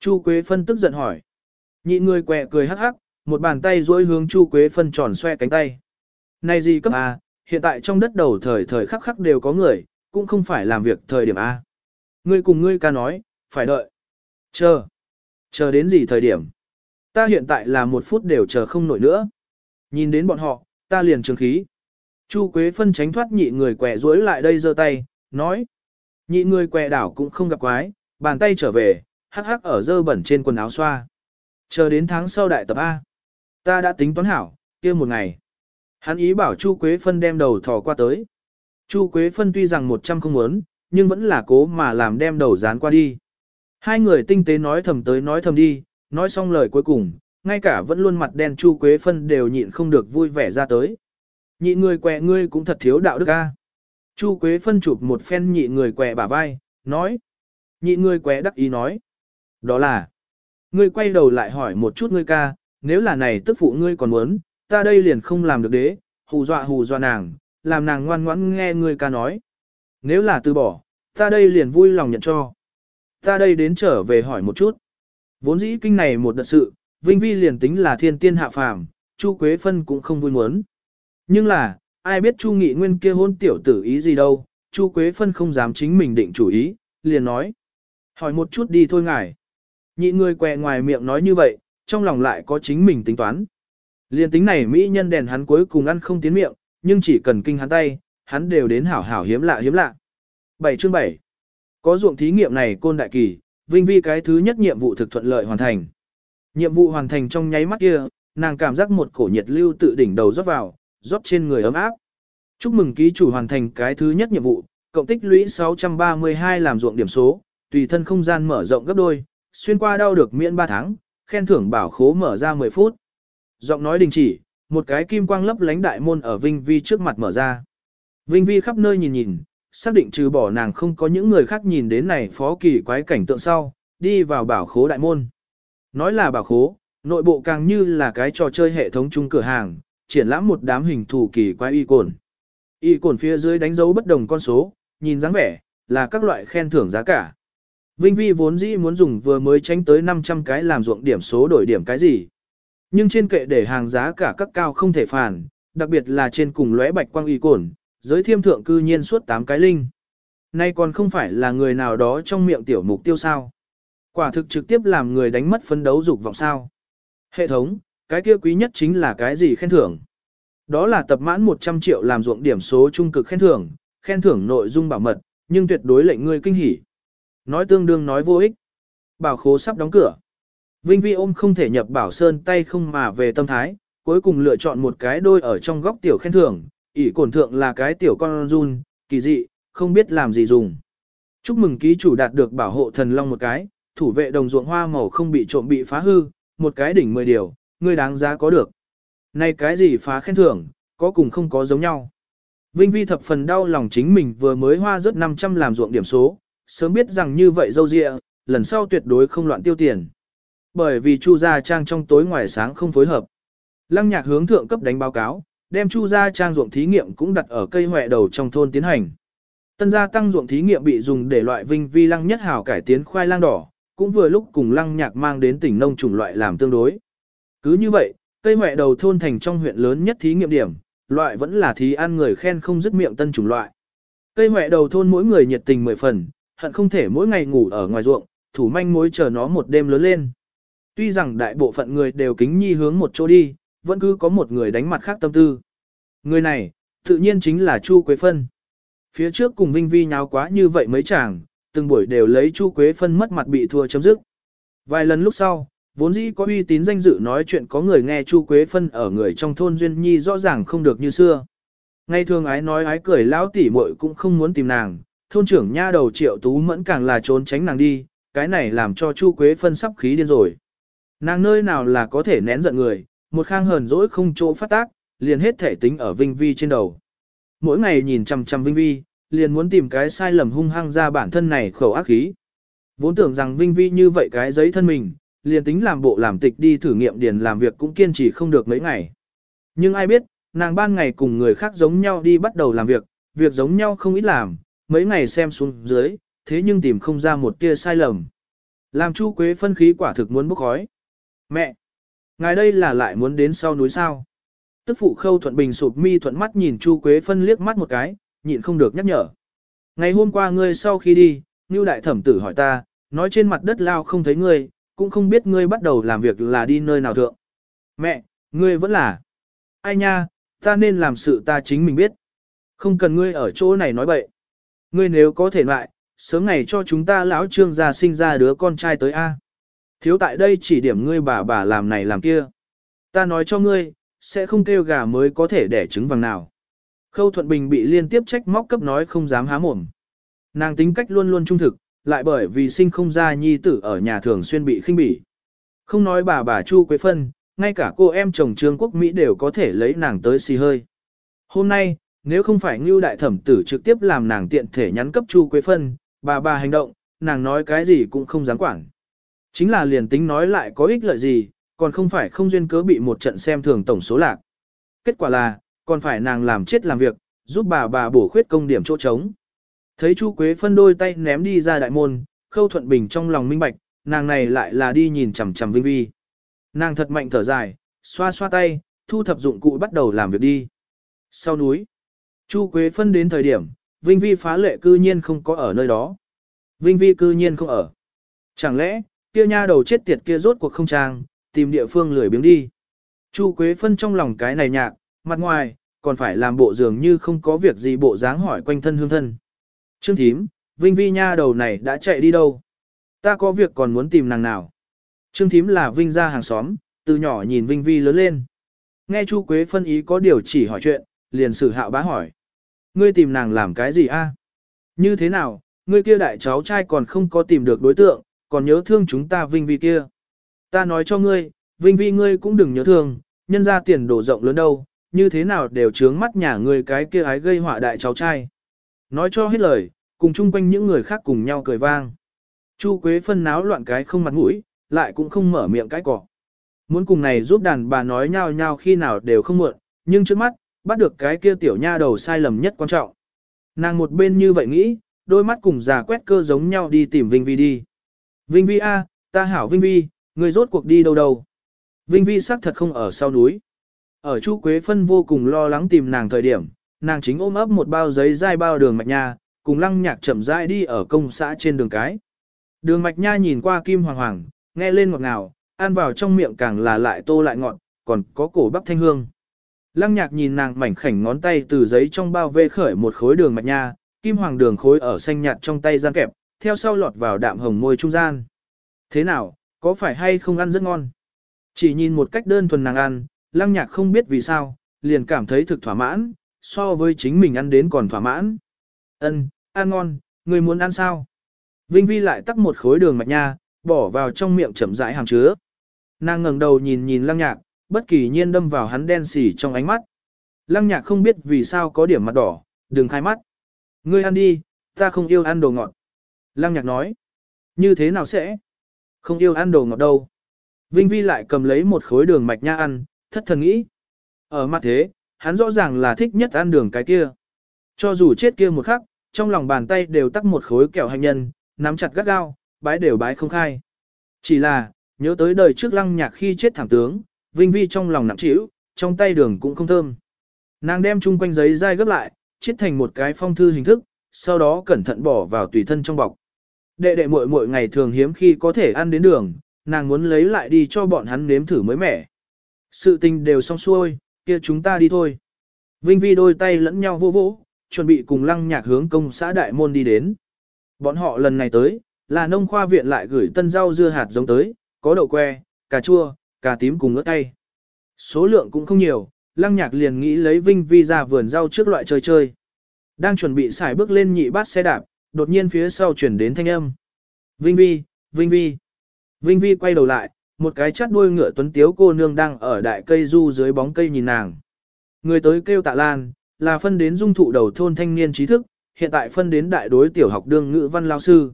Chu Quế Phân tức giận hỏi. Nhị người què cười hắc hắc, một bàn tay duỗi hướng Chu Quế Phân tròn xoe cánh tay. Này gì cấp à? hiện tại trong đất đầu thời thời khắc khắc đều có người, cũng không phải làm việc thời điểm A. Ngươi cùng ngươi ca nói, phải đợi. Chờ. Chờ đến gì thời điểm? Ta hiện tại là một phút đều chờ không nổi nữa. Nhìn đến bọn họ, ta liền trường khí. Chu Quế Phân tránh thoát nhị người quẹ duỗi lại đây giơ tay, nói. Nhị người quẹ đảo cũng không gặp quái, bàn tay trở về, hắc hắc ở dơ bẩn trên quần áo xoa. Chờ đến tháng sau đại tập A. Ta đã tính toán hảo, kia một ngày. Hắn ý bảo Chu Quế Phân đem đầu thò qua tới. Chu Quế Phân tuy rằng một trăm không muốn, nhưng vẫn là cố mà làm đem đầu dán qua đi. Hai người tinh tế nói thầm tới nói thầm đi, nói xong lời cuối cùng, ngay cả vẫn luôn mặt đen Chu Quế Phân đều nhịn không được vui vẻ ra tới. Nhị người quẹ ngươi cũng thật thiếu đạo đức a. Chu Quế phân chụp một phen nhị người quẹ bả vai, nói. Nhị người quẹ đắc ý nói. Đó là. Ngươi quay đầu lại hỏi một chút ngươi ca, nếu là này tức phụ ngươi còn muốn, ta đây liền không làm được đế, hù dọa hù dọa nàng, làm nàng ngoan ngoãn nghe ngươi ca nói. Nếu là từ bỏ, ta đây liền vui lòng nhận cho. Ta đây đến trở về hỏi một chút. Vốn dĩ kinh này một đợt sự, Vinh Vi liền tính là thiên tiên hạ phàm, Chu Quế Phân cũng không vui muốn. Nhưng là, ai biết Chu Nghị Nguyên kia hôn tiểu tử ý gì đâu, Chu Quế Phân không dám chính mình định chủ ý, liền nói. Hỏi một chút đi thôi ngài. Nhị người què ngoài miệng nói như vậy, trong lòng lại có chính mình tính toán. Liên tính này Mỹ nhân đèn hắn cuối cùng ăn không tiến miệng, nhưng chỉ cần kinh hắn tay, hắn đều đến hảo hảo hiếm lạ hiếm lạ. 7 chương 7 Có ruộng thí nghiệm này côn đại kỳ, Vinh Vi cái thứ nhất nhiệm vụ thực thuận lợi hoàn thành. Nhiệm vụ hoàn thành trong nháy mắt kia, nàng cảm giác một cổ nhiệt lưu tự đỉnh đầu rót vào, rót trên người ấm áp. Chúc mừng ký chủ hoàn thành cái thứ nhất nhiệm vụ, cộng tích lũy 632 làm ruộng điểm số, tùy thân không gian mở rộng gấp đôi, xuyên qua đau được miễn 3 tháng, khen thưởng bảo khố mở ra 10 phút. Giọng nói đình chỉ, một cái kim quang lấp lánh đại môn ở Vinh Vi trước mặt mở ra. Vinh Vi khắp nơi nhìn nhìn, xác định trừ bỏ nàng không có những người khác nhìn đến này phó kỳ quái cảnh tượng sau, đi vào bảo khố đại môn. Nói là bảo khố, nội bộ càng như là cái trò chơi hệ thống chung cửa hàng, triển lãm một đám hình thù kỳ quái y cồn. Y cồn phía dưới đánh dấu bất đồng con số, nhìn dáng vẻ, là các loại khen thưởng giá cả. Vinh Vi vốn dĩ muốn dùng vừa mới tránh tới 500 cái làm ruộng điểm số đổi điểm cái gì. Nhưng trên kệ để hàng giá cả các cao không thể phản, đặc biệt là trên cùng lóe bạch quang y cồn, giới thiêm thượng cư nhiên suốt 8 cái linh. Nay còn không phải là người nào đó trong miệng tiểu mục tiêu sao. Quả thực trực tiếp làm người đánh mất phấn đấu dục vọng sao. Hệ thống, cái kia quý nhất chính là cái gì khen thưởng. Đó là tập mãn 100 triệu làm ruộng điểm số trung cực khen thưởng, khen thưởng nội dung bảo mật, nhưng tuyệt đối lệnh người kinh hỉ. Nói tương đương nói vô ích. Bảo khố sắp đóng cửa. Vinh Vi ôm không thể nhập bảo sơn tay không mà về tâm thái, cuối cùng lựa chọn một cái đôi ở trong góc tiểu khen thưởng, ỷ cổn thượng là cái tiểu con run, kỳ dị, không biết làm gì dùng. Chúc mừng ký chủ đạt được bảo hộ thần long một cái, thủ vệ đồng ruộng hoa màu không bị trộm bị phá hư, một cái đỉnh 10 điều, ngươi đáng giá có được. Này cái gì phá khen thưởng, có cùng không có giống nhau. Vinh Vi thập phần đau lòng chính mình vừa mới hoa rớt 500 làm ruộng điểm số, sớm biết rằng như vậy dâu dịa, lần sau tuyệt đối không loạn tiêu tiền. Bởi vì Chu Gia Trang trong tối ngoài sáng không phối hợp. Lăng nhạc hướng thượng cấp đánh báo cáo, đem Chu Gia Trang ruộng thí nghiệm cũng đặt ở cây hòe đầu trong thôn tiến hành. Tân gia tăng ruộng thí nghiệm bị dùng để loại vinh vi lăng nhất hảo cải tiến khoai lang đỏ, cũng vừa lúc cùng lăng nhạc mang đến tỉnh nông chủng loại làm tương đối. Cứ như vậy, cây hòe đầu thôn thành trong huyện lớn nhất thí nghiệm điểm, loại vẫn là thí ăn người khen không dứt miệng tân chủng loại. Cây hòe đầu thôn mỗi người nhiệt tình mười phần, hận không thể mỗi ngày ngủ ở ngoài ruộng, thủ manh mối chờ nó một đêm lớn lên. Tuy rằng đại bộ phận người đều kính nhi hướng một chỗ đi, vẫn cứ có một người đánh mặt khác tâm tư. Người này, tự nhiên chính là Chu Quế Phân. Phía trước cùng Vinh Vi nháo quá như vậy mấy chàng, từng buổi đều lấy Chu Quế Phân mất mặt bị thua chấm dứt. Vài lần lúc sau, vốn dĩ có uy tín danh dự nói chuyện có người nghe Chu Quế Phân ở người trong thôn Duyên Nhi rõ ràng không được như xưa. Ngay thường ái nói ái cười lão tỉ muội cũng không muốn tìm nàng, thôn trưởng nha đầu triệu tú mẫn càng là trốn tránh nàng đi, cái này làm cho Chu Quế Phân sắp khí điên rồi. Nàng nơi nào là có thể nén giận người, một khang hờn dỗi không chỗ phát tác, liền hết thể tính ở Vinh Vi trên đầu. Mỗi ngày nhìn chằm chằm Vinh Vi, liền muốn tìm cái sai lầm hung hăng ra bản thân này khẩu ác khí. Vốn tưởng rằng Vinh Vi như vậy cái giấy thân mình, liền tính làm bộ làm tịch đi thử nghiệm điền làm việc cũng kiên trì không được mấy ngày. Nhưng ai biết, nàng ban ngày cùng người khác giống nhau đi bắt đầu làm việc, việc giống nhau không ít làm, mấy ngày xem xuống dưới, thế nhưng tìm không ra một tia sai lầm. Làm Chu Quế phân khí quả thực muốn bốc khói. Mẹ! Ngài đây là lại muốn đến sau núi sao? Tức phụ khâu thuận bình sụp mi thuận mắt nhìn Chu Quế phân liếc mắt một cái, nhịn không được nhắc nhở. Ngày hôm qua ngươi sau khi đi, Ngưu đại thẩm tử hỏi ta, nói trên mặt đất lao không thấy ngươi, cũng không biết ngươi bắt đầu làm việc là đi nơi nào thượng. Mẹ, ngươi vẫn là. Ai nha, ta nên làm sự ta chính mình biết. Không cần ngươi ở chỗ này nói bậy. Ngươi nếu có thể lại, sớm ngày cho chúng ta lão trương gia sinh ra đứa con trai tới A. Thiếu tại đây chỉ điểm ngươi bà bà làm này làm kia. Ta nói cho ngươi, sẽ không kêu gà mới có thể đẻ trứng vàng nào. Khâu Thuận Bình bị liên tiếp trách móc cấp nói không dám há mồm. Nàng tính cách luôn luôn trung thực, lại bởi vì sinh không ra nhi tử ở nhà thường xuyên bị khinh bỉ. Không nói bà bà Chu Quế Phân, ngay cả cô em chồng Trương Quốc Mỹ đều có thể lấy nàng tới xì hơi. Hôm nay, nếu không phải Ngưu Đại Thẩm Tử trực tiếp làm nàng tiện thể nhắn cấp Chu Quế Phân, bà bà hành động, nàng nói cái gì cũng không dám quản. Chính là liền tính nói lại có ích lợi gì, còn không phải không duyên cớ bị một trận xem thường tổng số lạc. Kết quả là, còn phải nàng làm chết làm việc, giúp bà bà bổ khuyết công điểm chỗ trống. Thấy Chu Quế phân đôi tay ném đi ra đại môn, Khâu Thuận Bình trong lòng minh bạch, nàng này lại là đi nhìn chằm chằm Vinh Vi. Nàng thật mạnh thở dài, xoa xoa tay, thu thập dụng cụ bắt đầu làm việc đi. Sau núi, Chu Quế phân đến thời điểm, Vinh Vi phá lệ cư nhiên không có ở nơi đó. Vinh Vi cư nhiên không ở. Chẳng lẽ, kia nha đầu chết tiệt kia rốt cuộc không trang, tìm địa phương lười biếng đi. Chu Quế phân trong lòng cái này nhạc, mặt ngoài, còn phải làm bộ dường như không có việc gì bộ dáng hỏi quanh thân hương thân. Trương thím, Vinh Vi nha đầu này đã chạy đi đâu? Ta có việc còn muốn tìm nàng nào. Trương thím là Vinh gia hàng xóm, từ nhỏ nhìn Vinh Vi lớn lên. Nghe Chu Quế phân ý có điều chỉ hỏi chuyện, liền sử hạo bá hỏi. Ngươi tìm nàng làm cái gì a? Như thế nào, ngươi kia đại cháu trai còn không có tìm được đối tượng, còn nhớ thương chúng ta Vinh Vi kia. Ta nói cho ngươi, Vinh Vi ngươi cũng đừng nhớ thương, nhân ra tiền đổ rộng lớn đâu, như thế nào đều trướng mắt nhà ngươi cái kia ái gây họa đại cháu trai. Nói cho hết lời, cùng chung quanh những người khác cùng nhau cười vang. Chu Quế phân náo loạn cái không mặt mũi, lại cũng không mở miệng cái cỏ. Muốn cùng này giúp đàn bà nói nhau nhau khi nào đều không muộn, nhưng trước mắt, bắt được cái kia tiểu nha đầu sai lầm nhất quan trọng. Nàng một bên như vậy nghĩ, đôi mắt cùng già quét cơ giống nhau đi tìm Vinh Vi đi. Vinh Vi A, ta hảo Vinh Vi, người rốt cuộc đi đâu đâu. Vinh Vi xác thật không ở sau núi. Ở Chu Quế Phân vô cùng lo lắng tìm nàng thời điểm, nàng chính ôm ấp một bao giấy dai bao đường mạch nha, cùng lăng nhạc chậm rãi đi ở công xã trên đường cái. Đường mạch nha nhìn qua kim hoàng hoàng, nghe lên ngọt ngào, ăn vào trong miệng càng là lại tô lại ngọt, còn có cổ bắp thanh hương. Lăng nhạc nhìn nàng mảnh khảnh ngón tay từ giấy trong bao vê khởi một khối đường mạch nha, kim hoàng đường khối ở xanh nhạt trong tay gian kẹp, theo sau lọt vào đạm hồng môi trung gian. Thế nào, có phải hay không ăn rất ngon? Chỉ nhìn một cách đơn thuần nàng ăn, lăng nhạc không biết vì sao, liền cảm thấy thực thỏa mãn, so với chính mình ăn đến còn thỏa mãn. Ân, ăn ngon, người muốn ăn sao? Vinh Vi lại tắc một khối đường mạch nha, bỏ vào trong miệng chậm rãi hàm chứa. Nàng ngẩng đầu nhìn nhìn lăng nhạc, bất kỳ nhiên đâm vào hắn đen xỉ trong ánh mắt. Lăng nhạc không biết vì sao có điểm mặt đỏ, đừng khai mắt. Ngươi ăn đi, ta không yêu ăn đồ ngọt. Lăng nhạc nói. Như thế nào sẽ? Không yêu ăn đồ ngọt đâu. Vinh Vi lại cầm lấy một khối đường mạch nha ăn, thất thần nghĩ. Ở mặt thế, hắn rõ ràng là thích nhất ăn đường cái kia. Cho dù chết kia một khắc, trong lòng bàn tay đều tắc một khối kẹo hành nhân, nắm chặt gắt gao, bái đều bái không khai. Chỉ là, nhớ tới đời trước lăng nhạc khi chết thảm tướng, Vinh Vi trong lòng nặng trĩu, trong tay đường cũng không thơm. Nàng đem chung quanh giấy dai gấp lại, chiết thành một cái phong thư hình thức, sau đó cẩn thận bỏ vào tùy thân trong bọc. Đệ đệ muội muội ngày thường hiếm khi có thể ăn đến đường, nàng muốn lấy lại đi cho bọn hắn nếm thử mới mẻ. Sự tình đều xong xuôi, kia chúng ta đi thôi. Vinh Vi đôi tay lẫn nhau vô vỗ, chuẩn bị cùng lăng nhạc hướng công xã đại môn đi đến. Bọn họ lần này tới, là nông khoa viện lại gửi tân rau dưa hạt giống tới, có đậu que, cà chua, cà tím cùng ớt tay Số lượng cũng không nhiều, lăng nhạc liền nghĩ lấy Vinh Vi ra vườn rau trước loại chơi chơi. Đang chuẩn bị xài bước lên nhị bát xe đạp, đột nhiên phía sau chuyển đến thanh âm. Vinh Vi, Vinh Vi. Vinh Vi quay đầu lại, một cái chắt đuôi ngựa tuấn tiếu cô nương đang ở đại cây du dưới bóng cây nhìn nàng. Người tới kêu tạ lan, là phân đến dung thụ đầu thôn thanh niên trí thức, hiện tại phân đến đại đối tiểu học đương ngữ văn lao sư.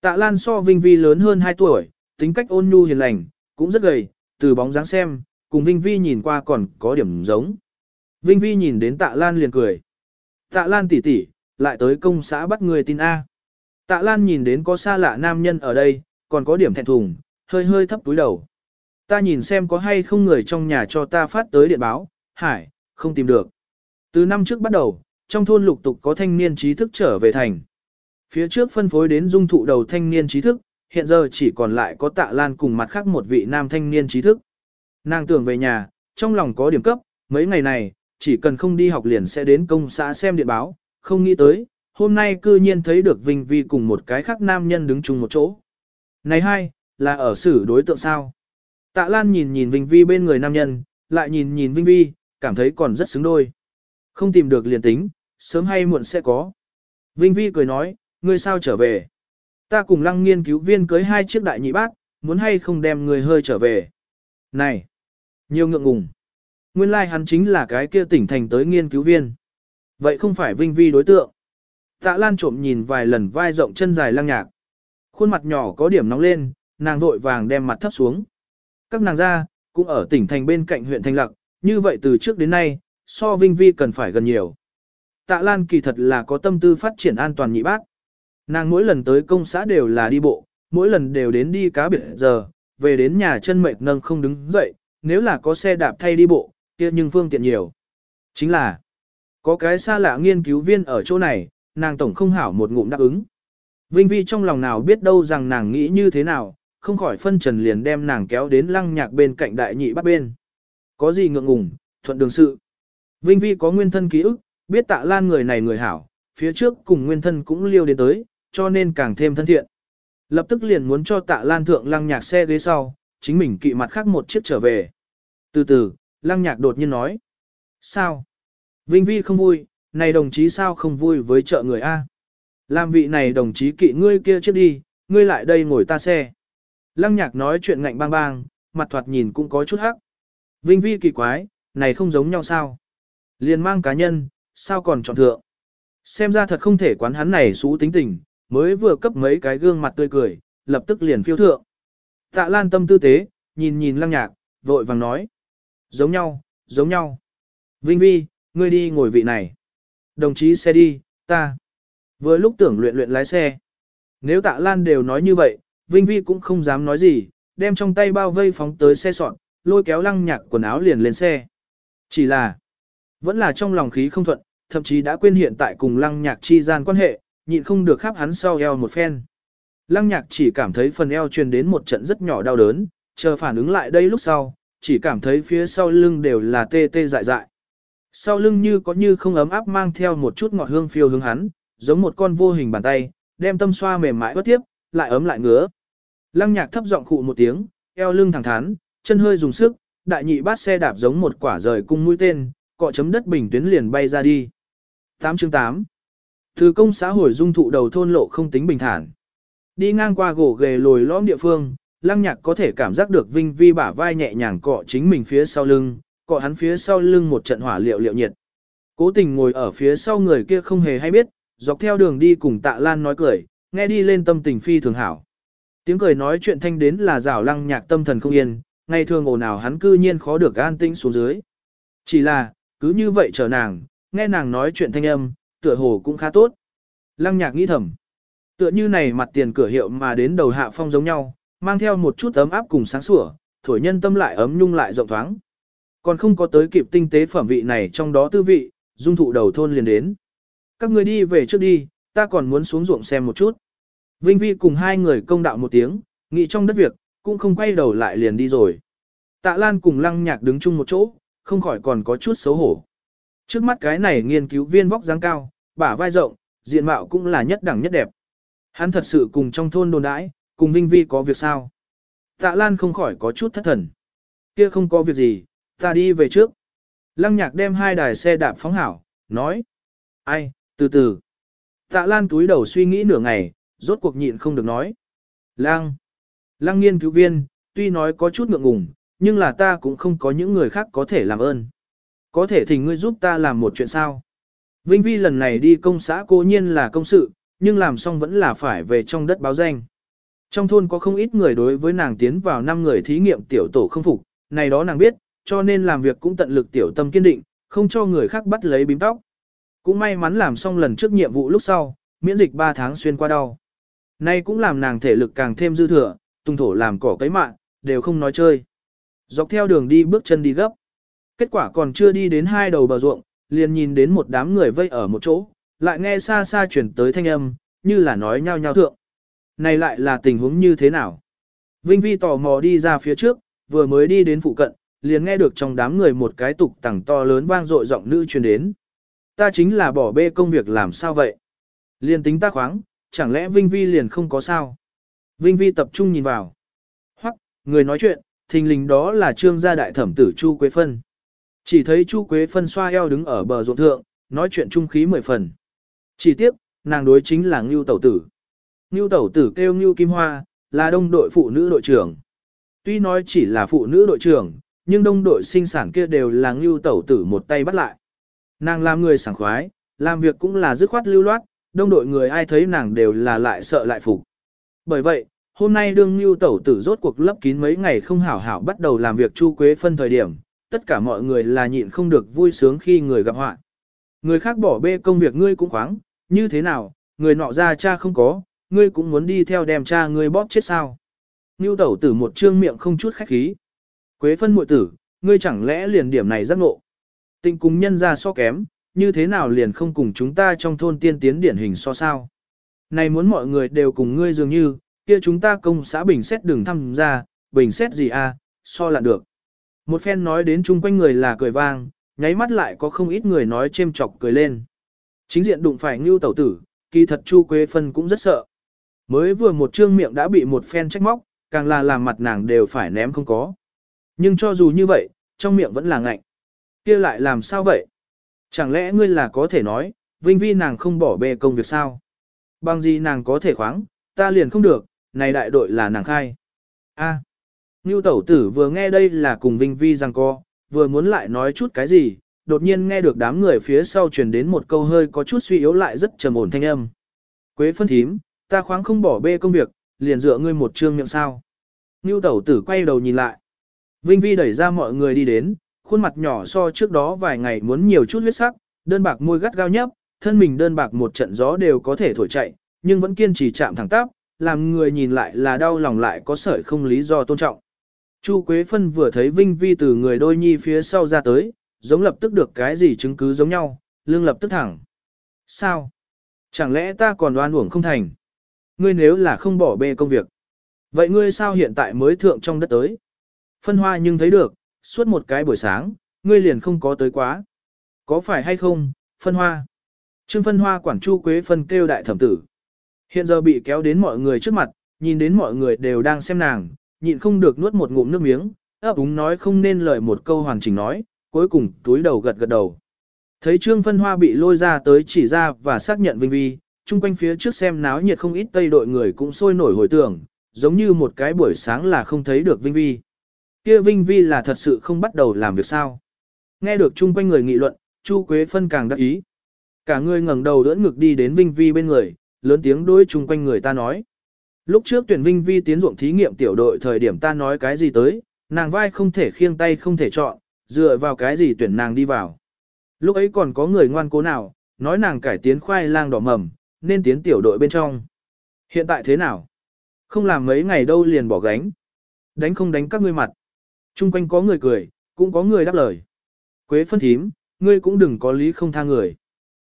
Tạ lan so Vinh Vi lớn hơn 2 tuổi, tính cách ôn nhu hiền lành, cũng rất gầy, từ bóng dáng xem, cùng Vinh Vi nhìn qua còn có điểm giống. Vinh Vi nhìn đến tạ lan liền cười. Tạ lan tỷ tỷ, lại tới công xã bắt người tin A. Tạ lan nhìn đến có xa lạ nam nhân ở đây, còn có điểm thẹn thùng, hơi hơi thấp túi đầu. Ta nhìn xem có hay không người trong nhà cho ta phát tới điện báo, hải, không tìm được. Từ năm trước bắt đầu, trong thôn lục tục có thanh niên trí thức trở về thành. Phía trước phân phối đến dung thụ đầu thanh niên trí thức, hiện giờ chỉ còn lại có tạ lan cùng mặt khác một vị nam thanh niên trí thức. Nàng tưởng về nhà, trong lòng có điểm cấp, mấy ngày này, chỉ cần không đi học liền sẽ đến công xã xem điện báo, không nghĩ tới, hôm nay cư nhiên thấy được Vinh Vi cùng một cái khác nam nhân đứng chung một chỗ. Này hai, là ở xử đối tượng sao? Tạ Lan nhìn nhìn Vinh Vi bên người nam nhân, lại nhìn nhìn Vinh Vi, cảm thấy còn rất xứng đôi. Không tìm được liền tính, sớm hay muộn sẽ có. Vinh Vi cười nói, ngươi sao trở về? Ta cùng lăng nghiên cứu viên cưới hai chiếc đại nhị bác, muốn hay không đem người hơi trở về. Này! Nhiều ngượng ngùng. Nguyên lai like hắn chính là cái kia tỉnh thành tới nghiên cứu viên. Vậy không phải Vinh Vi đối tượng. Tạ Lan trộm nhìn vài lần vai rộng chân dài lăng nhạc. Khuôn mặt nhỏ có điểm nóng lên, nàng vội vàng đem mặt thấp xuống. Các nàng ra, cũng ở tỉnh thành bên cạnh huyện Thanh Lặc, như vậy từ trước đến nay, so Vinh Vi cần phải gần nhiều. Tạ Lan kỳ thật là có tâm tư phát triển an toàn nhị bác. Nàng mỗi lần tới công xã đều là đi bộ, mỗi lần đều đến đi cá biệt giờ, về đến nhà chân mệt nâng không đứng dậy, nếu là có xe đạp thay đi bộ, kia nhưng phương tiện nhiều. Chính là, có cái xa lạ nghiên cứu viên ở chỗ này, nàng tổng không hảo một ngụm đáp ứng. Vinh Vi trong lòng nào biết đâu rằng nàng nghĩ như thế nào, không khỏi phân trần liền đem nàng kéo đến lăng nhạc bên cạnh đại nhị bắt bên. Có gì ngượng ngùng, thuận đường sự. Vinh Vi có nguyên thân ký ức, biết tạ lan người này người hảo, phía trước cùng nguyên thân cũng liêu đến tới, cho nên càng thêm thân thiện. Lập tức liền muốn cho tạ lan thượng lăng nhạc xe ghế sau, chính mình kỵ mặt khác một chiếc trở về. Từ từ, lăng nhạc đột nhiên nói. Sao? Vinh Vi không vui, này đồng chí sao không vui với chợ người A? Làm vị này đồng chí kỵ ngươi kia trước đi, ngươi lại đây ngồi ta xe. Lăng nhạc nói chuyện ngạnh bang bang, mặt thoạt nhìn cũng có chút hắc. Vinh Vi kỳ quái, này không giống nhau sao? Liền mang cá nhân, sao còn chọn thượng? Xem ra thật không thể quán hắn này xú tính tình, mới vừa cấp mấy cái gương mặt tươi cười, lập tức liền phiêu thượng. Tạ lan tâm tư tế, nhìn nhìn lăng nhạc, vội vàng nói. Giống nhau, giống nhau. Vinh Vi, ngươi đi ngồi vị này. Đồng chí xe đi, ta. Vừa lúc tưởng luyện luyện lái xe. Nếu tạ lan đều nói như vậy, Vinh Vi cũng không dám nói gì, đem trong tay bao vây phóng tới xe sọn, lôi kéo lăng nhạc quần áo liền lên xe. Chỉ là, vẫn là trong lòng khí không thuận, thậm chí đã quên hiện tại cùng lăng nhạc chi gian quan hệ, nhịn không được khắp hắn sau eo một phen. Lăng nhạc chỉ cảm thấy phần eo truyền đến một trận rất nhỏ đau đớn, chờ phản ứng lại đây lúc sau, chỉ cảm thấy phía sau lưng đều là tê tê dại dại. Sau lưng như có như không ấm áp mang theo một chút ngọt hương phiêu hướng hắn, giống một con vô hình bàn tay, đem tâm xoa mềm mại bất tiếp, lại ấm lại ngứa. Lăng nhạc thấp giọng khụ một tiếng, eo lưng thẳng thắn, chân hơi dùng sức, đại nhị bát xe đạp giống một quả rời cung mũi tên, cọ chấm đất bình tuyến liền bay ra đi. 8 chương 8 từ công xã hội dung thụ đầu thôn lộ không tính bình thản. Đi ngang qua gỗ ghề lồi lõm địa phương, lăng nhạc có thể cảm giác được Vinh Vi bả vai nhẹ nhàng cọ chính mình phía sau lưng, cọ hắn phía sau lưng một trận hỏa liệu liệu nhiệt. Cố tình ngồi ở phía sau người kia không hề hay biết, dọc theo đường đi cùng tạ lan nói cười, nghe đi lên tâm tình phi thường hảo. Tiếng cười nói chuyện thanh đến là rào lăng nhạc tâm thần không yên, ngày thường ồn ào hắn cư nhiên khó được an tĩnh xuống dưới. Chỉ là, cứ như vậy chờ nàng, nghe nàng nói chuyện thanh âm, tựa hồ cũng khá tốt. Lăng nhạc nghĩ thầm. Tựa như này mặt tiền cửa hiệu mà đến đầu hạ phong giống nhau, mang theo một chút ấm áp cùng sáng sủa, thổi nhân tâm lại ấm nhung lại rộng thoáng. Còn không có tới kịp tinh tế phẩm vị này trong đó tư vị, dung thụ đầu thôn liền đến. Các người đi về trước đi, ta còn muốn xuống ruộng xem một chút. Vinh Vi cùng hai người công đạo một tiếng, nghị trong đất việc, cũng không quay đầu lại liền đi rồi. Tạ Lan cùng lăng nhạc đứng chung một chỗ, không khỏi còn có chút xấu hổ. Trước mắt cái này nghiên cứu viên vóc dáng cao, bả vai rộng, diện mạo cũng là nhất đẳng nhất đẹp. Hắn thật sự cùng trong thôn đồn đãi, cùng Vinh Vi có việc sao? Tạ Lan không khỏi có chút thất thần. Kia không có việc gì, ta đi về trước. Lăng nhạc đem hai đài xe đạp phóng hảo, nói. Ai, từ từ. Tạ Lan túi đầu suy nghĩ nửa ngày, rốt cuộc nhịn không được nói. Lăng. Lăng nghiên cứu viên, tuy nói có chút ngượng ngùng, nhưng là ta cũng không có những người khác có thể làm ơn. Có thể thì ngươi giúp ta làm một chuyện sao? Vinh Vi lần này đi công xã cố nhiên là công sự, nhưng làm xong vẫn là phải về trong đất báo danh. Trong thôn có không ít người đối với nàng tiến vào 5 người thí nghiệm tiểu tổ không phục, này đó nàng biết, cho nên làm việc cũng tận lực tiểu tâm kiên định, không cho người khác bắt lấy bím tóc. Cũng may mắn làm xong lần trước nhiệm vụ lúc sau, miễn dịch 3 tháng xuyên qua đau. Nay cũng làm nàng thể lực càng thêm dư thừa, tung thổ làm cỏ cấy mạng, đều không nói chơi. Dọc theo đường đi bước chân đi gấp. Kết quả còn chưa đi đến hai đầu bờ ruộng, liền nhìn đến một đám người vây ở một chỗ, lại nghe xa xa chuyển tới thanh âm, như là nói nhau nhau thượng. Này lại là tình huống như thế nào? Vinh Vi tò mò đi ra phía trước, vừa mới đi đến phụ cận, liền nghe được trong đám người một cái tục tẳng to lớn vang dội giọng nữ truyền đến. Ta chính là bỏ bê công việc làm sao vậy? Liền tính ta khoáng, chẳng lẽ Vinh Vi liền không có sao? Vinh Vi tập trung nhìn vào. Hoặc, người nói chuyện, thình lình đó là trương gia đại thẩm tử Chu Quế Phân. Chỉ thấy Chu Quế Phân xoa eo đứng ở bờ ruộng thượng, nói chuyện trung khí mười phần. Chỉ tiếc, nàng đối chính là Ngưu Tẩu Tử. Ngưu Tẩu Tử kêu Ngưu Kim Hoa, là đông đội phụ nữ đội trưởng. Tuy nói chỉ là phụ nữ đội trưởng, nhưng đông đội sinh sản kia đều là Ngưu Tẩu Tử một tay bắt lại. Nàng làm người sảng khoái, làm việc cũng là dứt khoát lưu loát, đông đội người ai thấy nàng đều là lại sợ lại phục. Bởi vậy, hôm nay đương Ngưu Tẩu Tử rốt cuộc lấp kín mấy ngày không hảo hảo bắt đầu làm việc Chu Quế phân thời điểm, tất cả mọi người là nhịn không được vui sướng khi người gặp họa. Người khác bỏ bê công việc ngươi cũng khoáng, như thế nào, người nọ ra cha không có, ngươi cũng muốn đi theo đem cha ngươi bóp chết sao. Ngưu tẩu tử một trương miệng không chút khách khí. Quế phân muội tử, ngươi chẳng lẽ liền điểm này giác ngộ. Tình cùng nhân ra so kém, như thế nào liền không cùng chúng ta trong thôn tiên tiến điển hình so sao. Này muốn mọi người đều cùng ngươi dường như, kia chúng ta công xã bình xét đừng thăm ra, bình xét gì à, so là được. Một phen nói đến chung quanh người là cười vang, nháy mắt lại có không ít người nói chêm chọc cười lên. Chính diện đụng phải ngưu tẩu tử, kỳ thật Chu Quế Phân cũng rất sợ. Mới vừa một trương miệng đã bị một phen trách móc, càng là làm mặt nàng đều phải ném không có. Nhưng cho dù như vậy, trong miệng vẫn là ngạnh. kia lại làm sao vậy? Chẳng lẽ ngươi là có thể nói, Vinh Vi nàng không bỏ bê công việc sao? Bằng gì nàng có thể khoáng, ta liền không được, này đại đội là nàng khai. A. À. Ngưu tẩu tử vừa nghe đây là cùng Vinh Vi rằng co, vừa muốn lại nói chút cái gì, đột nhiên nghe được đám người phía sau truyền đến một câu hơi có chút suy yếu lại rất trầm ổn thanh âm. Quế phân thím, ta khoáng không bỏ bê công việc, liền dựa ngươi một trương miệng sao. Ngưu tẩu tử quay đầu nhìn lại. Vinh Vi đẩy ra mọi người đi đến, khuôn mặt nhỏ so trước đó vài ngày muốn nhiều chút huyết sắc, đơn bạc môi gắt gao nhấp, thân mình đơn bạc một trận gió đều có thể thổi chạy, nhưng vẫn kiên trì chạm thẳng tắp, làm người nhìn lại là đau lòng lại có sợi không lý do tôn trọng. Chu Quế Phân vừa thấy Vinh Vi từ người đôi nhi phía sau ra tới, giống lập tức được cái gì chứng cứ giống nhau, lương lập tức thẳng. Sao? Chẳng lẽ ta còn đoan uổng không thành? Ngươi nếu là không bỏ bê công việc. Vậy ngươi sao hiện tại mới thượng trong đất tới? Phân hoa nhưng thấy được, suốt một cái buổi sáng, ngươi liền không có tới quá. Có phải hay không, phân hoa? Trương phân hoa quản chu quế phân kêu đại thẩm tử. Hiện giờ bị kéo đến mọi người trước mặt, nhìn đến mọi người đều đang xem nàng, nhịn không được nuốt một ngụm nước miếng, ấp úng nói không nên lời một câu hoàn chỉnh nói, cuối cùng túi đầu gật gật đầu. Thấy Trương Phân Hoa bị lôi ra tới chỉ ra và xác nhận Vinh Vi, chung quanh phía trước xem náo nhiệt không ít tây đội người cũng sôi nổi hồi tưởng, giống như một cái buổi sáng là không thấy được Vinh Vi. Kia Vinh Vi là thật sự không bắt đầu làm việc sao. Nghe được chung quanh người nghị luận, Chu Quế Phân càng đắc ý. Cả người ngẩng đầu đỡ ngực đi đến Vinh Vi bên người, lớn tiếng đối chung quanh người ta nói. Lúc trước tuyển Vinh Vi tiến ruộng thí nghiệm tiểu đội thời điểm ta nói cái gì tới, nàng vai không thể khiêng tay không thể chọn, dựa vào cái gì tuyển nàng đi vào. Lúc ấy còn có người ngoan cố nào, nói nàng cải tiến khoai lang đỏ mầm, nên tiến tiểu đội bên trong. Hiện tại thế nào? Không làm mấy ngày đâu liền bỏ gánh. Đánh không đánh các ngươi mặt. Trung quanh có người cười, cũng có người đáp lời. Quế phân thím, ngươi cũng đừng có lý không tha người.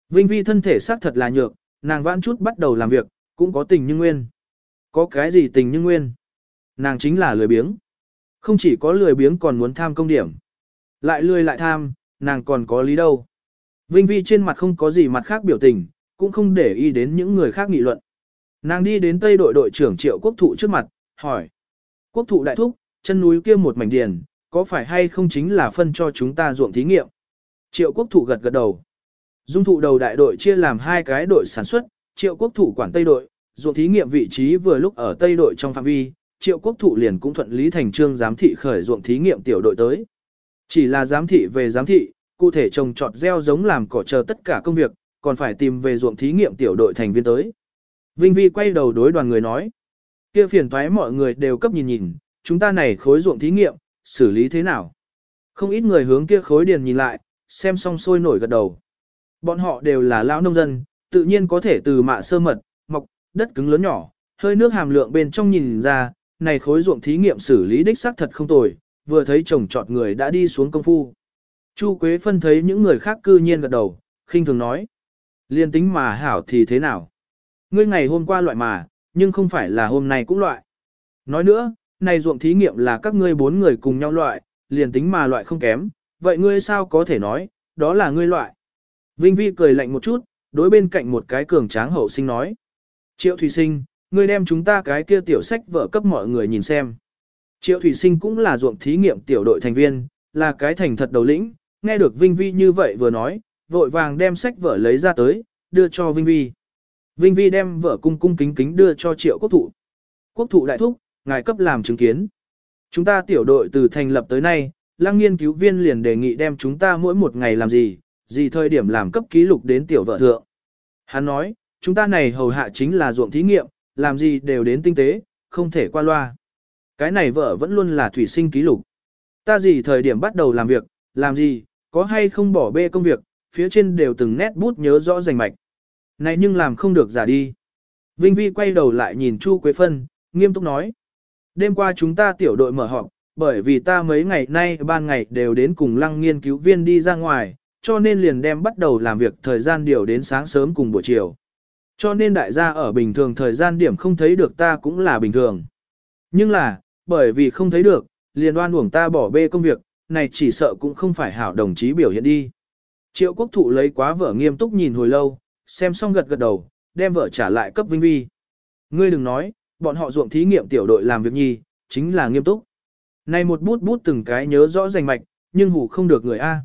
Vinh vi thân thể xác thật là nhược, nàng vãn chút bắt đầu làm việc, cũng có tình như nguyên. Có cái gì tình như nguyên? Nàng chính là lười biếng. Không chỉ có lười biếng còn muốn tham công điểm. Lại lười lại tham, nàng còn có lý đâu. Vinh Vi trên mặt không có gì mặt khác biểu tình, cũng không để ý đến những người khác nghị luận. Nàng đi đến tây đội đội trưởng triệu quốc thụ trước mặt, hỏi. Quốc thụ đại thúc, chân núi kia một mảnh điền, có phải hay không chính là phân cho chúng ta ruộng thí nghiệm? Triệu quốc thụ gật gật đầu. Dung thụ đầu đại đội chia làm hai cái đội sản xuất, triệu quốc thụ quản tây đội, ruộng thí nghiệm vị trí vừa lúc ở tây đội trong phạm vi, triệu quốc thụ liền cũng thuận lý thành trương giám thị khởi ruộng thí nghiệm tiểu đội tới. Chỉ là giám thị về giám thị, cụ thể trồng trọt gieo giống làm cỏ chờ tất cả công việc, còn phải tìm về ruộng thí nghiệm tiểu đội thành viên tới. Vinh Vi quay đầu đối đoàn người nói, kia phiền thoái mọi người đều cấp nhìn nhìn, chúng ta này khối ruộng thí nghiệm, xử lý thế nào? Không ít người hướng kia khối điền nhìn lại, xem xong sôi nổi gật đầu. Bọn họ đều là lão nông dân, tự nhiên có thể từ mạ sơ mật, đất cứng lớn nhỏ, hơi nước hàm lượng bên trong nhìn ra, này khối ruộng thí nghiệm xử lý đích xác thật không tồi, vừa thấy chồng trọt người đã đi xuống công phu. Chu Quế phân thấy những người khác cư nhiên gật đầu, khinh thường nói. Liên tính mà hảo thì thế nào? Ngươi ngày hôm qua loại mà, nhưng không phải là hôm nay cũng loại. Nói nữa, này ruộng thí nghiệm là các ngươi bốn người cùng nhau loại, liền tính mà loại không kém, vậy ngươi sao có thể nói, đó là ngươi loại. Vinh Vi cười lạnh một chút, đối bên cạnh một cái cường tráng hậu sinh nói. Triệu Thủy Sinh, ngươi đem chúng ta cái kia tiểu sách vợ cấp mọi người nhìn xem. Triệu Thủy Sinh cũng là ruộng thí nghiệm tiểu đội thành viên, là cái thành thật đầu lĩnh, nghe được Vinh Vi như vậy vừa nói, vội vàng đem sách vợ lấy ra tới, đưa cho Vinh Vi. Vinh Vi đem vợ cung cung kính kính đưa cho Triệu Quốc Thụ. Quốc Thụ đại thúc, ngài cấp làm chứng kiến. Chúng ta tiểu đội từ thành lập tới nay, lăng nghiên cứu viên liền đề nghị đem chúng ta mỗi một ngày làm gì, gì thời điểm làm cấp ký lục đến tiểu vợ thượng. Hắn nói, chúng ta này hầu hạ chính là ruộng thí nghiệm, làm gì đều đến tinh tế, không thể qua loa. Cái này vợ vẫn luôn là thủy sinh ký lục. Ta gì thời điểm bắt đầu làm việc, làm gì, có hay không bỏ bê công việc, phía trên đều từng nét bút nhớ rõ rành mạch. Này nhưng làm không được giả đi. Vinh Vi quay đầu lại nhìn Chu Quế Phân, nghiêm túc nói. Đêm qua chúng ta tiểu đội mở họp, bởi vì ta mấy ngày nay ban ngày đều đến cùng lăng nghiên cứu viên đi ra ngoài, cho nên liền đem bắt đầu làm việc thời gian điều đến sáng sớm cùng buổi chiều. Cho nên đại gia ở bình thường thời gian điểm không thấy được ta cũng là bình thường. Nhưng là, bởi vì không thấy được, liền đoan uổng ta bỏ bê công việc, này chỉ sợ cũng không phải hảo đồng chí biểu hiện đi. Triệu quốc thụ lấy quá vợ nghiêm túc nhìn hồi lâu, xem xong gật gật đầu, đem vợ trả lại cấp Vinh Vi. Ngươi đừng nói, bọn họ ruộng thí nghiệm tiểu đội làm việc nhi, chính là nghiêm túc. Này một bút bút từng cái nhớ rõ rành mạch, nhưng hủ không được người A.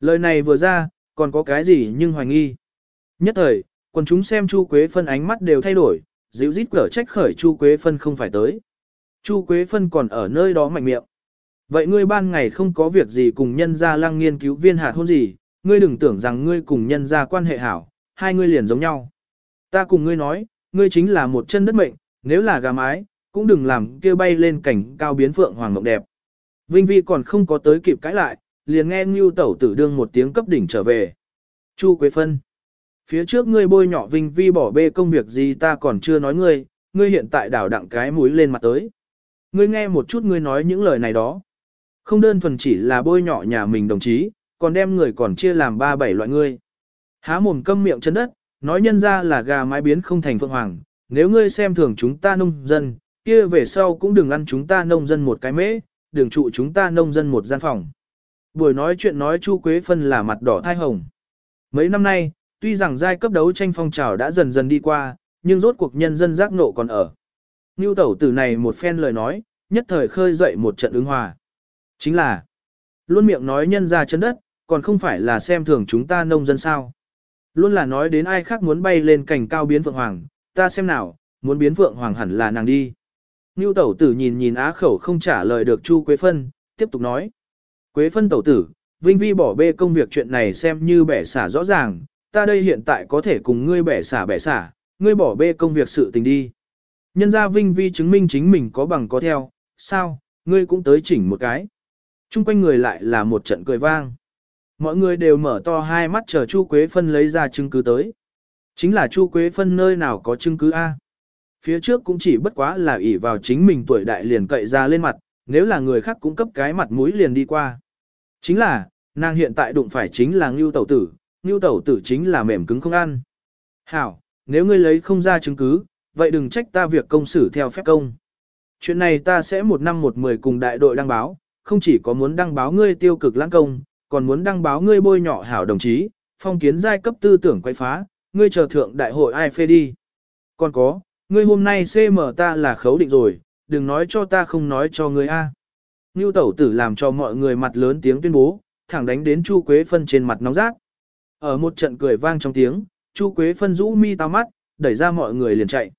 Lời này vừa ra, còn có cái gì nhưng hoài nghi. Nhất thời, quần chúng xem Chu Quế Phân ánh mắt đều thay đổi, dịu rít cở trách khởi Chu Quế Phân không phải tới. Chu Quế Phân còn ở nơi đó mạnh miệng. Vậy ngươi ban ngày không có việc gì cùng nhân gia lăng nghiên cứu viên hạt hôn gì, ngươi đừng tưởng rằng ngươi cùng nhân gia quan hệ hảo, hai ngươi liền giống nhau. Ta cùng ngươi nói, ngươi chính là một chân đất mệnh, nếu là gà mái, cũng đừng làm kia bay lên cảnh cao biến phượng hoàng mộng đẹp. Vinh Vi còn không có tới kịp cãi lại, liền nghe Ngưu Tẩu tử đương một tiếng cấp đỉnh trở về. Chu Quế Phân. Phía trước ngươi bôi nhỏ Vinh Vi bỏ bê công việc gì ta còn chưa nói ngươi, ngươi hiện tại đảo đặng cái mũi lên mặt tới. Ngươi nghe một chút ngươi nói những lời này đó. Không đơn thuần chỉ là bôi nhỏ nhà mình đồng chí, còn đem người còn chia làm ba bảy loại ngươi. Há mồm câm miệng chân đất, nói nhân ra là gà mái biến không thành phượng hoàng, nếu ngươi xem thường chúng ta nông dân, kia về sau cũng đừng ăn chúng ta nông dân một cái mễ, đừng trụ chúng ta nông dân một gian phòng. Buổi nói chuyện nói Chu Quế Phân là mặt đỏ thai hồng. Mấy năm nay, tuy rằng giai cấp đấu tranh phong trào đã dần dần đi qua, nhưng rốt cuộc nhân dân giác nộ còn ở. Ngưu tẩu tử này một phen lời nói, nhất thời khơi dậy một trận ứng hòa. Chính là, luôn miệng nói nhân ra chân đất, còn không phải là xem thường chúng ta nông dân sao. Luôn là nói đến ai khác muốn bay lên cảnh cao biến phượng hoàng, ta xem nào, muốn biến phượng hoàng hẳn là nàng đi. Ngưu tẩu tử nhìn nhìn á khẩu không trả lời được Chu Quế Phân, tiếp tục nói. Quế Phân tẩu tử, Vinh Vi bỏ bê công việc chuyện này xem như bẻ xả rõ ràng, ta đây hiện tại có thể cùng ngươi bẻ xả bẻ xả, ngươi bỏ bê công việc sự tình đi. Nhân gia Vinh Vi chứng minh chính mình có bằng có theo, sao, ngươi cũng tới chỉnh một cái. Trung quanh người lại là một trận cười vang. Mọi người đều mở to hai mắt chờ Chu Quế Phân lấy ra chứng cứ tới. Chính là Chu Quế Phân nơi nào có chứng cứ A. Phía trước cũng chỉ bất quá là ỷ vào chính mình tuổi đại liền cậy ra lên mặt, nếu là người khác cũng cấp cái mặt mũi liền đi qua. Chính là, nàng hiện tại đụng phải chính là ngưu tẩu tử, ngưu tẩu tử chính là mềm cứng không ăn. Hảo, nếu ngươi lấy không ra chứng cứ, vậy đừng trách ta việc công xử theo phép công. Chuyện này ta sẽ một năm một mười cùng đại đội đăng báo, không chỉ có muốn đăng báo ngươi tiêu cực lãng công, còn muốn đăng báo ngươi bôi nhọ hảo đồng chí, phong kiến giai cấp tư tưởng quay phá, ngươi chờ thượng đại hội ai phê đi. Còn có, ngươi hôm nay CM ta là khấu định rồi, đừng nói cho ta không nói cho ngươi A. Ngưu tẩu tử làm cho mọi người mặt lớn tiếng tuyên bố, thẳng đánh đến Chu Quế Phân trên mặt nóng rát. Ở một trận cười vang trong tiếng, Chu Quế Phân rũ mi tao mắt, đẩy ra mọi người liền chạy.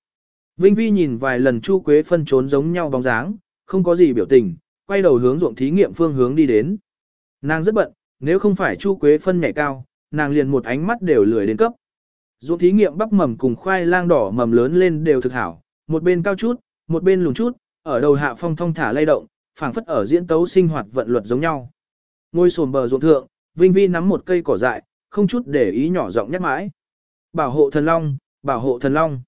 Vinh Vi nhìn vài lần Chu Quế Phân trốn giống nhau bóng dáng, không có gì biểu tình, quay đầu hướng ruộng thí nghiệm phương hướng đi đến. Nàng rất bận, nếu không phải Chu Quế Phân nhảy cao, nàng liền một ánh mắt đều lười đến cấp. Ruộng thí nghiệm bắp mầm cùng khoai lang đỏ mầm lớn lên đều thực hảo, một bên cao chút, một bên lùn chút, ở đầu hạ phong thong thả lay động, phảng phất ở diễn tấu sinh hoạt vận luật giống nhau. Ngôi sồn bờ ruộng thượng, Vinh Vi nắm một cây cỏ dại, không chút để ý nhỏ giọng nhắc mãi. Bảo hộ thần long, bảo hộ thần long.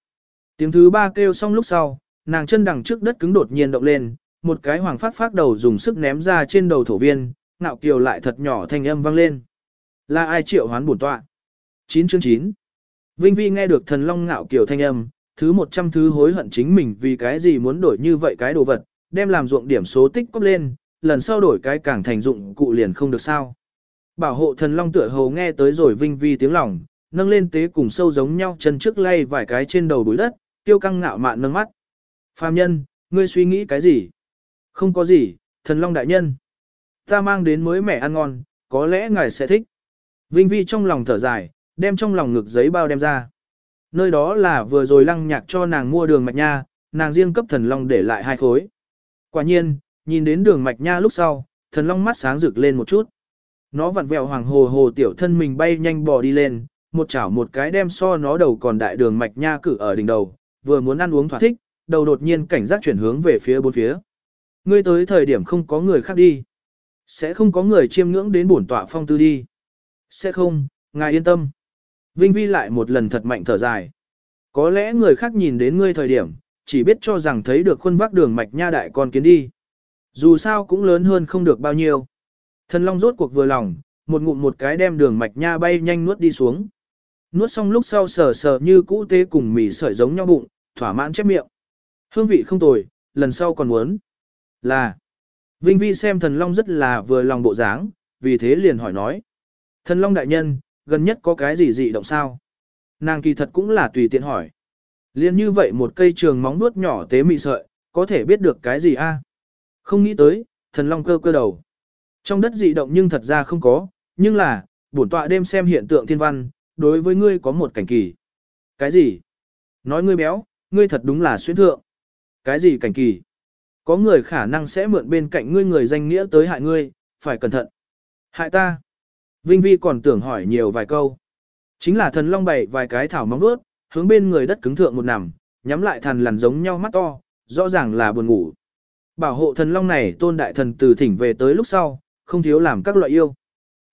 Tiếng thứ ba kêu xong lúc sau, nàng chân đằng trước đất cứng đột nhiên động lên, một cái hoàng phát phát đầu dùng sức ném ra trên đầu thổ viên, ngạo kiều lại thật nhỏ thanh âm vang lên. Là ai triệu hoán bổn tọa? 9 chương 9 Vinh Vi nghe được thần long ngạo kiều thanh âm, thứ 100 thứ hối hận chính mình vì cái gì muốn đổi như vậy cái đồ vật, đem làm ruộng điểm số tích cóp lên, lần sau đổi cái càng thành dụng cụ liền không được sao. Bảo hộ thần long tựa hồ nghe tới rồi Vinh Vi tiếng lòng, nâng lên tế cùng sâu giống nhau chân trước lay vài cái trên đầu bụi đất, tiêu căng ngạo mạn nâng mắt. Phàm nhân, ngươi suy nghĩ cái gì? Không có gì, thần long đại nhân. Ta mang đến mới mẻ ăn ngon, có lẽ ngài sẽ thích. Vinh Vi trong lòng thở dài, đem trong lòng ngực giấy bao đem ra. Nơi đó là vừa rồi lăng nhạc cho nàng mua đường mạch nha, nàng riêng cấp thần long để lại hai khối. Quả nhiên, nhìn đến đường mạch nha lúc sau, thần long mắt sáng rực lên một chút. Nó vặn vẹo hoàng hồ hồ tiểu thân mình bay nhanh bò đi lên, một chảo một cái đem so nó đầu còn đại đường mạch nha cử ở đỉnh đầu, vừa muốn ăn uống thỏa thích, đầu đột nhiên cảnh giác chuyển hướng về phía bốn phía. Ngươi tới thời điểm không có người khác đi. Sẽ không có người chiêm ngưỡng đến bổn tọa phong tư đi. Sẽ không, ngài yên tâm. Vinh Vi lại một lần thật mạnh thở dài. Có lẽ người khác nhìn đến ngươi thời điểm, chỉ biết cho rằng thấy được khuôn vác đường mạch nha đại con kiến đi. Dù sao cũng lớn hơn không được bao nhiêu. Thần Long rốt cuộc vừa lòng, một ngụm một cái đem đường mạch nha bay nhanh nuốt đi xuống. Nuốt xong lúc sau sờ sờ như cũ tê cùng mì sợi giống nhau bụng, thỏa mãn chép miệng. Hương vị không tồi, lần sau còn muốn. Là. Vinh Vi xem thần Long rất là vừa lòng bộ dáng, vì thế liền hỏi nói. Thần Long đại nhân, gần nhất có cái gì dị động sao? Nàng kỳ thật cũng là tùy tiện hỏi. Liên như vậy một cây trường móng nuốt nhỏ tế mị sợi, có thể biết được cái gì a? Không nghĩ tới, thần long cơ cơ đầu. Trong đất dị động nhưng thật ra không có, nhưng là, bổn tọa đêm xem hiện tượng thiên văn, đối với ngươi có một cảnh kỳ. Cái gì? Nói ngươi béo, ngươi thật đúng là xuyên thượng. Cái gì cảnh kỳ? Có người khả năng sẽ mượn bên cạnh ngươi người danh nghĩa tới hại ngươi, phải cẩn thận. Hại ta? Vinh Vi còn tưởng hỏi nhiều vài câu. Chính là thần long bày vài cái thảo móng đuốt, hướng bên người đất cứng thượng một nằm, nhắm lại thần lằn giống nhau mắt to, rõ ràng là buồn ngủ. Bảo hộ thần long này tôn đại thần từ thỉnh về tới lúc sau, không thiếu làm các loại yêu.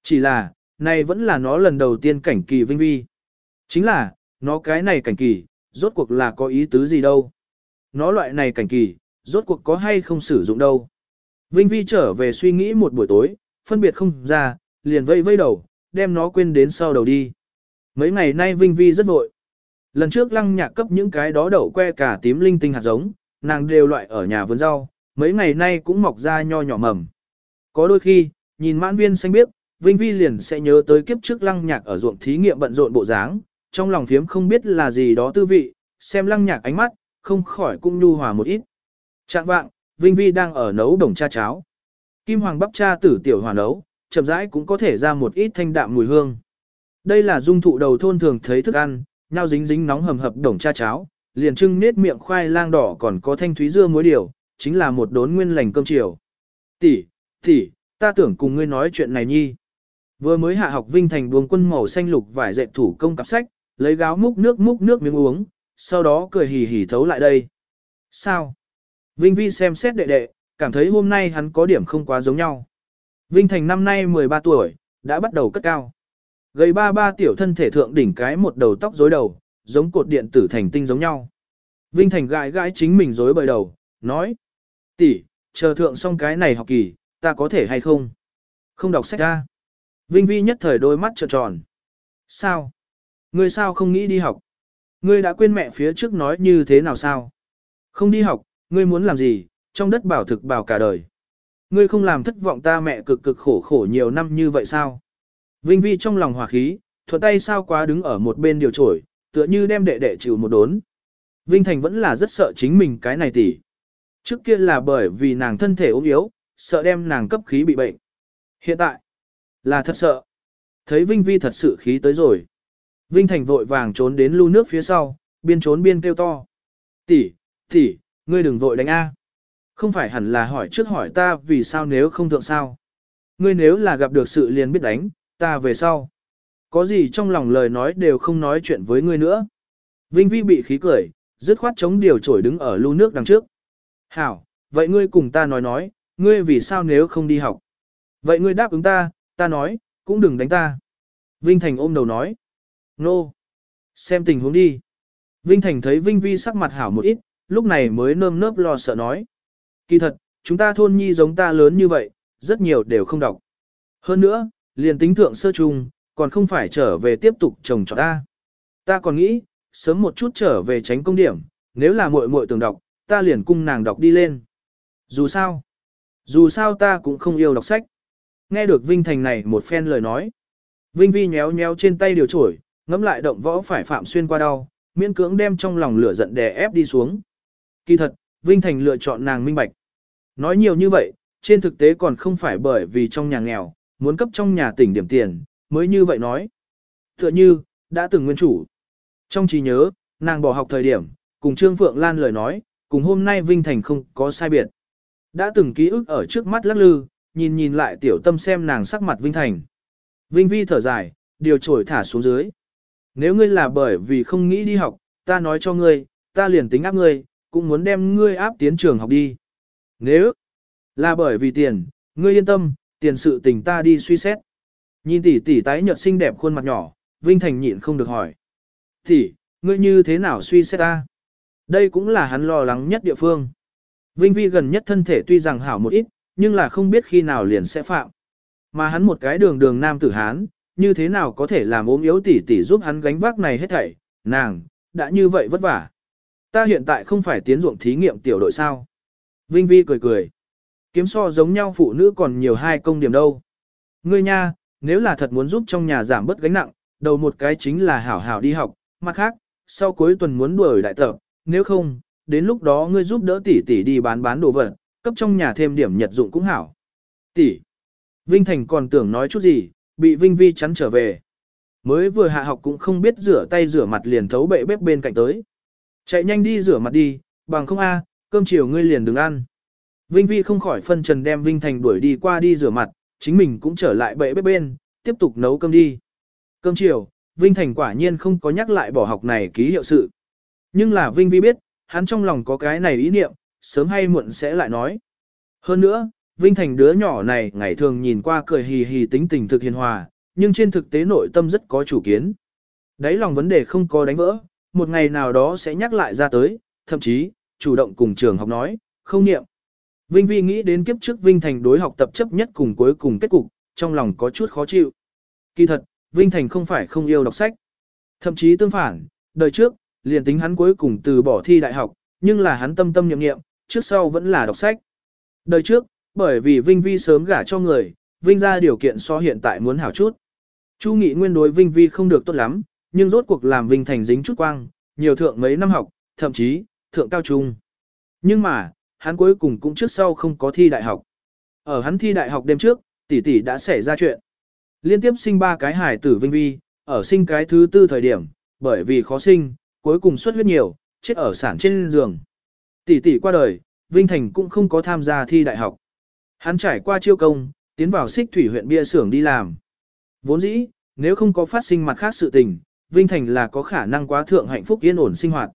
Chỉ là, này vẫn là nó lần đầu tiên cảnh kỳ vinh vi. Chính là, nó cái này cảnh kỳ, rốt cuộc là có ý tứ gì đâu. Nó loại này cảnh kỳ, rốt cuộc có hay không sử dụng đâu. Vinh vi trở về suy nghĩ một buổi tối, phân biệt không ra, liền vây vây đầu, đem nó quên đến sau đầu đi. Mấy ngày nay Vinh Vi rất vội. Lần trước lăng nhạc cấp những cái đó đậu que cả tím linh tinh hạt giống, nàng đều loại ở nhà vườn rau, mấy ngày nay cũng mọc ra nho nhỏ mầm. Có đôi khi, nhìn mãn viên xanh biếc, Vinh Vi liền sẽ nhớ tới kiếp trước lăng nhạc ở ruộng thí nghiệm bận rộn bộ dáng, trong lòng phiếm không biết là gì đó tư vị, xem lăng nhạc ánh mắt, không khỏi cũng nhu hòa một ít. Trạng vạng, Vinh Vi đang ở nấu đồng cha cháo. Kim hoàng bắp cha tử tiểu hòa nấu, chậm rãi cũng có thể ra một ít thanh đạm mùi hương. Đây là dung thụ đầu thôn thường thấy thức ăn, nhau dính dính nóng hầm hập đồng cha cháo, liền trưng nết miệng khoai lang đỏ còn có thanh thúy dưa muối điều, chính là một đốn nguyên lành cơm chiều. Tỷ, tỷ, ta tưởng cùng ngươi nói chuyện này nhi. Vừa mới hạ học Vinh Thành buông quân màu xanh lục vải dệt thủ công cặp sách, lấy gáo múc nước múc nước miếng uống, sau đó cười hì hì thấu lại đây. Sao? Vinh Vi xem xét đệ đệ, cảm thấy hôm nay hắn có điểm không quá giống nhau. Vinh Thành năm nay 13 tuổi, đã bắt đầu cất cao. Gầy ba ba tiểu thân thể thượng đỉnh cái một đầu tóc rối đầu, giống cột điện tử thành tinh giống nhau. Vinh Thành gãi gãi chính mình rối bời đầu, nói. tỷ, chờ thượng xong cái này học kỳ, ta có thể hay không? Không đọc sách ra. Vinh Vi nhất thời đôi mắt trợn tròn. Sao? Ngươi sao không nghĩ đi học? Ngươi đã quên mẹ phía trước nói như thế nào sao? Không đi học, ngươi muốn làm gì, trong đất bảo thực bảo cả đời. Ngươi không làm thất vọng ta mẹ cực cực khổ khổ nhiều năm như vậy sao? Vinh Vi trong lòng hòa khí, thuận tay sao quá đứng ở một bên điều trổi, tựa như đem đệ đệ chịu một đốn. Vinh Thành vẫn là rất sợ chính mình cái này tỷ. Trước kia là bởi vì nàng thân thể ốm yếu, sợ đem nàng cấp khí bị bệnh. Hiện tại, là thật sợ. Thấy Vinh Vi thật sự khí tới rồi. Vinh Thành vội vàng trốn đến lưu nước phía sau, biên trốn biên kêu to. Tỷ, tỷ, ngươi đừng vội đánh A. Không phải hẳn là hỏi trước hỏi ta vì sao nếu không thượng sao. Ngươi nếu là gặp được sự liền biết đánh, ta về sau. Có gì trong lòng lời nói đều không nói chuyện với ngươi nữa. Vinh Vi bị khí cười, dứt khoát chống điều trổi đứng ở lưu nước đằng trước. Hảo, vậy ngươi cùng ta nói nói, ngươi vì sao nếu không đi học? Vậy ngươi đáp ứng ta, ta nói, cũng đừng đánh ta. Vinh Thành ôm đầu nói. Nô. No. Xem tình huống đi. Vinh Thành thấy Vinh Vi sắc mặt hảo một ít, lúc này mới nơm nớp lo sợ nói. Kỳ thật, chúng ta thôn nhi giống ta lớn như vậy, rất nhiều đều không đọc. Hơn nữa, liền tính thượng sơ trung, còn không phải trở về tiếp tục trồng trọt ta. Ta còn nghĩ, sớm một chút trở về tránh công điểm, nếu là muội muội tưởng đọc, ta liền cung nàng đọc đi lên. Dù sao, dù sao ta cũng không yêu đọc sách. Nghe được Vinh Thành này một phen lời nói. Vinh Vi nhéo nhéo trên tay điều trổi, ngắm lại động võ phải phạm xuyên qua đau, miễn cưỡng đem trong lòng lửa giận đè ép đi xuống. Kỳ thật, Vinh Thành lựa chọn nàng minh bạch. Nói nhiều như vậy, trên thực tế còn không phải bởi vì trong nhà nghèo, muốn cấp trong nhà tỉnh điểm tiền, mới như vậy nói. Tựa như, đã từng nguyên chủ. Trong trí nhớ, nàng bỏ học thời điểm, cùng Trương Phượng Lan lời nói, cùng hôm nay Vinh Thành không có sai biệt. Đã từng ký ức ở trước mắt lắc lư, nhìn nhìn lại tiểu tâm xem nàng sắc mặt Vinh Thành. Vinh Vi thở dài, điều trổi thả xuống dưới. Nếu ngươi là bởi vì không nghĩ đi học, ta nói cho ngươi, ta liền tính áp ngươi, cũng muốn đem ngươi áp tiến trường học đi. Nếu là bởi vì tiền, ngươi yên tâm, tiền sự tình ta đi suy xét. Nhìn tỷ tỷ tái nhợt xinh đẹp khuôn mặt nhỏ, Vinh Thành nhịn không được hỏi. Tỷ, ngươi như thế nào suy xét ta? Đây cũng là hắn lo lắng nhất địa phương. Vinh Vi gần nhất thân thể tuy rằng hảo một ít, nhưng là không biết khi nào liền sẽ phạm. Mà hắn một cái đường đường nam tử Hán, như thế nào có thể làm ốm yếu tỷ tỷ giúp hắn gánh vác này hết thảy, nàng, đã như vậy vất vả. Ta hiện tại không phải tiến ruộng thí nghiệm tiểu đội sao. Vinh Vi cười cười. Kiếm so giống nhau phụ nữ còn nhiều hai công điểm đâu. Ngươi nha, nếu là thật muốn giúp trong nhà giảm bớt gánh nặng, đầu một cái chính là hảo hảo đi học, mặt khác, sau cuối tuần muốn đuổi đại tập, nếu không, đến lúc đó ngươi giúp đỡ tỷ tỷ đi bán bán đồ vật, cấp trong nhà thêm điểm nhật dụng cũng hảo. Tỷ. Vinh Thành còn tưởng nói chút gì, bị Vinh Vi chắn trở về. Mới vừa hạ học cũng không biết rửa tay rửa mặt liền thấu bệ bếp bên cạnh tới. Chạy nhanh đi rửa mặt đi, bằng không a, cơm chiều ngươi liền đừng ăn. Vinh Vi không khỏi phân trần đem Vinh Thành đuổi đi qua đi rửa mặt, chính mình cũng trở lại bệ bếp bên, tiếp tục nấu cơm đi. Cơm chiều, Vinh Thành quả nhiên không có nhắc lại bỏ học này ký hiệu sự. Nhưng là Vinh Vi biết, hắn trong lòng có cái này ý niệm, sớm hay muộn sẽ lại nói. Hơn nữa, Vinh Thành đứa nhỏ này ngày thường nhìn qua cười hì hì tính tình thực hiền hòa, nhưng trên thực tế nội tâm rất có chủ kiến. Đấy lòng vấn đề không có đánh vỡ, một ngày nào đó sẽ nhắc lại ra tới, thậm chí, chủ động cùng trường học nói, không niệm. Vinh Vi nghĩ đến kiếp trước Vinh Thành đối học tập chấp nhất cùng cuối cùng kết cục, trong lòng có chút khó chịu. Kỳ thật, Vinh Thành không phải không yêu đọc sách. Thậm chí tương phản, đời trước, liền tính hắn cuối cùng từ bỏ thi đại học, nhưng là hắn tâm tâm nhậm nghiệm, trước sau vẫn là đọc sách. Đời trước, bởi vì Vinh Vi sớm gả cho người, Vinh ra điều kiện so hiện tại muốn hảo chút. Chu Nghị Nguyên đối Vinh Vi không được tốt lắm, nhưng rốt cuộc làm Vinh Thành dính chút quang, nhiều thượng mấy năm học, thậm chí, thượng cao trung. Nhưng mà, hắn cuối cùng cũng trước sau không có thi đại học. Ở hắn thi đại học đêm trước, tỷ tỷ đã xảy ra chuyện. Liên tiếp sinh ba cái hải tử Vinh Vi, ở sinh cái thứ tư thời điểm, bởi vì khó sinh, cuối cùng xuất huyết nhiều, chết ở sản trên giường. Tỷ tỷ qua đời, Vinh Thành cũng không có tham gia thi đại học. Hắn trải qua chiêu công, tiến vào xích thủy huyện bia xưởng đi làm. Vốn dĩ, nếu không có phát sinh mặt khác sự tình, Vinh Thành là có khả năng quá thượng hạnh phúc yên ổn sinh hoạt.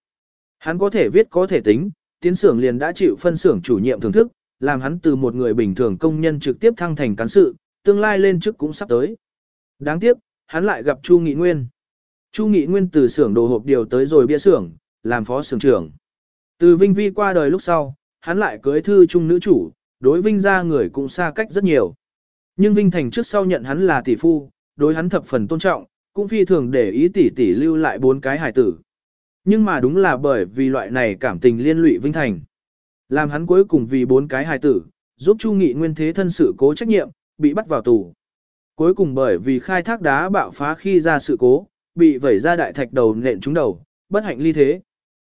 Hắn có thể viết có thể tính, tiến xưởng liền đã chịu phân xưởng chủ nhiệm thưởng thức, làm hắn từ một người bình thường công nhân trực tiếp thăng thành cán sự, tương lai lên chức cũng sắp tới. Đáng tiếc, hắn lại gặp Chu Nghị Nguyên. Chu Nghị Nguyên từ xưởng đồ hộp điều tới rồi bia xưởng, làm phó xưởng trưởng. Từ Vinh Vi qua đời lúc sau, hắn lại cưới thư trung nữ chủ, đối Vinh ra người cũng xa cách rất nhiều. Nhưng Vinh Thành trước sau nhận hắn là tỷ phu, đối hắn thập phần tôn trọng, cũng phi thường để ý tỷ tỷ lưu lại bốn cái hài tử. Nhưng mà đúng là bởi vì loại này cảm tình liên lụy Vinh Thành. Làm hắn cuối cùng vì bốn cái hài tử, giúp Chu Nghị nguyên thế thân sự cố trách nhiệm, bị bắt vào tù. Cuối cùng bởi vì khai thác đá bạo phá khi ra sự cố, bị vẩy ra đại thạch đầu nện trúng đầu, bất hạnh ly thế.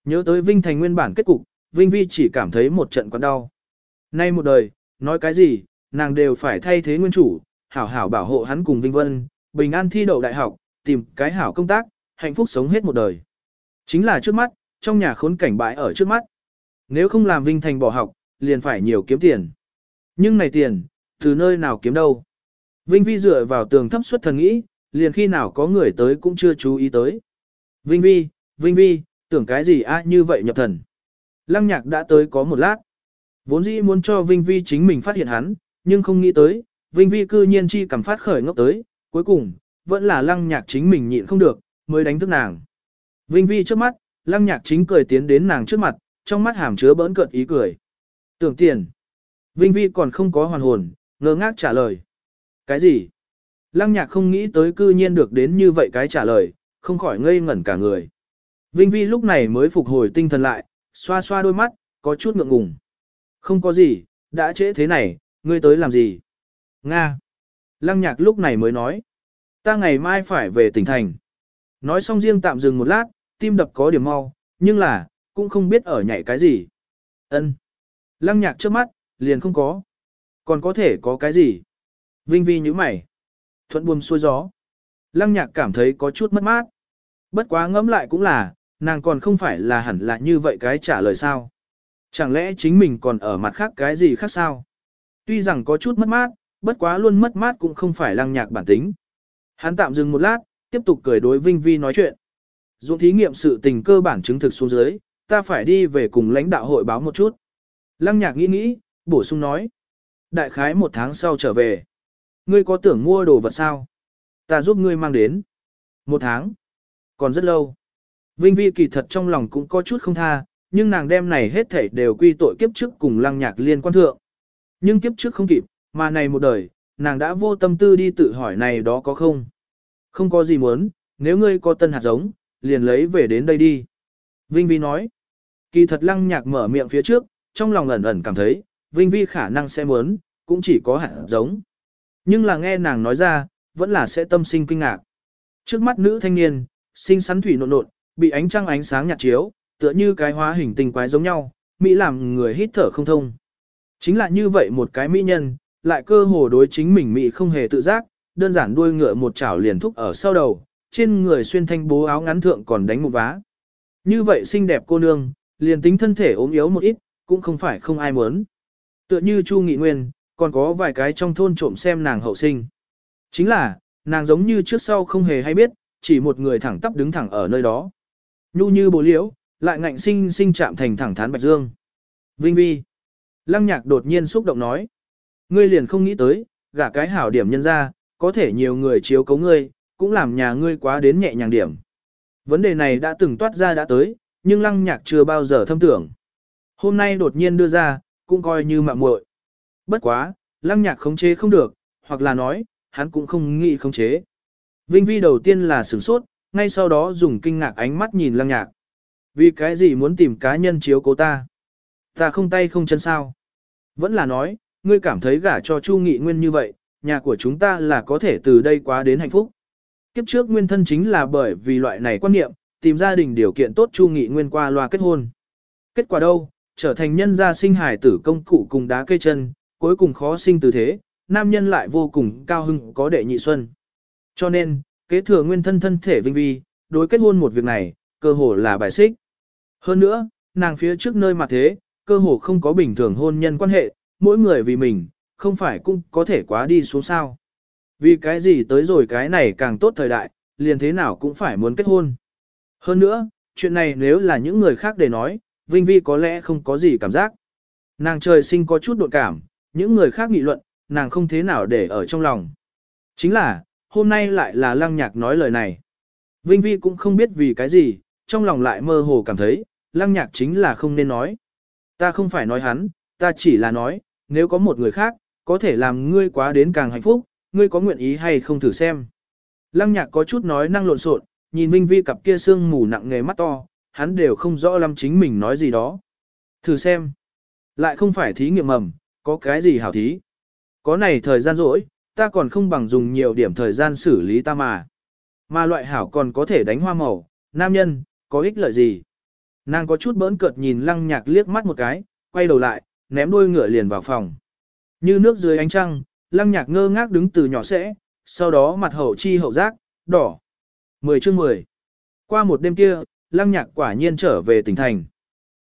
Nhớ tới Vinh Thành nguyên bản kết cục, Vinh Vi chỉ cảm thấy một trận quặn đau. Nay một đời, nói cái gì, nàng đều phải thay thế nguyên chủ, hảo hảo bảo hộ hắn cùng Vinh Vân, bình an thi đậu đại học, tìm cái hảo công tác, hạnh phúc sống hết một đời. Chính là trước mắt, trong nhà khốn cảnh bãi ở trước mắt. Nếu không làm Vinh Thành bỏ học, liền phải nhiều kiếm tiền. Nhưng này tiền, từ nơi nào kiếm đâu. Vinh Vi dựa vào tường thấp suất thần nghĩ, liền khi nào có người tới cũng chưa chú ý tới. Vinh Vi, Vinh Vi, tưởng cái gì a như vậy nhập thần. Lăng nhạc đã tới có một lát. Vốn dĩ muốn cho Vinh Vi chính mình phát hiện hắn, nhưng không nghĩ tới, Vinh Vi cư nhiên chi cảm phát khởi ngốc tới, cuối cùng, vẫn là lăng nhạc chính mình nhịn không được, mới đánh thức nàng. Vinh Vi trước mắt, lăng nhạc chính cười tiến đến nàng trước mặt, trong mắt hàm chứa bỡn cợt ý cười. Tưởng tiền. Vinh Vi còn không có hoàn hồn, ngơ ngác trả lời. Cái gì? Lăng nhạc không nghĩ tới cư nhiên được đến như vậy cái trả lời, không khỏi ngây ngẩn cả người. Vinh Vi lúc này mới phục hồi tinh thần lại, xoa xoa đôi mắt, có chút ngượng ngùng. Không có gì, đã trễ thế này, ngươi tới làm gì? Nga. Lăng nhạc lúc này mới nói. Ta ngày mai phải về tỉnh thành. Nói xong riêng tạm dừng một lát, tim đập có điểm mau, nhưng là, cũng không biết ở nhảy cái gì. Ân. Lăng nhạc trước mắt, liền không có. Còn có thể có cái gì? Vinh vi như mày. Thuận buồm xuôi gió. Lăng nhạc cảm thấy có chút mất mát. Bất quá ngẫm lại cũng là, nàng còn không phải là hẳn là như vậy cái trả lời sao. Chẳng lẽ chính mình còn ở mặt khác cái gì khác sao? Tuy rằng có chút mất mát, bất quá luôn mất mát cũng không phải lăng nhạc bản tính. Hắn tạm dừng một lát, tiếp tục cười đối Vinh Vi nói chuyện. Dụng thí nghiệm sự tình cơ bản chứng thực xuống dưới, ta phải đi về cùng lãnh đạo hội báo một chút. Lăng nhạc nghĩ nghĩ, bổ sung nói. Đại khái một tháng sau trở về. Ngươi có tưởng mua đồ vật sao? Ta giúp ngươi mang đến. Một tháng. Còn rất lâu. Vinh Vi kỳ thật trong lòng cũng có chút không tha, nhưng nàng đem này hết thảy đều quy tội kiếp trước cùng lăng nhạc liên quan thượng. Nhưng kiếp trước không kịp, mà này một đời, nàng đã vô tâm tư đi tự hỏi này đó có không. Không có gì muốn, nếu ngươi có tân hạt giống, liền lấy về đến đây đi. Vinh Vi nói, kỳ thật lăng nhạc mở miệng phía trước, trong lòng ẩn ẩn cảm thấy, Vinh Vi khả năng sẽ muốn, cũng chỉ có hạt giống. Nhưng là nghe nàng nói ra, vẫn là sẽ tâm sinh kinh ngạc. Trước mắt nữ thanh niên, sinh sắn thủy nộn nộn, bị ánh trăng ánh sáng nhạt chiếu, tựa như cái hóa hình tình quái giống nhau, mỹ làm người hít thở không thông. Chính là như vậy một cái mỹ nhân, lại cơ hồ đối chính mình mỹ không hề tự giác, đơn giản đuôi ngựa một chảo liền thúc ở sau đầu, trên người xuyên thanh bố áo ngắn thượng còn đánh một vá. Như vậy xinh đẹp cô nương, liền tính thân thể ốm yếu một ít, cũng không phải không ai muốn. Tựa như Chu Nghị Nguyên, còn có vài cái trong thôn trộm xem nàng hậu sinh. Chính là, nàng giống như trước sau không hề hay biết, chỉ một người thẳng tắp đứng thẳng ở nơi đó. Nhu như bố liễu, lại ngạnh sinh sinh chạm thành thẳng thắn bạch dương. Vinh vi. Lăng nhạc đột nhiên xúc động nói. Ngươi liền không nghĩ tới, gả cái hảo điểm nhân ra, có thể nhiều người chiếu cấu ngươi, cũng làm nhà ngươi quá đến nhẹ nhàng điểm. Vấn đề này đã từng toát ra đã tới, nhưng lăng nhạc chưa bao giờ thâm tưởng. Hôm nay đột nhiên đưa ra, cũng coi như mạng muội. Bất quá, lăng nhạc khống chế không được, hoặc là nói, hắn cũng không nghĩ khống chế. Vinh Vi đầu tiên là sửng sốt, ngay sau đó dùng kinh ngạc ánh mắt nhìn lăng nhạc. Vì cái gì muốn tìm cá nhân chiếu cố ta? Ta không tay không chân sao? Vẫn là nói, ngươi cảm thấy gả cho Chu Nghị Nguyên như vậy, nhà của chúng ta là có thể từ đây quá đến hạnh phúc. Kiếp trước nguyên thân chính là bởi vì loại này quan niệm, tìm gia đình điều kiện tốt Chu Nghị Nguyên qua loa kết hôn. Kết quả đâu, trở thành nhân gia sinh hải tử công cụ cùng đá cây chân, cuối cùng khó sinh từ thế, nam nhân lại vô cùng cao hưng có đệ nhị xuân. Cho nên, kế thừa nguyên thân thân thể vinh vi, đối kết hôn một việc này, cơ hồ là bài xích. Hơn nữa, nàng phía trước nơi mặt thế, cơ hồ không có bình thường hôn nhân quan hệ, mỗi người vì mình, không phải cũng có thể quá đi xuống sao. Vì cái gì tới rồi cái này càng tốt thời đại, liền thế nào cũng phải muốn kết hôn. Hơn nữa, chuyện này nếu là những người khác để nói, Vinh Vi có lẽ không có gì cảm giác. Nàng trời sinh có chút đột cảm, những người khác nghị luận, nàng không thế nào để ở trong lòng. Chính là, hôm nay lại là lăng nhạc nói lời này. Vinh Vi cũng không biết vì cái gì, trong lòng lại mơ hồ cảm thấy, lăng nhạc chính là không nên nói. Ta không phải nói hắn, ta chỉ là nói, nếu có một người khác, có thể làm ngươi quá đến càng hạnh phúc, ngươi có nguyện ý hay không thử xem. Lăng nhạc có chút nói năng lộn xộn, nhìn Vinh Vi cặp kia sương mù nặng nghề mắt to, hắn đều không rõ lắm chính mình nói gì đó. Thử xem. Lại không phải thí nghiệm mầm, có cái gì hảo thí. Có này thời gian rỗi, ta còn không bằng dùng nhiều điểm thời gian xử lý ta mà. Mà loại hảo còn có thể đánh hoa màu, nam nhân, có ích lợi gì. Nàng có chút bỡn cợt nhìn lăng nhạc liếc mắt một cái, quay đầu lại, ném đuôi ngựa liền vào phòng. Như nước dưới ánh trăng, lăng nhạc ngơ ngác đứng từ nhỏ sẽ, sau đó mặt hậu chi hậu giác, đỏ. Mười chương mười. Qua một đêm kia, lăng nhạc quả nhiên trở về tỉnh thành.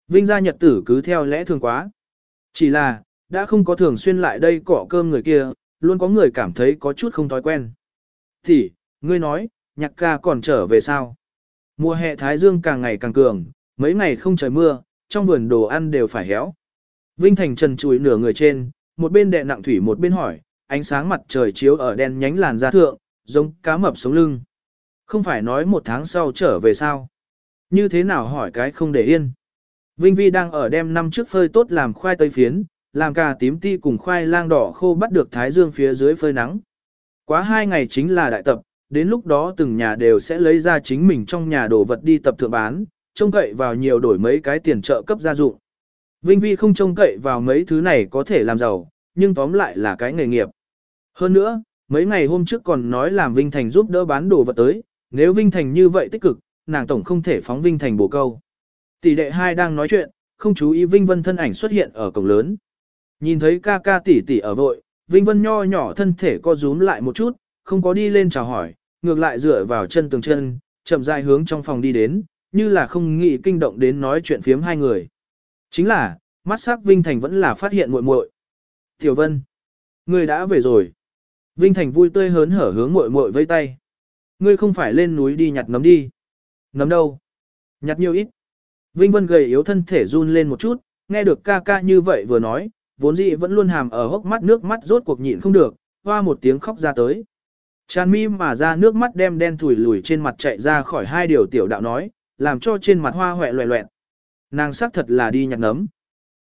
Vinh gia nhật tử cứ theo lẽ thường quá. Chỉ là, đã không có thường xuyên lại đây cỏ cơm người kia, luôn có người cảm thấy có chút không thói quen. Thì, ngươi nói, nhạc ca còn trở về sao? Mùa hè Thái Dương càng ngày càng cường, mấy ngày không trời mưa, trong vườn đồ ăn đều phải héo. Vinh Thành trần chùi nửa người trên, một bên đè nặng thủy một bên hỏi, ánh sáng mặt trời chiếu ở đen nhánh làn da thượng, giống cá mập sống lưng. Không phải nói một tháng sau trở về sao? Như thế nào hỏi cái không để yên? Vinh Vi đang ở đem năm trước phơi tốt làm khoai tây phiến, làm cà tím ti cùng khoai lang đỏ khô bắt được thái dương phía dưới phơi nắng. Quá hai ngày chính là đại tập, đến lúc đó từng nhà đều sẽ lấy ra chính mình trong nhà đồ vật đi tập thượng bán, trông cậy vào nhiều đổi mấy cái tiền trợ cấp gia dụng. Vinh Vi không trông cậy vào mấy thứ này có thể làm giàu, nhưng tóm lại là cái nghề nghiệp. Hơn nữa, mấy ngày hôm trước còn nói làm Vinh Thành giúp đỡ bán đồ vật tới, nếu Vinh Thành như vậy tích cực, nàng tổng không thể phóng Vinh Thành bổ câu. Tỷ đệ hai đang nói chuyện, không chú ý Vinh Vân thân ảnh xuất hiện ở cổng lớn. Nhìn thấy ca ca tỷ tỷ ở vội, Vinh Vân nho nhỏ thân thể co rúm lại một chút, không có đi lên chào hỏi, ngược lại dựa vào chân tường chân, chậm rãi hướng trong phòng đi đến, như là không nghĩ kinh động đến nói chuyện phiếm hai người. Chính là, mắt sắc Vinh Thành vẫn là phát hiện muội muội. Tiểu Vân, ngươi đã về rồi. Vinh Thành vui tươi hớn hở hướng muội muội vây tay. Ngươi không phải lên núi đi nhặt nấm đi. Nấm đâu? Nhặt nhiều ít. Vinh Vân gầy yếu thân thể run lên một chút, nghe được ca ca như vậy vừa nói, vốn dĩ vẫn luôn hàm ở hốc mắt nước mắt rốt cuộc nhịn không được, hoa một tiếng khóc ra tới. Tràn mi mà ra nước mắt đem đen thủi lùi trên mặt chạy ra khỏi hai điều tiểu đạo nói, làm cho trên mặt hoa hoẹ loẹ loẹn. Nàng sắc thật là đi nhặt nấm.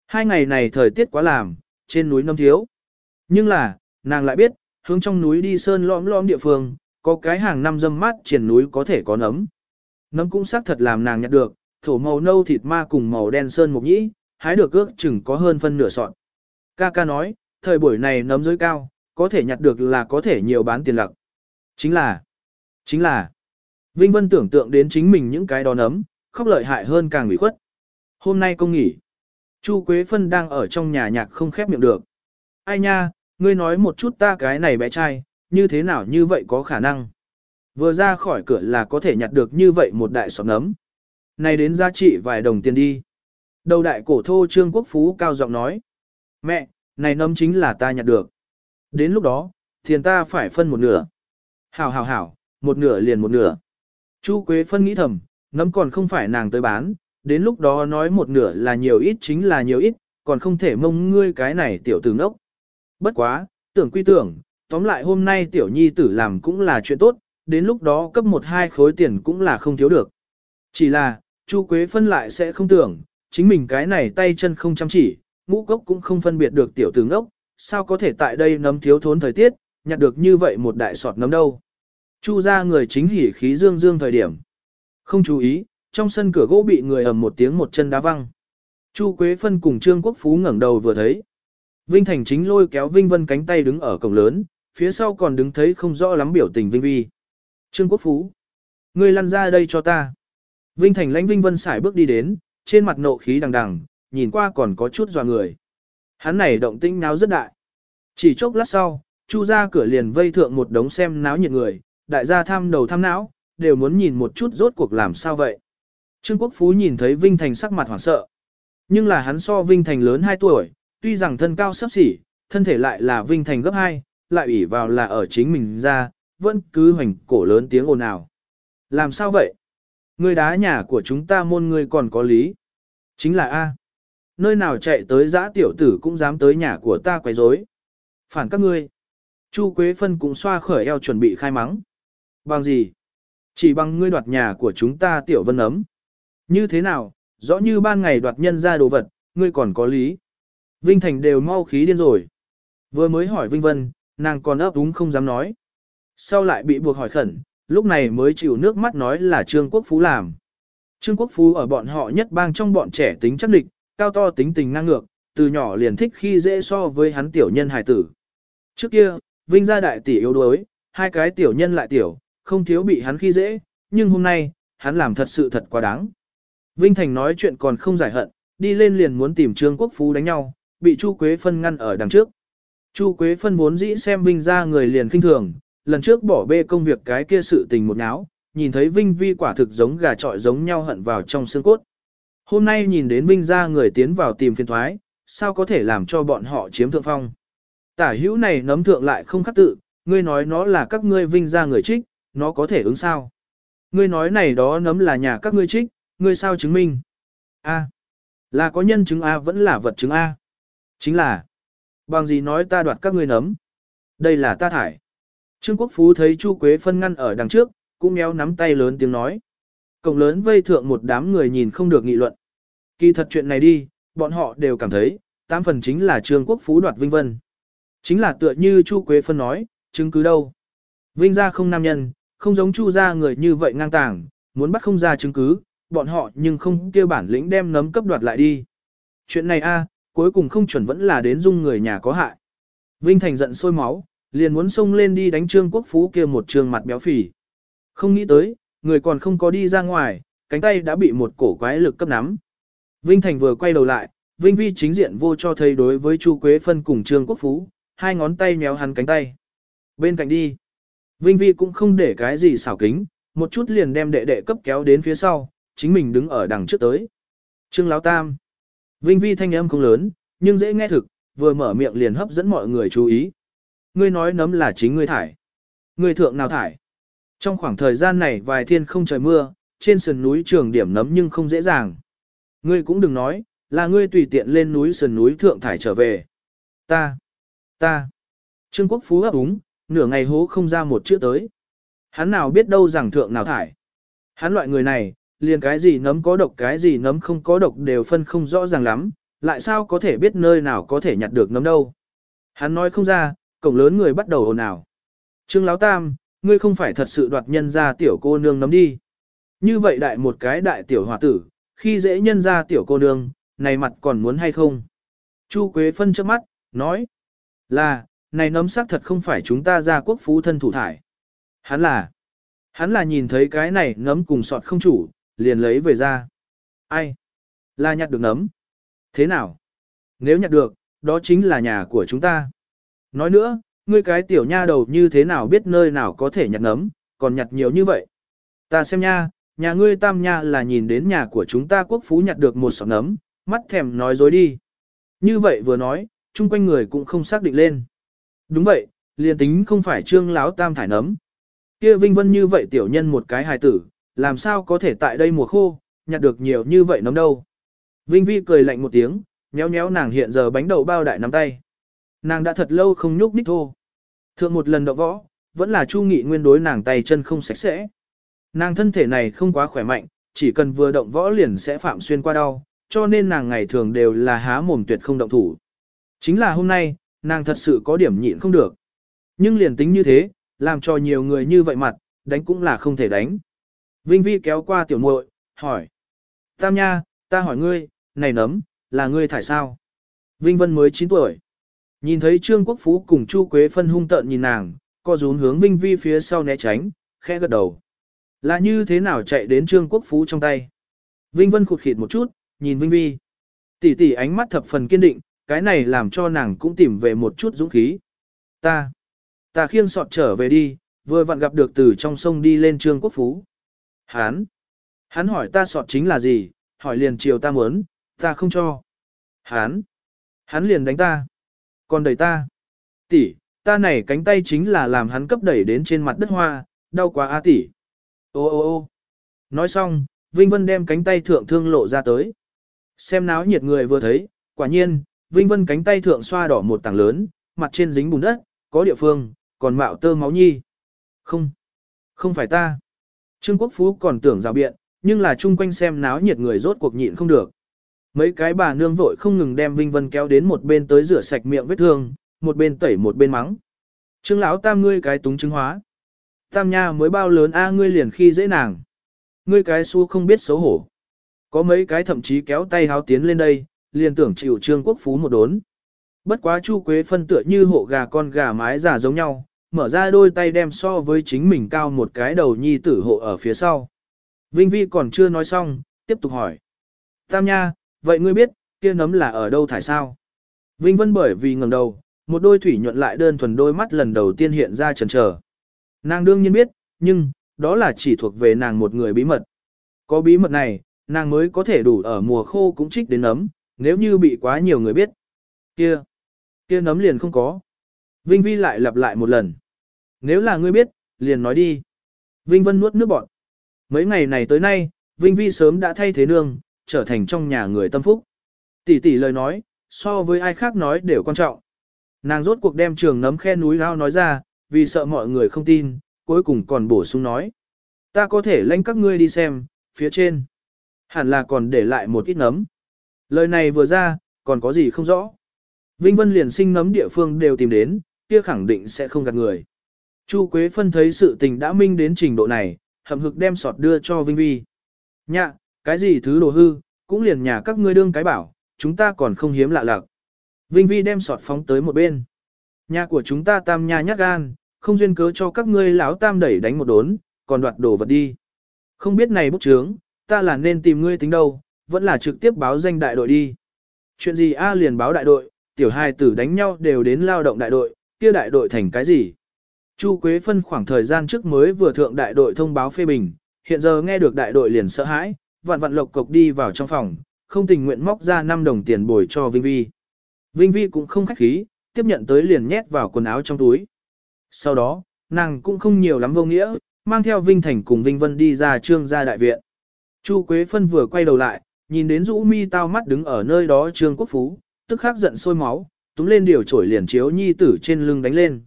Hai ngày này thời tiết quá làm, trên núi nấm thiếu. Nhưng là, nàng lại biết, hướng trong núi đi sơn lõm lõm địa phương, có cái hàng năm dâm mát triển núi có thể có nấm. Nấm cũng xác thật làm nàng nhặt được, thổ màu nâu thịt ma cùng màu đen sơn mục nhĩ, hái được ước chừng có hơn phân nửa sọn. Ca ca nói, thời buổi này nấm giới cao, có thể nhặt được là có thể nhiều bán tiền lặc. Chính là, chính là, Vinh Vân tưởng tượng đến chính mình những cái đó nấm, khóc lợi hại hơn càng bị khuất. Hôm nay công nghỉ. Chu Quế Phân đang ở trong nhà nhạc không khép miệng được. Ai nha, ngươi nói một chút ta cái này bé trai, như thế nào như vậy có khả năng. Vừa ra khỏi cửa là có thể nhặt được như vậy một đại sọt nấm. Này đến giá trị vài đồng tiền đi. Đầu đại cổ thô Trương Quốc Phú cao giọng nói. Mẹ, này nấm chính là ta nhặt được. Đến lúc đó, tiền ta phải phân một nửa. Hảo hảo hảo, một nửa liền một nửa. Chu Quế Phân nghĩ thầm, nấm còn không phải nàng tới bán, đến lúc đó nói một nửa là nhiều ít chính là nhiều ít, còn không thể mông ngươi cái này tiểu tử ngốc. Bất quá, tưởng quy tưởng, tóm lại hôm nay tiểu nhi tử làm cũng là chuyện tốt, đến lúc đó cấp một hai khối tiền cũng là không thiếu được. Chỉ là, Chu Quế phân lại sẽ không tưởng, chính mình cái này tay chân không chăm chỉ, ngũ cốc cũng không phân biệt được tiểu tử ngốc, sao có thể tại đây nấm thiếu thốn thời tiết, nhặt được như vậy một đại sọt nấm đâu. Chu ra người chính hỉ khí dương dương thời điểm. Không chú ý, trong sân cửa gỗ bị người ầm một tiếng một chân đá văng. Chu Quế Phân cùng Trương Quốc Phú ngẩng đầu vừa thấy. Vinh Thành chính lôi kéo Vinh Vân cánh tay đứng ở cổng lớn, phía sau còn đứng thấy không rõ lắm biểu tình Vinh Vi. Trương Quốc Phú, ngươi lăn ra đây cho ta. Vinh Thành lãnh Vinh Vân xài bước đi đến, trên mặt nộ khí đằng đằng, nhìn qua còn có chút dò người. Hắn này động tĩnh náo rất đại. Chỉ chốc lát sau, Chu ra cửa liền vây thượng một đống xem náo nhiệt người, đại gia tham đầu tham não, đều muốn nhìn một chút rốt cuộc làm sao vậy. Trương Quốc Phú nhìn thấy Vinh Thành sắc mặt hoảng sợ. Nhưng là hắn so Vinh Thành lớn 2 tuổi, tuy rằng thân cao sấp xỉ, thân thể lại là Vinh Thành gấp 2, lại ủy vào là ở chính mình ra, vẫn cứ hoành cổ lớn tiếng ồn ào. Làm sao vậy? Người đá nhà của chúng ta môn người còn có lý. Chính là A. Nơi nào chạy tới giã tiểu tử cũng dám tới nhà của ta quấy rối. Phản các ngươi. Chu Quế Phân cũng xoa khởi eo chuẩn bị khai mắng. Bằng gì? Chỉ bằng ngươi đoạt nhà của chúng ta tiểu vân ấm. Như thế nào, rõ như ban ngày đoạt nhân ra đồ vật, ngươi còn có lý. Vinh Thành đều mau khí điên rồi. Vừa mới hỏi Vinh Vân, nàng còn ấp úng không dám nói. Sau lại bị buộc hỏi khẩn, lúc này mới chịu nước mắt nói là Trương Quốc Phú làm. Trương Quốc Phú ở bọn họ nhất bang trong bọn trẻ tính chắc địch, cao to tính tình ngang ngược, từ nhỏ liền thích khi dễ so với hắn tiểu nhân hài tử. Trước kia, Vinh gia đại tỷ yếu đuối, hai cái tiểu nhân lại tiểu, không thiếu bị hắn khi dễ, nhưng hôm nay, hắn làm thật sự thật quá đáng. Vinh Thành nói chuyện còn không giải hận, đi lên liền muốn tìm Trương Quốc Phú đánh nhau, bị Chu Quế Phân ngăn ở đằng trước. Chu Quế Phân vốn dĩ xem Vinh ra người liền kinh thường, lần trước bỏ bê công việc cái kia sự tình một náo, nhìn thấy Vinh Vi quả thực giống gà trọi giống nhau hận vào trong xương cốt. Hôm nay nhìn đến Vinh ra người tiến vào tìm phiền thoái, sao có thể làm cho bọn họ chiếm thượng phong. Tả hữu này nấm thượng lại không khắc tự, ngươi nói nó là các ngươi Vinh ra người trích, nó có thể ứng sao. Ngươi nói này đó nấm là nhà các ngươi trích, ngươi sao chứng minh? A. Là có nhân chứng A vẫn là vật chứng A. Chính là. Bằng gì nói ta đoạt các ngươi nấm? Đây là ta thải. Trương Quốc Phú thấy Chu Quế phân ngăn ở đằng trước, cũng méo nắm tay lớn tiếng nói. Cổng lớn vây thượng một đám người nhìn không được nghị luận. Kỳ thật chuyện này đi, bọn họ đều cảm thấy, tám phần chính là Trương Quốc Phú đoạt Vinh Vân. Chính là tựa như Chu Quế phân nói, chứng cứ đâu. Vinh ra không nam nhân, không giống Chu ra người như vậy ngang tàng, muốn bắt không ra chứng cứ, bọn họ nhưng không kêu bản lĩnh đem nấm cấp đoạt lại đi. Chuyện này a, cuối cùng không chuẩn vẫn là đến dung người nhà có hại. Vinh Thành giận sôi máu, liền muốn xông lên đi đánh Trương Quốc Phú kia một trương mặt béo phì. Không nghĩ tới, người còn không có đi ra ngoài, cánh tay đã bị một cổ quái lực cấp nắm. Vinh Thành vừa quay đầu lại, Vinh Vi chính diện vô cho thấy đối với Chu Quế Phân cùng Trương Quốc Phú, hai ngón tay méo hắn cánh tay. Bên cạnh đi. Vinh Vi cũng không để cái gì xảo kính, một chút liền đem đệ đệ cấp kéo đến phía sau, chính mình đứng ở đằng trước tới. Trương Lão Tam. Vinh Vi thanh âm không lớn, nhưng dễ nghe thực, vừa mở miệng liền hấp dẫn mọi người chú ý. Ngươi nói nấm là chính ngươi thải. Ngươi thượng nào thải. Trong khoảng thời gian này vài thiên không trời mưa, trên sườn núi trường điểm nấm nhưng không dễ dàng. Ngươi cũng đừng nói, là ngươi tùy tiện lên núi sườn núi thượng thải trở về. Ta, ta. Trương Quốc Phú ấp úng, nửa ngày hố không ra một chữ tới. Hắn nào biết đâu rằng thượng nào thải. Hắn loại người này, liền cái gì nấm có độc cái gì nấm không có độc đều phân không rõ ràng lắm, lại sao có thể biết nơi nào có thể nhặt được nấm đâu. Hắn nói không ra, cổng lớn người bắt đầu ồn ào. Trương Láo Tam, ngươi không phải thật sự đoạt nhân ra tiểu cô nương nấm đi. Như vậy đại một cái đại tiểu hòa tử, khi dễ nhân ra tiểu cô nương, này mặt còn muốn hay không? Chu Quế phân trước mắt, nói là, này nấm xác thật không phải chúng ta ra quốc phú thân thủ thải. Hắn là, Hắn là nhìn thấy cái này nấm cùng sọt không chủ, liền lấy về ra. Ai? Là nhặt được nấm. Thế nào? Nếu nhặt được, đó chính là nhà của chúng ta. Nói nữa, ngươi cái tiểu nha đầu như thế nào biết nơi nào có thể nhặt nấm, còn nhặt nhiều như vậy. Ta xem nha, nhà ngươi tam nha là nhìn đến nhà của chúng ta quốc phú nhặt được một sọt nấm, mắt thèm nói dối đi. Như vậy vừa nói, chung quanh người cũng không xác định lên. Đúng vậy, liền tính không phải trương láo tam thải nấm. Kia vinh vân như vậy tiểu nhân một cái hài tử, làm sao có thể tại đây mùa khô, nhặt được nhiều như vậy nấm đâu. Vinh vi cười lạnh một tiếng, nhéo nhéo nàng hiện giờ bánh đậu bao đại nắm tay. Nàng đã thật lâu không nhúc nhích thô. Thượng một lần đậu võ, vẫn là Chu Nghị Nguyên đối nàng tay chân không sạch sẽ. Nàng thân thể này không quá khỏe mạnh, chỉ cần vừa động võ liền sẽ phạm xuyên qua đau, cho nên nàng ngày thường đều là há mồm tuyệt không động thủ. Chính là hôm nay, nàng thật sự có điểm nhịn không được. Nhưng liền tính như thế, làm cho nhiều người như vậy mặt, đánh cũng là không thể đánh. Vinh Vi kéo qua tiểu muội, hỏi. Tam nha, ta hỏi ngươi, này nấm, là ngươi thải sao? Vinh Vân mới 9 tuổi. Nhìn thấy Trương Quốc Phú cùng Chu Quế phân hung tợn nhìn nàng, co rún hướng Vinh Vi phía sau né tránh, khẽ gật đầu. Là như thế nào chạy đến Trương Quốc Phú trong tay? Vinh Vân khụt khịt một chút, nhìn Vinh Vi. Tỷ tỷ ánh mắt thập phần kiên định, cái này làm cho nàng cũng tìm về một chút dũng khí. Ta, ta khiêng sọt trở về đi, vừa vặn gặp được từ trong sông đi lên Trương Quốc Phú. Hán, hắn hỏi ta sọt chính là gì, hỏi liền chiều ta muốn, ta không cho. Hán, hắn liền đánh ta, còn đẩy ta. Tỷ, ta này cánh tay chính là làm hắn cấp đẩy đến trên mặt đất hoa, đau quá a tỷ. Ô ô ô nói xong, Vinh Vân đem cánh tay thượng thương lộ ra tới. Xem náo nhiệt người vừa thấy, quả nhiên, Vinh Vân cánh tay thượng xoa đỏ một tảng lớn, mặt trên dính bùn đất, có địa phương, còn mạo tơ máu nhi. Không, không phải ta. Trương Quốc Phú còn tưởng rào biện, nhưng là chung quanh xem náo nhiệt người rốt cuộc nhịn không được. Mấy cái bà nương vội không ngừng đem Vinh Vân kéo đến một bên tới rửa sạch miệng vết thương, một bên tẩy một bên mắng. Trương lão tam ngươi cái túng chứng hóa. Tam nha mới bao lớn a ngươi liền khi dễ nàng. Ngươi cái xu không biết xấu hổ. Có mấy cái thậm chí kéo tay háo tiến lên đây, liền tưởng chịu trương quốc phú một đốn. Bất quá Chu Quế phân tựa như hộ gà con gà mái giả giống nhau, mở ra đôi tay đem so với chính mình cao một cái đầu nhi tử hộ ở phía sau. Vinh Vi còn chưa nói xong, tiếp tục hỏi. Tam nha, vậy ngươi biết, kia nấm là ở đâu thải sao? Vinh Vân bởi vì ngẩng đầu, một đôi thủy nhuận lại đơn thuần đôi mắt lần đầu tiên hiện ra chần chờ. Nàng đương nhiên biết, nhưng, đó là chỉ thuộc về nàng một người bí mật. Có bí mật này, nàng mới có thể đủ ở mùa khô cũng trích đến nấm, nếu như bị quá nhiều người biết. Kia, kia nấm liền không có. Vinh Vi lại lặp lại một lần. Nếu là ngươi biết, liền nói đi. Vinh Vân nuốt nước bọt. Mấy ngày này tới nay, Vinh Vi sớm đã thay thế nương, trở thành trong nhà người tâm phúc. Tỷ tỷ lời nói, so với ai khác nói đều quan trọng. Nàng rốt cuộc đem trường nấm khe núi lao nói ra, vì sợ mọi người không tin, cuối cùng còn bổ sung nói. Ta có thể lãnh các ngươi đi xem, phía trên. Hẳn là còn để lại một ít nấm. Lời này vừa ra, còn có gì không rõ. Vinh Vân liền sinh nấm địa phương đều tìm đến, kia khẳng định sẽ không gạt người. Chu Quế Phân thấy sự tình đã minh đến trình độ này, hậm hực đem sọt đưa cho Vinh Vi. Nhạ, cái gì thứ đồ hư, cũng liền nhà các ngươi đương cái bảo, chúng ta còn không hiếm lạ lạc. Vinh Vi đem sọt phóng tới một bên. Nhà của chúng ta tam nha nhát gan, không duyên cớ cho các ngươi lão tam đẩy đánh một đốn, còn đoạt đồ vật đi. Không biết này bút trướng, ta là nên tìm ngươi tính đâu, vẫn là trực tiếp báo danh đại đội đi. Chuyện gì A liền báo đại đội, tiểu hai tử đánh nhau đều đến lao động đại đội, kia đại đội thành cái gì? Chu Quế Phân khoảng thời gian trước mới vừa thượng đại đội thông báo phê bình, hiện giờ nghe được đại đội liền sợ hãi, vạn vạn lộc cộc đi vào trong phòng, không tình nguyện móc ra 5 đồng tiền bồi cho Vinh Vi. Vinh Vi cũng không khách khí, tiếp nhận tới liền nhét vào quần áo trong túi. Sau đó, nàng cũng không nhiều lắm vô nghĩa, mang theo Vinh Thành cùng Vinh Vân đi ra trương gia đại viện. Chu Quế Phân vừa quay đầu lại, nhìn đến rũ mi tao mắt đứng ở nơi đó trương quốc phú, tức khắc giận sôi máu, túm lên điều trổi liền chiếu nhi tử trên lưng đánh lên.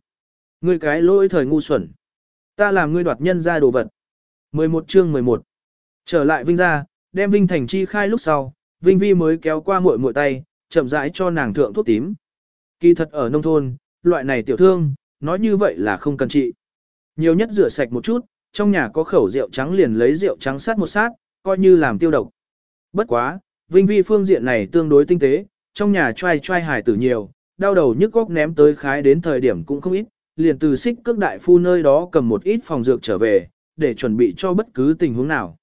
Ngươi cái lỗi thời ngu xuẩn. Ta làm ngươi đoạt nhân ra đồ vật. 11 chương 11. Trở lại Vinh ra, đem Vinh Thành chi khai lúc sau, Vinh Vi mới kéo qua muội muội tay, chậm rãi cho nàng thượng thuốc tím. Kỳ thật ở nông thôn, loại này tiểu thương, nói như vậy là không cần trị. Nhiều nhất rửa sạch một chút, trong nhà có khẩu rượu trắng liền lấy rượu trắng sát một sát, coi như làm tiêu độc. Bất quá, Vinh Vi phương diện này tương đối tinh tế, trong nhà trai trai hài tử nhiều, đau đầu nhức góc ném tới khái đến thời điểm cũng không ít, liền từ xích cước đại phu nơi đó cầm một ít phòng dược trở về, để chuẩn bị cho bất cứ tình huống nào.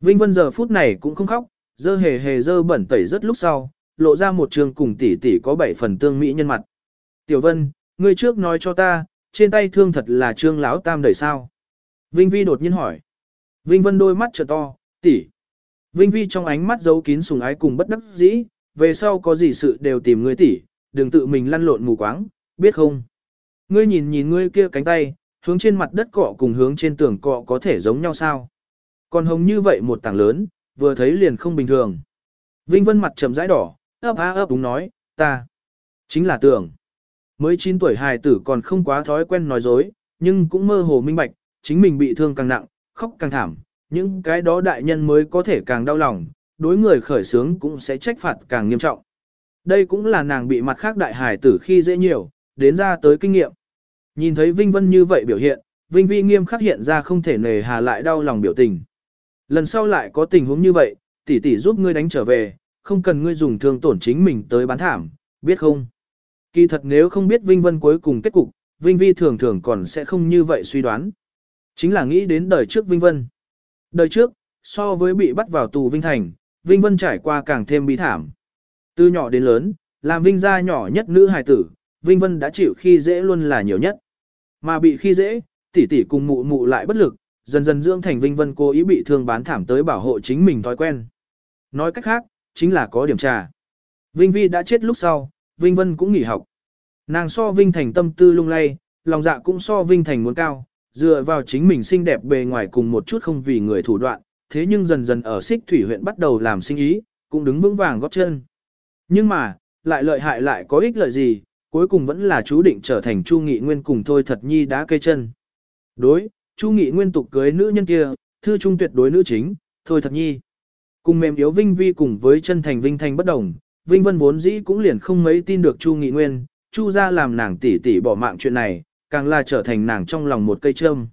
Vinh Vân giờ phút này cũng không khóc, dơ hề hề dơ bẩn tẩy rất lúc sau, lộ ra một trường cùng tỷ tỷ có bảy phần tương mỹ nhân mặt. Tiểu Vân, ngươi trước nói cho ta, trên tay thương thật là trương lão tam đẩy sao? Vinh Vi đột nhiên hỏi. Vinh Vân đôi mắt trợ to, tỷ. Vinh Vi trong ánh mắt giấu kín sùng ái cùng bất đắc dĩ, về sau có gì sự đều tìm ngươi tỷ, đừng tự mình lăn lộn mù quáng, biết không? Ngươi nhìn nhìn ngươi kia cánh tay, hướng trên mặt đất cọ cùng hướng trên tường cọ có thể giống nhau sao? Còn hồng như vậy một tảng lớn, vừa thấy liền không bình thường. Vinh Vân mặt trầm rãi đỏ, ấp á ấp đúng nói, ta, chính là tưởng. Mới 9 tuổi hài tử còn không quá thói quen nói dối, nhưng cũng mơ hồ minh bạch, chính mình bị thương càng nặng, khóc càng thảm, những cái đó đại nhân mới có thể càng đau lòng, đối người khởi sướng cũng sẽ trách phạt càng nghiêm trọng. Đây cũng là nàng bị mặt khác đại hài tử khi dễ nhiều, đến ra tới kinh nghiệm. Nhìn thấy Vinh Vân như vậy biểu hiện, Vinh Vi nghiêm khắc hiện ra không thể nề hà lại đau lòng biểu tình. Lần sau lại có tình huống như vậy, tỷ tỷ giúp ngươi đánh trở về, không cần ngươi dùng thương tổn chính mình tới bán thảm, biết không? Kỳ thật nếu không biết Vinh Vân cuối cùng kết cục, Vinh Vi thường thường còn sẽ không như vậy suy đoán. Chính là nghĩ đến đời trước Vinh Vân. Đời trước, so với bị bắt vào tù Vinh Thành, Vinh Vân trải qua càng thêm bi thảm. Từ nhỏ đến lớn, làm Vinh gia nhỏ nhất nữ hài tử, Vinh Vân đã chịu khi dễ luôn là nhiều nhất. Mà bị khi dễ, tỷ tỷ cùng mụ mụ lại bất lực, dần dần dưỡng thành Vinh Vân cố ý bị thương bán thảm tới bảo hộ chính mình thói quen. Nói cách khác, chính là có điểm trà. Vinh Vi đã chết lúc sau, Vinh Vân cũng nghỉ học. Nàng so Vinh Thành tâm tư lung lay, lòng dạ cũng so Vinh Thành muốn cao, dựa vào chính mình xinh đẹp bề ngoài cùng một chút không vì người thủ đoạn, thế nhưng dần dần ở xích thủy huyện bắt đầu làm sinh ý, cũng đứng vững vàng góp chân. Nhưng mà, lại lợi hại lại có ích lợi gì, cuối cùng vẫn là chú định trở thành Chu Nghị Nguyên cùng Thôi Thật Nhi đá cây chân. Đối, Chu Nghị Nguyên tục cưới nữ nhân kia, thư trung tuyệt đối nữ chính, Thôi Thật Nhi. Cùng mềm yếu Vinh Vi cùng với chân thành Vinh Thành bất đồng, Vinh Vân vốn dĩ cũng liền không mấy tin được Chu Nghị Nguyên, Chu ra làm nàng tỷ tỷ bỏ mạng chuyện này, càng là trở thành nàng trong lòng một cây châm.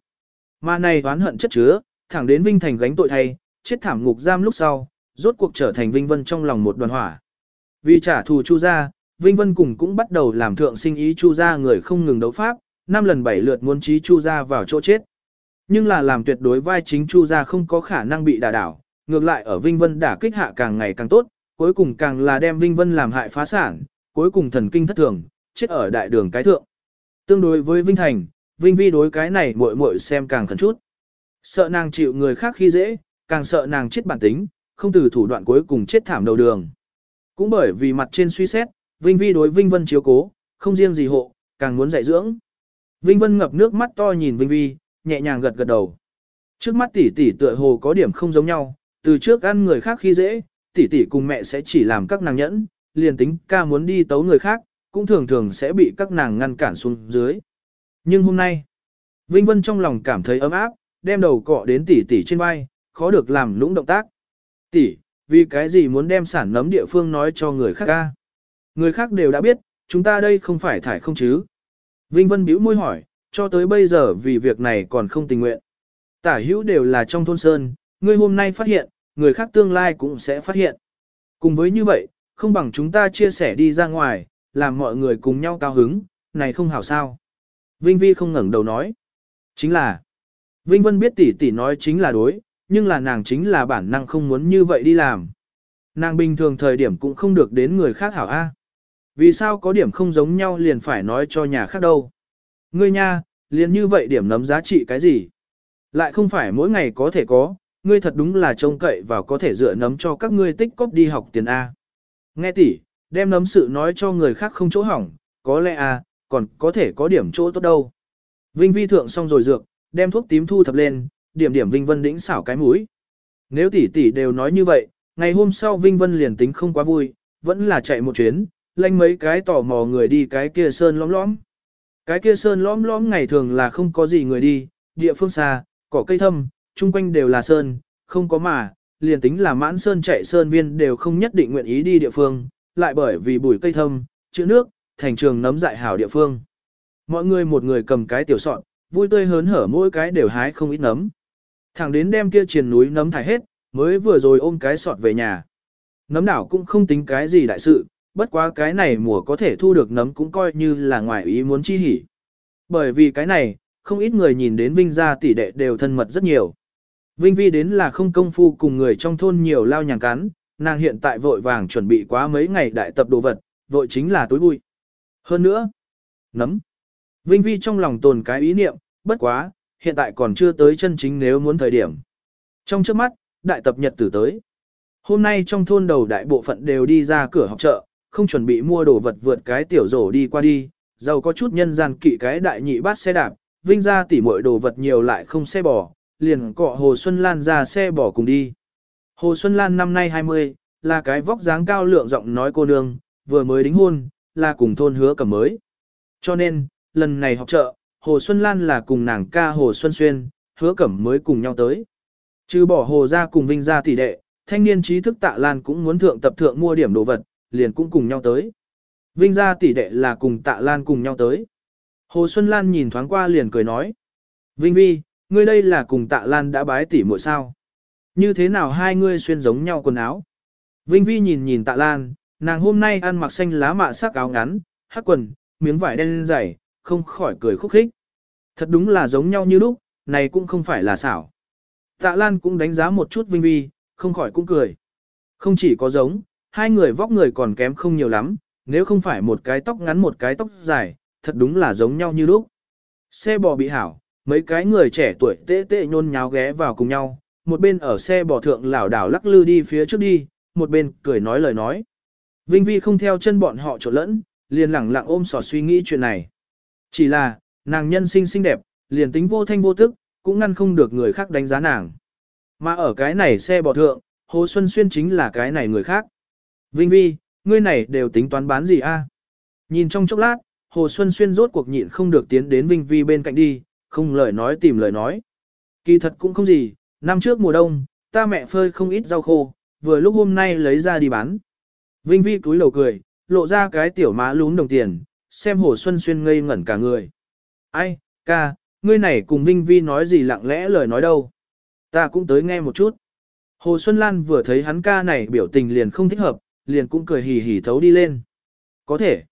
Mà này oán hận chất chứa, thẳng đến Vinh Thành gánh tội thay, chết thảm ngục giam lúc sau, rốt cuộc trở thành Vinh Vân trong lòng một đoàn hỏa. Vì trả thù Chu gia, Vinh Vân cùng cũng bắt đầu làm thượng sinh ý Chu gia người không ngừng đấu pháp, năm lần bảy lượt muốn trí Chu gia vào chỗ chết. Nhưng là làm tuyệt đối vai chính Chu gia không có khả năng bị đả đảo, ngược lại ở Vinh Vân đả kích hạ càng ngày càng tốt, cuối cùng càng là đem Vinh Vân làm hại phá sản, cuối cùng thần kinh thất thường, chết ở đại đường cái thượng. Tương đối với Vinh Thành, Vinh Vi đối cái này muội muội xem càng khẩn chút. Sợ nàng chịu người khác khi dễ, càng sợ nàng chết bản tính, không từ thủ đoạn cuối cùng chết thảm đầu đường. Cũng bởi vì mặt trên suy xét, Vinh Vi đối Vinh Vân chiếu cố, không riêng gì hộ, càng muốn dạy dưỡng. Vinh Vân ngập nước mắt to nhìn Vinh Vi, nhẹ nhàng gật gật đầu. Trước mắt tỷ tỷ tựa hồ có điểm không giống nhau, từ trước ăn người khác khi dễ, tỷ tỷ cùng mẹ sẽ chỉ làm các nàng nhẫn, liền tính ca muốn đi tấu người khác, cũng thường thường sẽ bị các nàng ngăn cản xuống dưới. Nhưng hôm nay, Vinh Vân trong lòng cảm thấy ấm áp, đem đầu cọ đến tỷ tỷ trên vai, khó được làm lũng động tác. Tỷ, vì cái gì muốn đem sản nấm địa phương nói cho người khác ca? Người khác đều đã biết, chúng ta đây không phải thải không chứ? Vinh Vân bĩu môi hỏi, cho tới bây giờ vì việc này còn không tình nguyện. Tả hữu đều là trong thôn sơn, ngươi hôm nay phát hiện, người khác tương lai cũng sẽ phát hiện. Cùng với như vậy, không bằng chúng ta chia sẻ đi ra ngoài, làm mọi người cùng nhau cao hứng, này không hảo sao. Vinh Vi không ngẩng đầu nói. Chính là, Vinh Vân biết tỷ tỷ nói chính là đối, nhưng là nàng chính là bản năng không muốn như vậy đi làm. Nàng bình thường thời điểm cũng không được đến người khác hảo A. Vì sao có điểm không giống nhau liền phải nói cho nhà khác đâu. Ngươi nha, liền như vậy điểm nấm giá trị cái gì? Lại không phải mỗi ngày có thể có, ngươi thật đúng là trông cậy vào có thể dựa nấm cho các ngươi tích cóp đi học tiền A. Nghe tỷ, đem nấm sự nói cho người khác không chỗ hỏng, có lẽ A, còn có thể có điểm chỗ tốt đâu. Vinh vi thượng xong rồi dược, đem thuốc tím thu thập lên, điểm điểm Vinh Vân đĩnh xảo cái mũi. Nếu tỷ tỷ đều nói như vậy, ngày hôm sau Vinh Vân liền tính không quá vui, vẫn là chạy một chuyến, lanh mấy cái tò mò người đi cái kia sơn lõm lõm. Cái kia sơn lõm lõm ngày thường là không có gì người đi, địa phương xa, cỏ cây thâm, chung quanh đều là sơn, không có mà, liền tính là mãn sơn chạy sơn viên đều không nhất định nguyện ý đi địa phương, lại bởi vì bụi cây thâm, chữ nước, thành trường nấm dại hảo địa phương. Mọi người một người cầm cái tiểu sọn, vui tươi hớn hở mỗi cái đều hái không ít nấm. Thẳng đến đem kia triền núi nấm thải hết, mới vừa rồi ôm cái sọt về nhà. Nấm đảo cũng không tính cái gì đại sự, bất quá cái này mùa có thể thu được nấm cũng coi như là ngoài ý muốn chi hỉ. Bởi vì cái này, không ít người nhìn đến Vinh gia tỷ đệ đều thân mật rất nhiều. Vinh Vi đến là không công phu cùng người trong thôn nhiều lao nhàng cắn, nàng hiện tại vội vàng chuẩn bị quá mấy ngày đại tập đồ vật, vội chính là túi bụi. Hơn nữa, nấm. Vinh Vi trong lòng tồn cái ý niệm, bất quá, hiện tại còn chưa tới chân chính nếu muốn thời điểm. Trong trước mắt, đại tập nhật tử tới. Hôm nay trong thôn đầu đại bộ phận đều đi ra cửa học chợ, không chuẩn bị mua đồ vật vượt cái tiểu rổ đi qua đi, giàu có chút nhân gian kỵ cái đại nhị bát xe đạp, vinh ra tỉ mọi đồ vật nhiều lại không xe bò, liền cọ Hồ Xuân Lan ra xe bò cùng đi. Hồ Xuân Lan năm nay 20, là cái vóc dáng cao lượng giọng nói cô nương, vừa mới đính hôn, là cùng thôn hứa cầm mới. Cho nên, lần này học chợ, Hồ Xuân Lan là cùng nàng ca Hồ Xuân Xuyên, hứa cẩm mới cùng nhau tới. Trừ bỏ Hồ ra cùng Vinh ra tỷ đệ, thanh niên trí thức tạ Lan cũng muốn thượng tập thượng mua điểm đồ vật, liền cũng cùng nhau tới. Vinh gia tỷ đệ là cùng tạ Lan cùng nhau tới. Hồ Xuân Lan nhìn thoáng qua liền cười nói. Vinh Vi, ngươi đây là cùng tạ Lan đã bái tỷ muội sao? Như thế nào hai ngươi xuyên giống nhau quần áo? Vinh Vi nhìn nhìn tạ Lan, nàng hôm nay ăn mặc xanh lá mạ sắc áo ngắn, hắc quần, miếng vải đen dày, không khỏi cười khúc khích. Thật đúng là giống nhau như lúc, này cũng không phải là xảo. Tạ Lan cũng đánh giá một chút Vinh Vi, không khỏi cũng cười. Không chỉ có giống, hai người vóc người còn kém không nhiều lắm, nếu không phải một cái tóc ngắn một cái tóc dài, thật đúng là giống nhau như lúc. Xe bò bị hảo, mấy cái người trẻ tuổi tê tê nhôn nháo ghé vào cùng nhau, một bên ở xe bò thượng lảo đảo lắc lư đi phía trước đi, một bên cười nói lời nói. Vinh Vi không theo chân bọn họ trộn lẫn, liền lẳng lặng ôm sò suy nghĩ chuyện này. Chỉ là, nàng nhân sinh xinh đẹp, liền tính vô thanh vô tức, cũng ngăn không được người khác đánh giá nàng. Mà ở cái này xe bò thượng, Hồ Xuân Xuyên chính là cái này người khác. Vinh Vi, ngươi này đều tính toán bán gì a? Nhìn trong chốc lát, Hồ Xuân Xuyên rốt cuộc nhịn không được tiến đến Vinh Vi bên cạnh đi, không lời nói tìm lời nói. Kỳ thật cũng không gì, năm trước mùa đông, ta mẹ phơi không ít rau khô, vừa lúc hôm nay lấy ra đi bán. Vinh Vi cúi đầu cười, lộ ra cái tiểu má lún đồng tiền, xem Hồ Xuân Xuyên ngây ngẩn cả người. Ai, ca, ngươi này cùng Vinh Vi nói gì lặng lẽ lời nói đâu. Ta cũng tới nghe một chút. Hồ Xuân Lan vừa thấy hắn ca này biểu tình liền không thích hợp, liền cũng cười hì hì thấu đi lên. Có thể.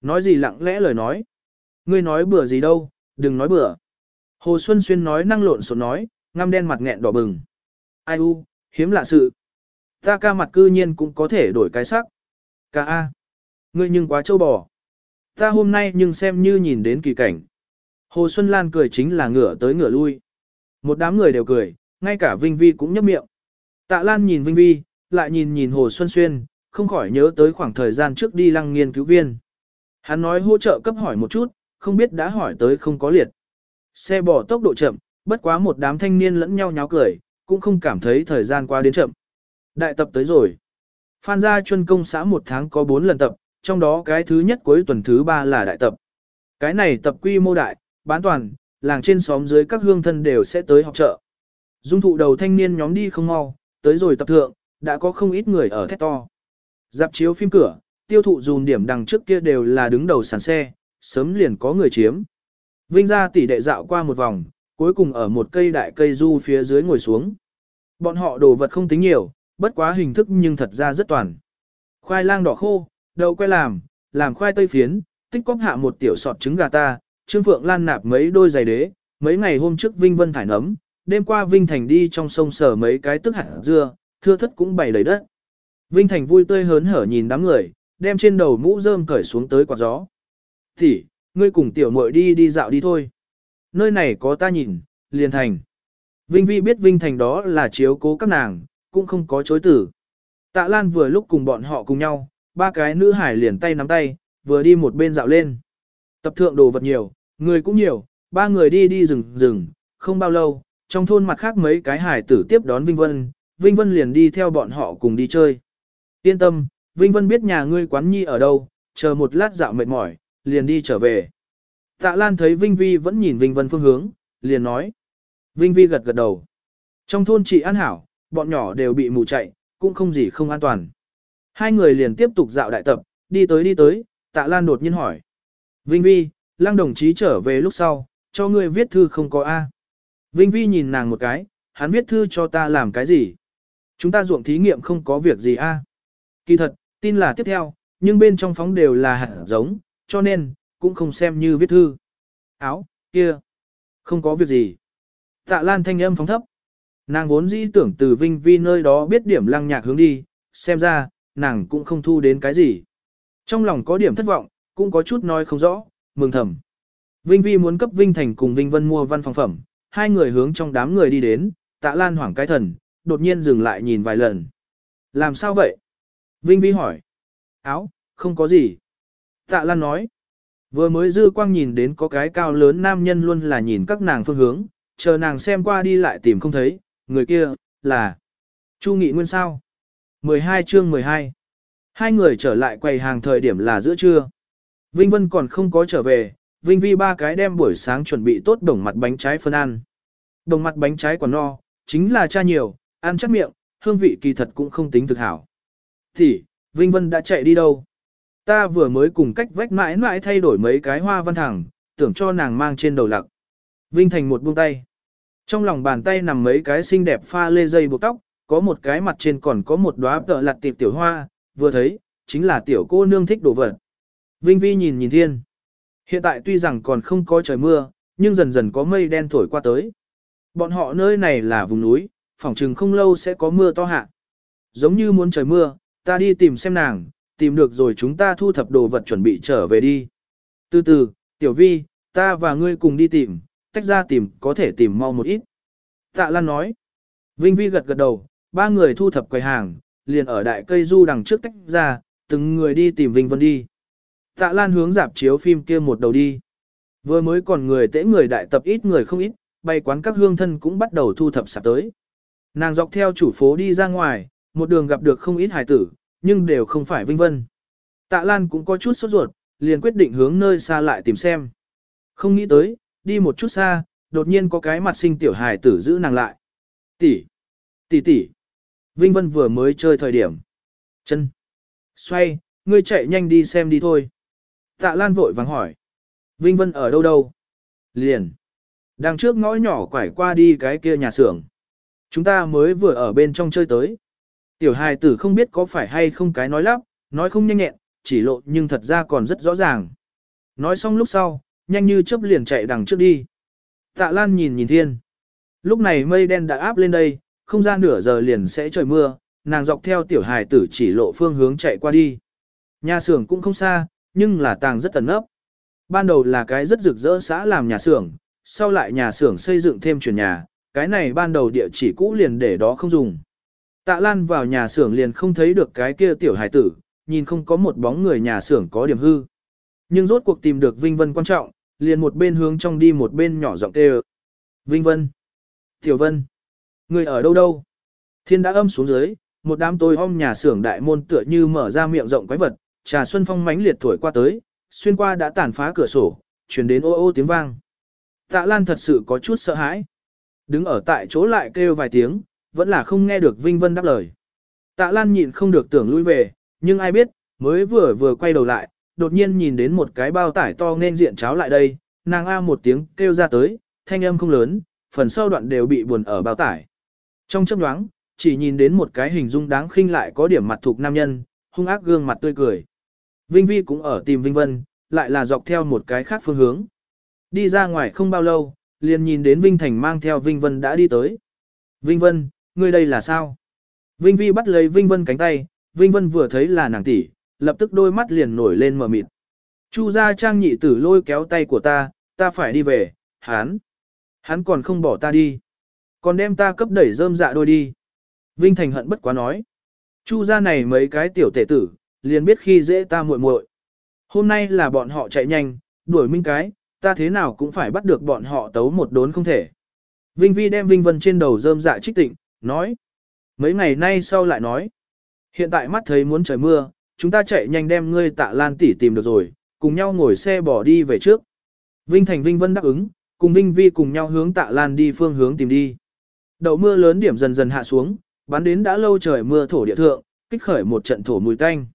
Nói gì lặng lẽ lời nói. Ngươi nói bừa gì đâu, đừng nói bừa. Hồ Xuân Xuyên nói năng lộn xộn nói, ngăm đen mặt nghẹn đỏ bừng. Ai u, hiếm lạ sự. Ta ca mặt cư nhiên cũng có thể đổi cái sắc. Ca A. Ngươi nhưng quá trâu bò. Ta hôm nay nhưng xem như nhìn đến kỳ cảnh. Hồ Xuân Lan cười chính là ngửa tới ngửa lui. Một đám người đều cười, ngay cả Vinh Vi cũng nhấp miệng. Tạ Lan nhìn Vinh Vi, lại nhìn nhìn Hồ Xuân Xuyên, không khỏi nhớ tới khoảng thời gian trước đi lăng nghiên cứu viên. Hắn nói hỗ trợ cấp hỏi một chút, không biết đã hỏi tới không có liệt. Xe bỏ tốc độ chậm, bất quá một đám thanh niên lẫn nhau nháo cười, cũng không cảm thấy thời gian qua đến chậm. Đại tập tới rồi. Phan gia chuyên công xã một tháng có 4 lần tập, trong đó cái thứ nhất cuối tuần thứ 3 là đại tập. Cái này tập quy mô đại, bán toàn, làng trên xóm dưới các hương thân đều sẽ tới học chợ. Dung thụ đầu thanh niên nhóm đi không mau, tới rồi tập thượng, đã có không ít người ở thét to. Dạp chiếu phim cửa, tiêu thụ dùn điểm đằng trước kia đều là đứng đầu sàn xe, sớm liền có người chiếm. Vinh ra tỷ đệ dạo qua một vòng, cuối cùng ở một cây đại cây du phía dưới ngồi xuống. Bọn họ đồ vật không tính nhiều, bất quá hình thức nhưng thật ra rất toàn. Khoai lang đỏ khô, đậu que làm, làm khoai tây phiến, tích cóp hạ một tiểu sọt trứng gà ta, Trương Phượng Lan nạp mấy đôi giày đế, mấy ngày hôm trước Vinh Vân thải nấm, đêm qua Vinh Thành đi trong sông sở mấy cái tức hạt dưa, thưa thất cũng bày đầy đất. Vinh Thành vui tươi hớn hở nhìn đám người, đem trên đầu mũ rơm cởi xuống tới quạt gió. Thì, ngươi cùng tiểu muội đi đi dạo đi thôi. Nơi này có ta nhìn, liền thành. Vinh Vi biết Vinh Thành đó là chiếu cố các nàng, cũng không có chối tử. Tạ Lan vừa lúc cùng bọn họ cùng nhau, ba cái nữ hải liền tay nắm tay, vừa đi một bên dạo lên. Tập thượng đồ vật nhiều, người cũng nhiều, ba người đi đi rừng rừng, không bao lâu, trong thôn mặt khác mấy cái hải tử tiếp đón Vinh Vân, Vinh Vân liền đi theo bọn họ cùng đi chơi. Yên tâm, Vinh Vân biết nhà ngươi quán nhi ở đâu, chờ một lát dạo mệt mỏi, liền đi trở về. Tạ Lan thấy Vinh Vi vẫn nhìn Vinh Vân phương hướng, liền nói. Vinh Vi gật gật đầu. Trong thôn chị an hảo, bọn nhỏ đều bị mù chạy, cũng không gì không an toàn. Hai người liền tiếp tục dạo đại tập, đi tới đi tới, Tạ Lan đột nhiên hỏi. Vinh Vi, lăng đồng chí trở về lúc sau, cho ngươi viết thư không có A. Vinh Vi nhìn nàng một cái, hắn viết thư cho ta làm cái gì? Chúng ta ruộng thí nghiệm không có việc gì A. Kỳ thật, tin là tiếp theo, nhưng bên trong phóng đều là hạt giống, cho nên, cũng không xem như viết thư. Áo, kia. Không có việc gì. Tạ Lan thanh âm phóng thấp. Nàng vốn dĩ tưởng từ Vinh Vi nơi đó biết điểm lăng nhạc hướng đi, xem ra, nàng cũng không thu đến cái gì. Trong lòng có điểm thất vọng, cũng có chút nói không rõ, mừng thầm. Vinh Vi muốn cấp Vinh Thành cùng Vinh Vân mua văn phòng phẩm, hai người hướng trong đám người đi đến, tạ lan hoảng cái thần, đột nhiên dừng lại nhìn vài lần. Làm sao vậy? Vinh Vi hỏi. Áo, không có gì. Tạ lan nói. Vừa mới dư quang nhìn đến có cái cao lớn nam nhân luôn là nhìn các nàng phương hướng, chờ nàng xem qua đi lại tìm không thấy, người kia, là Chu Nghị Nguyên sao. 12 chương 12 Hai người trở lại quầy hàng thời điểm là giữa trưa. Vinh Vân còn không có trở về, Vinh Vi ba cái đem buổi sáng chuẩn bị tốt đồng mặt bánh trái phân ăn. Đồng mặt bánh trái quả no, chính là cha nhiều, ăn chắc miệng, hương vị kỳ thật cũng không tính thực hảo. Thì, Vinh Vân đã chạy đi đâu? Ta vừa mới cùng cách vách mãi mãi thay đổi mấy cái hoa văn thẳng, tưởng cho nàng mang trên đầu lặc. Vinh Thành một buông tay. Trong lòng bàn tay nằm mấy cái xinh đẹp pha lê dây buộc tóc, có một cái mặt trên còn có một đóa tợ lặt tiệp tiểu hoa, vừa thấy, chính là tiểu cô nương thích đồ vật. Vinh Vi nhìn nhìn thiên. Hiện tại tuy rằng còn không có trời mưa, nhưng dần dần có mây đen thổi qua tới. Bọn họ nơi này là vùng núi, phỏng chừng không lâu sẽ có mưa to hạ. Giống như muốn trời mưa, ta đi tìm xem nàng, tìm được rồi chúng ta thu thập đồ vật chuẩn bị trở về đi. Từ từ, Tiểu Vi, ta và ngươi cùng đi tìm, tách ra tìm có thể tìm mau một ít. Tạ Lan nói. Vinh Vi gật gật đầu, ba người thu thập quầy hàng, liền ở đại cây du đằng trước tách ra, từng người đi tìm Vinh Vân đi. Tạ Lan hướng dạp chiếu phim kia một đầu đi. Vừa mới còn người tễ người đại tập ít người không ít, bay quán các hương thân cũng bắt đầu thu thập sạp tới. Nàng dọc theo chủ phố đi ra ngoài, một đường gặp được không ít hải tử, nhưng đều không phải Vinh Vân. Tạ Lan cũng có chút sốt ruột, liền quyết định hướng nơi xa lại tìm xem. Không nghĩ tới, đi một chút xa, đột nhiên có cái mặt sinh tiểu hài tử giữ nàng lại. Tỷ, tỷ tỷ. Vinh Vân vừa mới chơi thời điểm. Chân. Xoay, ngươi chạy nhanh đi xem đi thôi. Tạ Lan vội vàng hỏi. Vinh Vân ở đâu đâu? Liền. Đằng trước ngõ nhỏ quải qua đi cái kia nhà xưởng. Chúng ta mới vừa ở bên trong chơi tới. Tiểu hài tử không biết có phải hay không cái nói lắp, nói không nhanh nhẹn, chỉ lộ nhưng thật ra còn rất rõ ràng. Nói xong lúc sau, nhanh như chớp liền chạy đằng trước đi. Tạ Lan nhìn nhìn thiên. Lúc này mây đen đã áp lên đây, không ra nửa giờ liền sẽ trời mưa, nàng dọc theo tiểu hài tử chỉ lộ phương hướng chạy qua đi. Nhà xưởng cũng không xa, nhưng là tàng rất tần ấp. Ban đầu là cái rất rực rỡ xã làm nhà xưởng, sau lại nhà xưởng xây dựng thêm chuyển nhà, cái này ban đầu địa chỉ cũ liền để đó không dùng. Tạ Lan vào nhà xưởng liền không thấy được cái kia tiểu Hải tử, nhìn không có một bóng người nhà xưởng có điểm hư. Nhưng rốt cuộc tìm được Vinh Vân quan trọng, liền một bên hướng trong đi một bên nhỏ giọng kêu. Vinh Vân. Tiểu Vân. Người ở đâu đâu? Thiên đã âm xuống dưới, một đám tôi om nhà xưởng đại môn tựa như mở ra miệng rộng quái vật, trà xuân phong mánh liệt thổi qua tới, xuyên qua đã tàn phá cửa sổ, chuyển đến ô ô tiếng vang. Tạ Lan thật sự có chút sợ hãi. Đứng ở tại chỗ lại kêu vài tiếng, vẫn là không nghe được Vinh Vân đáp lời. Tạ Lan nhịn không được tưởng lui về, nhưng ai biết, mới vừa vừa quay đầu lại, đột nhiên nhìn đến một cái bao tải to nên diện cháo lại đây, nàng a một tiếng kêu ra tới, thanh âm không lớn, phần sau đoạn đều bị buồn ở bao tải. Trong chấp nhoáng, chỉ nhìn đến một cái hình dung đáng khinh lại có điểm mặt thuộc nam nhân, hung ác gương mặt tươi cười. Vinh Vi cũng ở tìm Vinh Vân, lại là dọc theo một cái khác phương hướng. Đi ra ngoài không bao lâu, liền nhìn đến Vinh Thành mang theo Vinh Vân đã đi tới. Vinh Vân, ngươi đây là sao? Vinh Vi bắt lấy Vinh Vân cánh tay, Vinh Vân vừa thấy là nàng tỷ, lập tức đôi mắt liền nổi lên mờ mịt. Chu gia trang nhị tử lôi kéo tay của ta, ta phải đi về, hắn. Hắn còn không bỏ ta đi. Còn đem ta cấp đẩy rơm dạ đôi đi. Vinh Thành hận bất quá nói. Chu gia này mấy cái tiểu tể tử, liền biết khi dễ ta muội muội. Hôm nay là bọn họ chạy nhanh, đuổi minh cái, ta thế nào cũng phải bắt được bọn họ tấu một đốn không thể. Vinh Vi đem Vinh Vân trên đầu rơm dạ trích tịnh, nói. Mấy ngày nay sau lại nói. Hiện tại mắt thấy muốn trời mưa, chúng ta chạy nhanh đem ngươi tạ lan tỷ tìm được rồi, cùng nhau ngồi xe bỏ đi về trước. Vinh Thành Vinh Vân đáp ứng, cùng Vinh Vi cùng nhau hướng tạ lan đi phương hướng tìm đi. đầu mưa lớn điểm dần dần hạ xuống, bắn đến đã lâu trời mưa thổ địa thượng, kích khởi một trận thổ mùi tanh.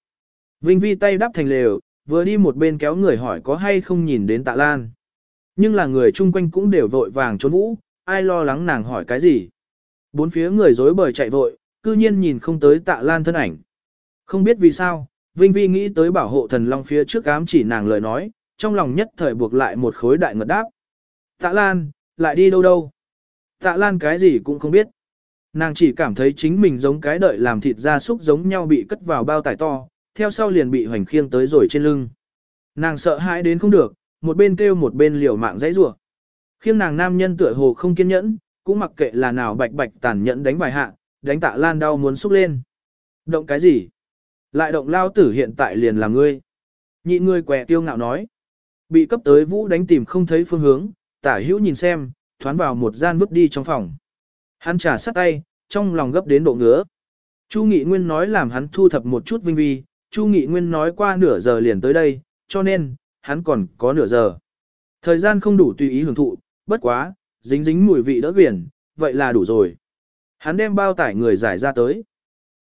Vinh Vi tay đắp thành lều, vừa đi một bên kéo người hỏi có hay không nhìn đến tạ lan. Nhưng là người chung quanh cũng đều vội vàng trốn vũ, ai lo lắng nàng hỏi cái gì. Bốn phía người dối bời chạy vội, cư nhiên nhìn không tới tạ lan thân ảnh. Không biết vì sao, Vinh Vi nghĩ tới bảo hộ thần long phía trước ám chỉ nàng lời nói, trong lòng nhất thời buộc lại một khối đại ngật đáp. Tạ lan, lại đi đâu đâu. Tạ Lan cái gì cũng không biết. Nàng chỉ cảm thấy chính mình giống cái đợi làm thịt ra súc giống nhau bị cất vào bao tải to, theo sau liền bị hoành khiêng tới rồi trên lưng. Nàng sợ hãi đến không được, một bên kêu một bên liều mạng dãy rủa. Khiêng nàng nam nhân tựa hồ không kiên nhẫn, cũng mặc kệ là nào bạch bạch tàn nhẫn đánh vài hạ, đánh tạ lan đau muốn xúc lên. Động cái gì? Lại động lao tử hiện tại liền là ngươi. Nhị ngươi què tiêu ngạo nói. Bị cấp tới vũ đánh tìm không thấy phương hướng, tả hữu nhìn xem, thoán vào một gian vứt đi trong phòng. Hắn trả sắt tay, trong lòng gấp đến độ ngứa. Chu Nghị Nguyên nói làm hắn thu thập một chút vinh vi, Chu Nghị Nguyên nói qua nửa giờ liền tới đây, cho nên, hắn còn có nửa giờ. Thời gian không đủ tùy ý hưởng thụ, bất quá, dính dính mùi vị đỡ quyển, vậy là đủ rồi. Hắn đem bao tải người giải ra tới.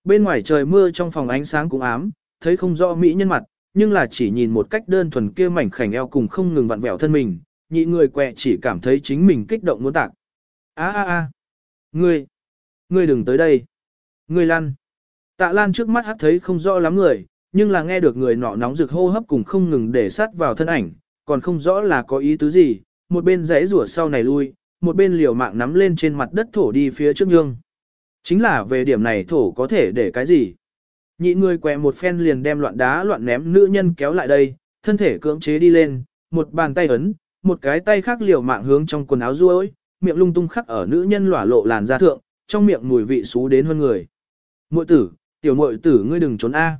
Bên ngoài trời mưa trong phòng ánh sáng cũng ám, thấy không rõ mỹ nhân mặt, nhưng là chỉ nhìn một cách đơn thuần kia mảnh khảnh eo cùng không ngừng vặn vẹo thân mình, nhị người quẹ chỉ cảm thấy chính mình kích động muốn tạc. A a a, ngươi, ngươi đừng tới đây, ngươi lăn. Tạ Lan trước mắt hắt thấy không rõ lắm người, nhưng là nghe được người nọ nóng rực hô hấp cùng không ngừng để sát vào thân ảnh, còn không rõ là có ý tứ gì, một bên rẽ rủa sau này lui, một bên liều mạng nắm lên trên mặt đất thổ đi phía trước nhương. Chính là về điểm này thổ có thể để cái gì? Nhị người quẹ một phen liền đem loạn đá loạn ném nữ nhân kéo lại đây, thân thể cưỡng chế đi lên, một bàn tay ấn, một cái tay khác liều mạng hướng trong quần áo ruôi, miệng lung tung khắc ở nữ nhân lỏa lộ làn da thượng, trong miệng mùi vị xú đến hơn người. Muội tử, tiểu muội tử ngươi đừng trốn a.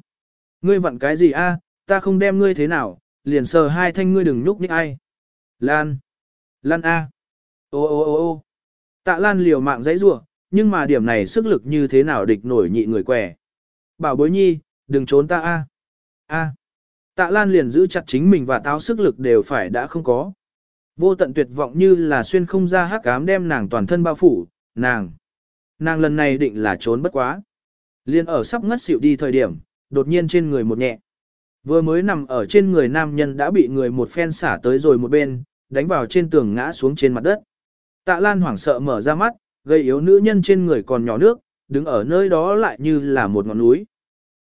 Ngươi vặn cái gì a? ta không đem ngươi thế nào, liền sờ hai thanh ngươi đừng nhúc nhích ai. Lan. Lan a. Ô ô ô ô. Tạ Lan liều mạng dãy rủa, nhưng mà điểm này sức lực như thế nào địch nổi nhị người quẻ. Bảo bối nhi, đừng trốn ta a. À. A. Tạ Lan liền giữ chặt chính mình và táo sức lực đều phải đã không có. Vô tận tuyệt vọng như là xuyên không ra hắc ám đem nàng toàn thân bao phủ, nàng. Nàng lần này định là trốn bất quá. Liên ở sắp ngất xỉu đi thời điểm, đột nhiên trên người một nhẹ. Vừa mới nằm ở trên người nam nhân đã bị người một phen xả tới rồi một bên, đánh vào trên tường ngã xuống trên mặt đất. Tạ Lan hoảng sợ mở ra mắt, gây yếu nữ nhân trên người còn nhỏ nước, đứng ở nơi đó lại như là một ngọn núi.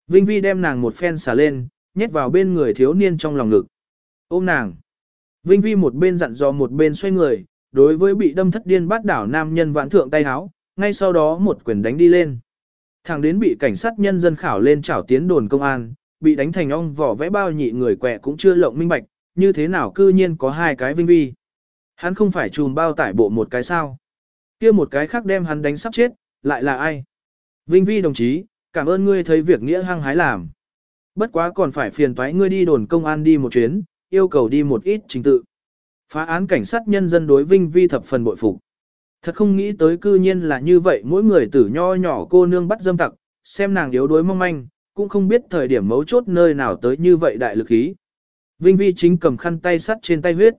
Vinh Vi đem nàng một phen xả lên, nhét vào bên người thiếu niên trong lòng ngực. Ôm nàng. Vinh Vi một bên dặn dò một bên xoay người, đối với bị đâm thất điên bát đảo nam nhân vãn thượng tay háo, ngay sau đó một quyền đánh đi lên. Thằng đến bị cảnh sát nhân dân khảo lên trảo tiến đồn công an, bị đánh thành ong vỏ vẽ bao nhị người quẹ cũng chưa lộng minh bạch, như thế nào cư nhiên có hai cái vinh vi. Hắn không phải chùm bao tải bộ một cái sao. kia một cái khác đem hắn đánh sắp chết, lại là ai? Vinh vi đồng chí, cảm ơn ngươi thấy việc nghĩa hăng hái làm. Bất quá còn phải phiền toái ngươi đi đồn công an đi một chuyến, yêu cầu đi một ít trình tự. Phá án cảnh sát nhân dân đối Vinh Vi thập phần bội phục. Thật không nghĩ tới cư nhiên là như vậy mỗi người tử nho nhỏ cô nương bắt dâm tặc, xem nàng yếu đuối mong manh, cũng không biết thời điểm mấu chốt nơi nào tới như vậy đại lực ý. Vinh Vi chính cầm khăn tay sắt trên tay huyết.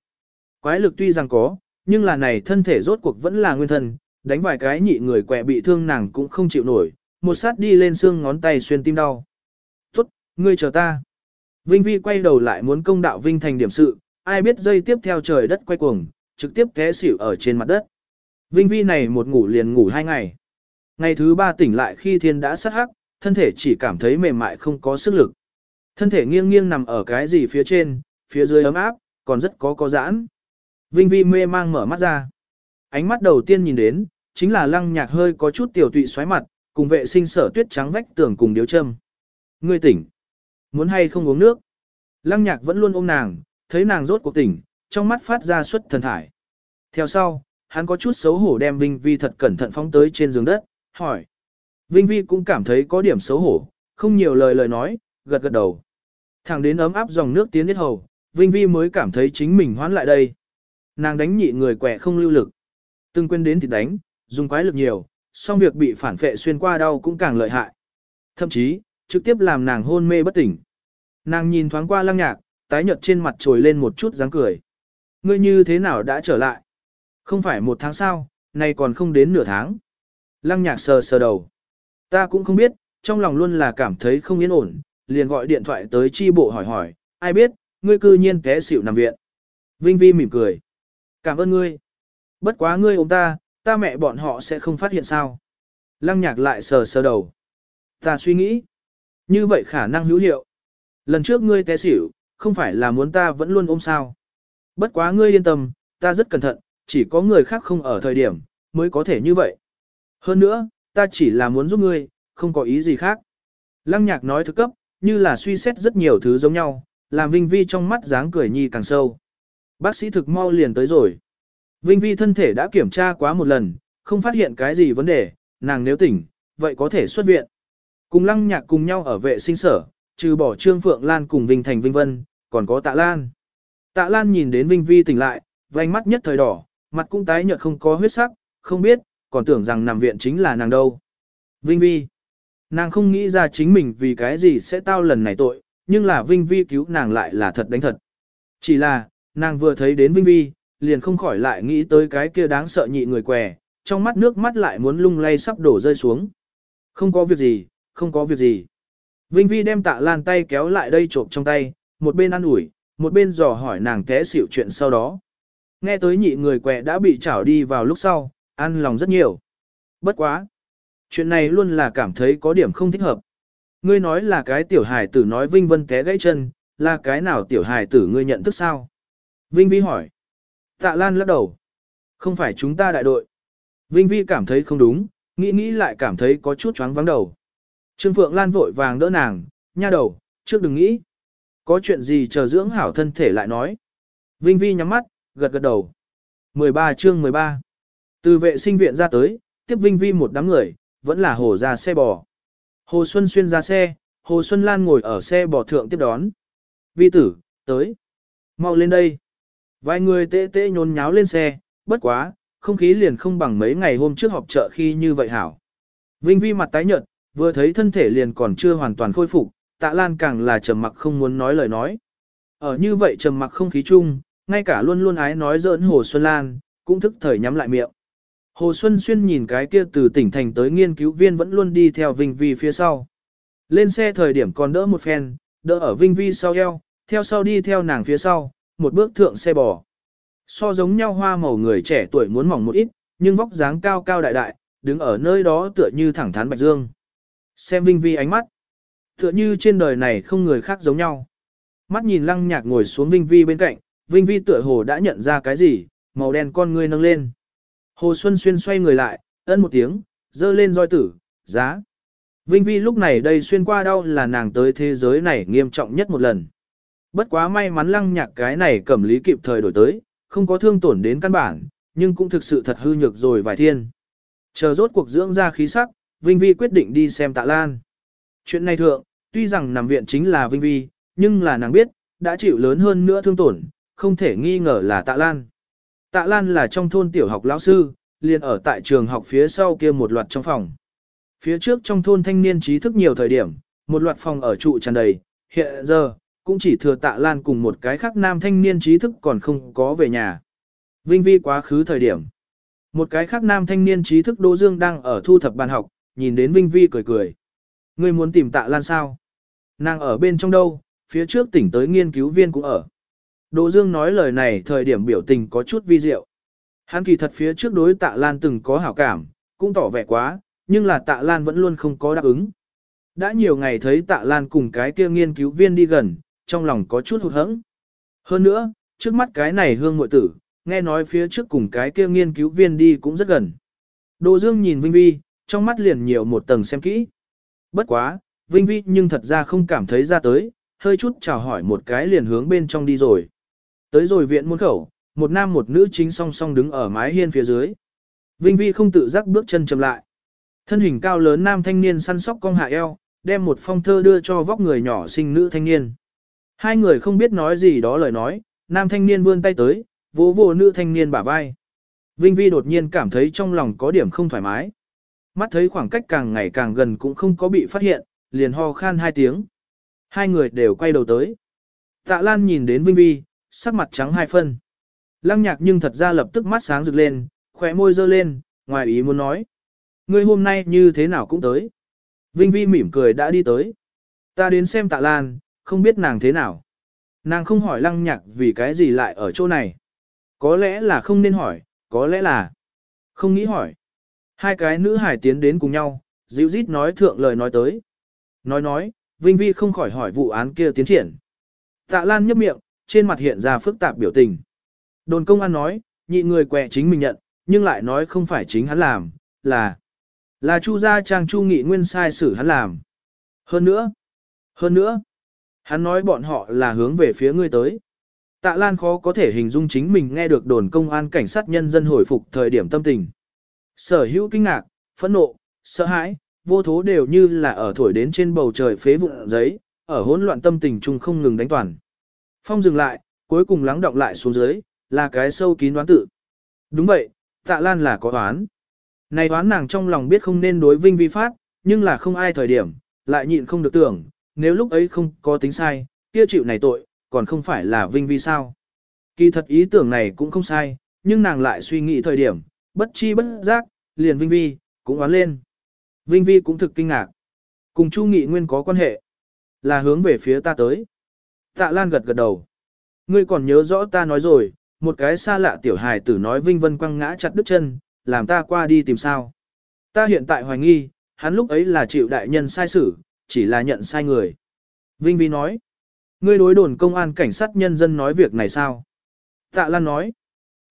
Quái lực tuy rằng có, nhưng là này thân thể rốt cuộc vẫn là nguyên thân, đánh vài cái nhị người quẹ bị thương nàng cũng không chịu nổi, một sát đi lên xương ngón tay xuyên tim đau. Tốt, ngươi chờ ta. Vinh Vi quay đầu lại muốn công đạo Vinh thành điểm sự, ai biết dây tiếp theo trời đất quay cuồng, trực tiếp té xỉu ở trên mặt đất. Vinh Vi này một ngủ liền ngủ hai ngày. Ngày thứ ba tỉnh lại khi thiên đã sát hắc, thân thể chỉ cảm thấy mềm mại không có sức lực. Thân thể nghiêng nghiêng nằm ở cái gì phía trên, phía dưới ấm áp, còn rất có có giãn. Vinh Vi mê mang mở mắt ra. Ánh mắt đầu tiên nhìn đến, chính là lăng nhạc hơi có chút tiểu tụy xoáy mặt, cùng vệ sinh sở tuyết trắng vách tường cùng điếu châm. Ngươi tỉnh. Muốn hay không uống nước? Lăng nhạc vẫn luôn ôm nàng, thấy nàng rốt cuộc tỉnh, trong mắt phát ra suất thần thải. Theo sau, hắn có chút xấu hổ đem Vinh Vi thật cẩn thận phóng tới trên giường đất, hỏi. Vinh Vi cũng cảm thấy có điểm xấu hổ, không nhiều lời lời nói, gật gật đầu. Thẳng đến ấm áp dòng nước tiến đến hầu, Vinh Vi mới cảm thấy chính mình hoán lại đây. Nàng đánh nhị người quẻ không lưu lực. Từng quên đến thì đánh, dùng quái lực nhiều, song việc bị phản phệ xuyên qua đau cũng càng lợi hại. Thậm chí, trực tiếp làm nàng hôn mê bất tỉnh. Nàng nhìn thoáng qua lăng nhạc, tái nhợt trên mặt trồi lên một chút dáng cười. Ngươi như thế nào đã trở lại? Không phải một tháng sau, nay còn không đến nửa tháng. Lăng nhạc sờ sờ đầu. Ta cũng không biết, trong lòng luôn là cảm thấy không yên ổn, liền gọi điện thoại tới chi bộ hỏi hỏi, ai biết, ngươi cư nhiên té xỉu nằm viện. Vinh Vi mỉm cười. Cảm ơn ngươi. Bất quá ngươi ôm ta, ta mẹ bọn họ sẽ không phát hiện sao. Lăng nhạc lại sờ sờ đầu. Ta suy nghĩ. Như vậy khả năng hữu hiệu. Lần trước ngươi té xỉu, không phải là muốn ta vẫn luôn ôm sao. Bất quá ngươi yên tâm, ta rất cẩn thận, chỉ có người khác không ở thời điểm, mới có thể như vậy. Hơn nữa, ta chỉ là muốn giúp ngươi, không có ý gì khác. Lăng nhạc nói thức cấp, như là suy xét rất nhiều thứ giống nhau, làm Vinh Vi trong mắt dáng cười nhi càng sâu. Bác sĩ thực mau liền tới rồi. Vinh Vi thân thể đã kiểm tra quá một lần, không phát hiện cái gì vấn đề, nàng nếu tỉnh, vậy có thể xuất viện. Cùng lăng nhạc cùng nhau ở vệ sinh sở, trừ bỏ Trương Phượng Lan cùng Vinh Thành Vinh Vân, còn có Tạ Lan. Tạ Lan nhìn đến Vinh Vi tỉnh lại, vành mắt nhất thời đỏ, mặt cũng tái nhợt không có huyết sắc, không biết, còn tưởng rằng nằm viện chính là nàng đâu. Vinh Vi. Nàng không nghĩ ra chính mình vì cái gì sẽ tao lần này tội, nhưng là Vinh Vi cứu nàng lại là thật đánh thật. Chỉ là, nàng vừa thấy đến Vinh Vi, liền không khỏi lại nghĩ tới cái kia đáng sợ nhị người què, trong mắt nước mắt lại muốn lung lay sắp đổ rơi xuống. Không có việc gì, không có việc gì. Vinh Vi đem tạ lan tay kéo lại đây trộm trong tay, một bên ăn ủi, một bên dò hỏi nàng té xỉu chuyện sau đó. Nghe tới nhị người què đã bị chảo đi vào lúc sau, ăn lòng rất nhiều. Bất quá. Chuyện này luôn là cảm thấy có điểm không thích hợp. Ngươi nói là cái tiểu hài tử nói Vinh Vân té gãy chân, là cái nào tiểu hài tử ngươi nhận thức sao? Vinh Vi hỏi. Tạ Lan lắc đầu. Không phải chúng ta đại đội. Vinh Vi cảm thấy không đúng, nghĩ nghĩ lại cảm thấy có chút choáng vắng đầu. Trương Phượng Lan vội vàng đỡ nàng, nha đầu, trước đừng nghĩ. Có chuyện gì chờ dưỡng hảo thân thể lại nói. Vinh Vi nhắm mắt, gật gật đầu. 13 chương 13. Từ vệ sinh viện ra tới, tiếp Vinh Vi một đám người, vẫn là hồ ra xe bò. Hồ Xuân Xuyên ra xe, Hồ Xuân Lan ngồi ở xe bò thượng tiếp đón. Vi tử, tới. Mau lên đây. Vài người tê tê nhốn nháo lên xe, bất quá, không khí liền không bằng mấy ngày hôm trước họp chợ khi như vậy hảo. Vinh Vi mặt tái nhợt, vừa thấy thân thể liền còn chưa hoàn toàn khôi phục, tạ lan càng là trầm mặc không muốn nói lời nói. Ở như vậy trầm mặc không khí chung, ngay cả luôn luôn ái nói giỡn Hồ Xuân Lan, cũng thức thời nhắm lại miệng. Hồ Xuân Xuyên nhìn cái kia từ tỉnh thành tới nghiên cứu viên vẫn luôn đi theo Vinh Vi phía sau. Lên xe thời điểm còn đỡ một phen, đỡ ở Vinh Vi sau eo, theo sau đi theo nàng phía sau, một bước thượng xe bò. So giống nhau hoa màu người trẻ tuổi muốn mỏng một ít, nhưng vóc dáng cao cao đại đại, đứng ở nơi đó tựa như thẳng thắn bạch dương. Xem Vinh Vi ánh mắt, tựa như trên đời này không người khác giống nhau. Mắt nhìn lăng nhạc ngồi xuống Vinh Vi bên cạnh, Vinh Vi tựa hồ đã nhận ra cái gì, màu đen con ngươi nâng lên. Hồ Xuân Xuyên xoay người lại, ân một tiếng, dơ lên roi tử, giá. Vinh Vi lúc này đây xuyên qua đau là nàng tới thế giới này nghiêm trọng nhất một lần. Bất quá may mắn lăng nhạc cái này cẩm lý kịp thời đổi tới, không có thương tổn đến căn bản, nhưng cũng thực sự thật hư nhược rồi vài thiên. Chờ rốt cuộc dưỡng ra khí sắc, Vinh Vi quyết định đi xem tạ Lan. Chuyện này thượng, tuy rằng nằm viện chính là Vinh Vi, nhưng là nàng biết, đã chịu lớn hơn nữa thương tổn, không thể nghi ngờ là tạ Lan. Tạ Lan là trong thôn tiểu học lão sư, liền ở tại trường học phía sau kia một loạt trong phòng. Phía trước trong thôn thanh niên trí thức nhiều thời điểm, một loạt phòng ở trụ tràn đầy, hiện giờ, cũng chỉ thừa tạ lan cùng một cái khác nam thanh niên trí thức còn không có về nhà. Vinh vi quá khứ thời điểm. Một cái khác nam thanh niên trí thức Đỗ Dương đang ở thu thập bàn học, nhìn đến Vinh Vi cười cười. Ngươi muốn tìm tạ lan sao? Nàng ở bên trong đâu, phía trước tỉnh tới nghiên cứu viên cũng ở. Đỗ Dương nói lời này thời điểm biểu tình có chút vi diệu. Hắn kỳ thật phía trước đối tạ lan từng có hảo cảm, cũng tỏ vẻ quá, nhưng là tạ lan vẫn luôn không có đáp ứng. Đã nhiều ngày thấy tạ lan cùng cái kia nghiên cứu viên đi gần, trong lòng có chút hụt hẫng. Hơn nữa, trước mắt cái này hương muội tử, nghe nói phía trước cùng cái kia nghiên cứu viên đi cũng rất gần. Đỗ Dương nhìn Vinh Vi, trong mắt liền nhiều một tầng xem kỹ. Bất quá, Vinh Vi nhưng thật ra không cảm thấy ra tới, hơi chút chào hỏi một cái liền hướng bên trong đi rồi. Tới rồi viện muôn khẩu, một nam một nữ chính song song đứng ở mái hiên phía dưới. Vinh Vi không tự giác bước chân chậm lại. Thân hình cao lớn nam thanh niên săn sóc cong hạ eo, đem một phong thơ đưa cho vóc người nhỏ xinh nữ thanh niên. Hai người không biết nói gì đó lời nói, nam thanh niên vươn tay tới, vỗ vỗ nữ thanh niên bả vai. Vinh Vi đột nhiên cảm thấy trong lòng có điểm không thoải mái. Mắt thấy khoảng cách càng ngày càng gần cũng không có bị phát hiện, liền ho khan hai tiếng. Hai người đều quay đầu tới. Tạ Lan nhìn đến Vinh Vi, sắc mặt trắng hai phân. Lăng nhạc nhưng thật ra lập tức mắt sáng rực lên, khỏe môi dơ lên, ngoài ý muốn nói. Ngươi hôm nay như thế nào cũng tới. Vinh Vi mỉm cười đã đi tới. Ta đến xem tạ Lan, không biết nàng thế nào. Nàng không hỏi lăng nhạc vì cái gì lại ở chỗ này. Có lẽ là không nên hỏi, có lẽ là không nghĩ hỏi. Hai cái nữ hải tiến đến cùng nhau, dịu rít nói thượng lời nói tới. Nói nói, Vinh Vi không khỏi hỏi vụ án kia tiến triển. Tạ Lan nhấp miệng, trên mặt hiện ra phức tạp biểu tình. Đồn công an nói, nhị người quẹ chính mình nhận, nhưng lại nói không phải chính hắn làm, là là Chu gia trang Chu Nghị Nguyên sai xử hắn làm. Hơn nữa, hơn nữa, hắn nói bọn họ là hướng về phía ngươi tới. Tạ Lan khó có thể hình dung chính mình nghe được đồn công an cảnh sát nhân dân hồi phục thời điểm tâm tình. Sở hữu kinh ngạc, phẫn nộ, sợ hãi, vô thố đều như là ở thổi đến trên bầu trời phế vụn giấy, ở hỗn loạn tâm tình chung không ngừng đánh toàn. Phong dừng lại, cuối cùng lắng động lại xuống dưới, là cái sâu kín đoán tự. Đúng vậy, tạ lan là có đoán. Này đoán nàng trong lòng biết không nên đối vinh vi phát, nhưng là không ai thời điểm, lại nhịn không được tưởng, nếu lúc ấy không có tính sai, kia chịu này tội, còn không phải là vinh vi sao. Kỳ thật ý tưởng này cũng không sai, nhưng nàng lại suy nghĩ thời điểm, bất chi bất giác, liền vinh vi, cũng oán lên. Vinh vi cũng thực kinh ngạc. Cùng Chu Nghị Nguyên có quan hệ, là hướng về phía ta tới. Tạ Lan gật gật đầu. Ngươi còn nhớ rõ ta nói rồi, một cái xa lạ tiểu hài tử nói Vinh Vân quăng ngã chặt đứt chân, làm ta qua đi tìm sao. Ta hiện tại hoài nghi, hắn lúc ấy là chịu đại nhân sai xử, chỉ là nhận sai người. Vinh Vi nói, ngươi đối đồn công an cảnh sát nhân dân nói việc này sao? Tạ Lan nói,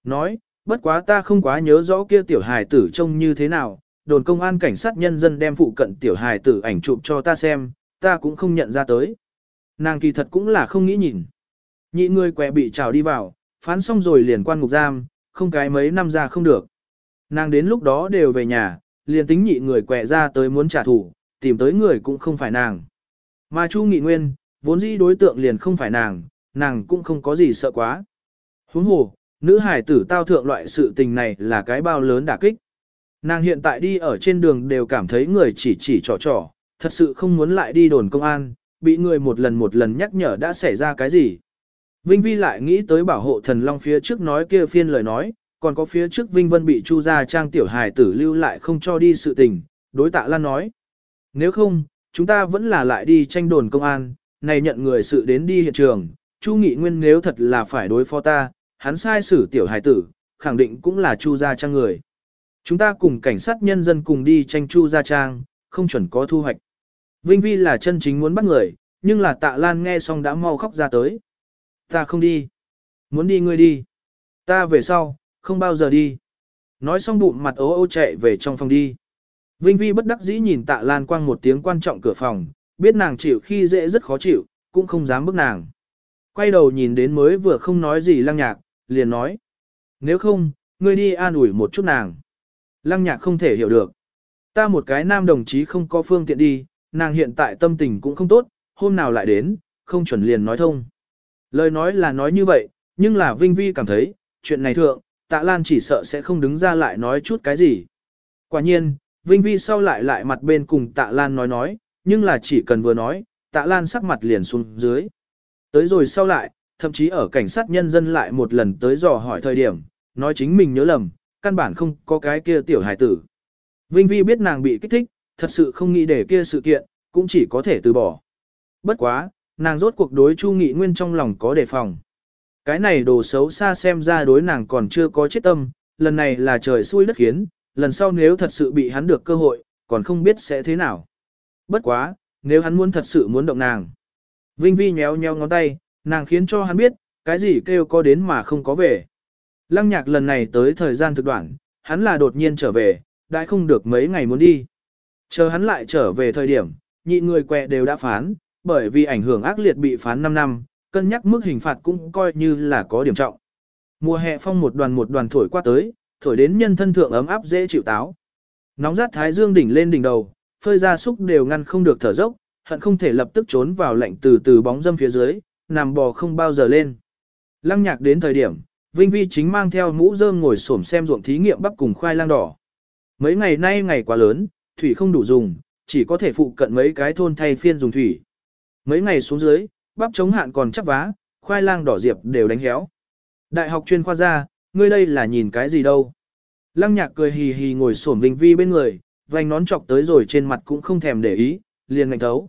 nói, bất quá ta không quá nhớ rõ kia tiểu hài tử trông như thế nào, đồn công an cảnh sát nhân dân đem phụ cận tiểu hài tử ảnh chụp cho ta xem, ta cũng không nhận ra tới. Nàng kỳ thật cũng là không nghĩ nhìn. Nhị người quẹ bị trào đi vào, phán xong rồi liền quan ngục giam, không cái mấy năm ra không được. Nàng đến lúc đó đều về nhà, liền tính nhị người quẹ ra tới muốn trả thù, tìm tới người cũng không phải nàng. Mà Chu Nghị Nguyên, vốn dĩ đối tượng liền không phải nàng, nàng cũng không có gì sợ quá. Huống hồ, nữ hải tử tao thượng loại sự tình này là cái bao lớn đả kích. Nàng hiện tại đi ở trên đường đều cảm thấy người chỉ chỉ trò trò, thật sự không muốn lại đi đồn công an, bị người một lần một lần nhắc nhở đã xảy ra cái gì. Vinh Vi lại nghĩ tới bảo hộ thần long phía trước nói kia phiên lời nói, còn có phía trước Vinh Vân bị Chu gia trang tiểu hài tử lưu lại không cho đi sự tình, đối tạ Lan nói. Nếu không, chúng ta vẫn là lại đi tranh đồn công an, này nhận người sự đến đi hiện trường, Chu Nghị Nguyên nếu thật là phải đối phó ta, hắn sai xử tiểu hài tử, khẳng định cũng là Chu gia trang người. Chúng ta cùng cảnh sát nhân dân cùng đi tranh Chu gia trang, không chuẩn có thu hoạch. Vinh Vi là chân chính muốn bắt người, nhưng là tạ Lan nghe xong đã mau khóc ra tới. Ta không đi. Muốn đi ngươi đi. Ta về sau, không bao giờ đi. Nói xong bụng mặt ố ô chạy về trong phòng đi. Vinh Vi bất đắc dĩ nhìn tạ Lan quang một tiếng quan trọng cửa phòng, biết nàng chịu khi dễ rất khó chịu, cũng không dám bước nàng. Quay đầu nhìn đến mới vừa không nói gì lăng nhạc, liền nói. Nếu không, ngươi đi an ủi một chút nàng. Lăng nhạc không thể hiểu được. Ta một cái nam đồng chí không có phương tiện đi, nàng hiện tại tâm tình cũng không tốt, hôm nào lại đến, không chuẩn liền nói thông. Lời nói là nói như vậy, nhưng là Vinh Vi cảm thấy, chuyện này thượng, tạ Lan chỉ sợ sẽ không đứng ra lại nói chút cái gì. Quả nhiên, Vinh Vi sau lại lại mặt bên cùng tạ Lan nói nói, nhưng là chỉ cần vừa nói, tạ Lan sắc mặt liền xuống dưới. Tới rồi sau lại, thậm chí ở cảnh sát nhân dân lại một lần tới dò hỏi thời điểm, nói chính mình nhớ lầm, căn bản không có cái kia tiểu hải tử. Vinh Vi biết nàng bị kích thích, thật sự không nghĩ để kia sự kiện, cũng chỉ có thể từ bỏ. Bất quá, nàng rốt cuộc đối Chu Nghị Nguyên trong lòng có đề phòng. Cái này đồ xấu xa xem ra đối nàng còn chưa có chết tâm, lần này là trời xui đất khiến, lần sau nếu thật sự bị hắn được cơ hội, còn không biết sẽ thế nào. Bất quá, nếu hắn muốn thật sự muốn động nàng. Vinh Vi nhéo nhéo ngón tay, nàng khiến cho hắn biết, cái gì kêu có đến mà không có về. Lăng nhạc lần này tới thời gian thực đoạn, hắn là đột nhiên trở về, đã không được mấy ngày muốn đi. Chờ hắn lại trở về thời điểm, nhị người quẹ đều đã phán, bởi vì ảnh hưởng ác liệt bị phán 5 năm, cân nhắc mức hình phạt cũng coi như là có điểm trọng. Mùa hè phong một đoàn một đoàn thổi qua tới, thổi đến nhân thân thượng ấm áp dễ chịu táo. Nóng rát thái dương đỉnh lên đỉnh đầu, phơi ra súc đều ngăn không được thở dốc, hận không thể lập tức trốn vào lạnh từ từ bóng dâm phía dưới, nằm bò không bao giờ lên. Lăng nhạc đến thời điểm, Vinh Vi chính mang theo mũ rơm ngồi xổm xem ruộng thí nghiệm bắp cùng khoai lang đỏ. Mấy ngày nay ngày quá lớn, thủy không đủ dùng, chỉ có thể phụ cận mấy cái thôn thay phiên dùng thủy. Mấy ngày xuống dưới, bắp chống hạn còn chắp vá, khoai lang đỏ diệp đều đánh héo. Đại học chuyên khoa ra, ngươi đây là nhìn cái gì đâu. Lăng nhạc cười hì hì ngồi xổm Vinh Vi bên người, vành nón chọc tới rồi trên mặt cũng không thèm để ý, liền ngạnh thấu.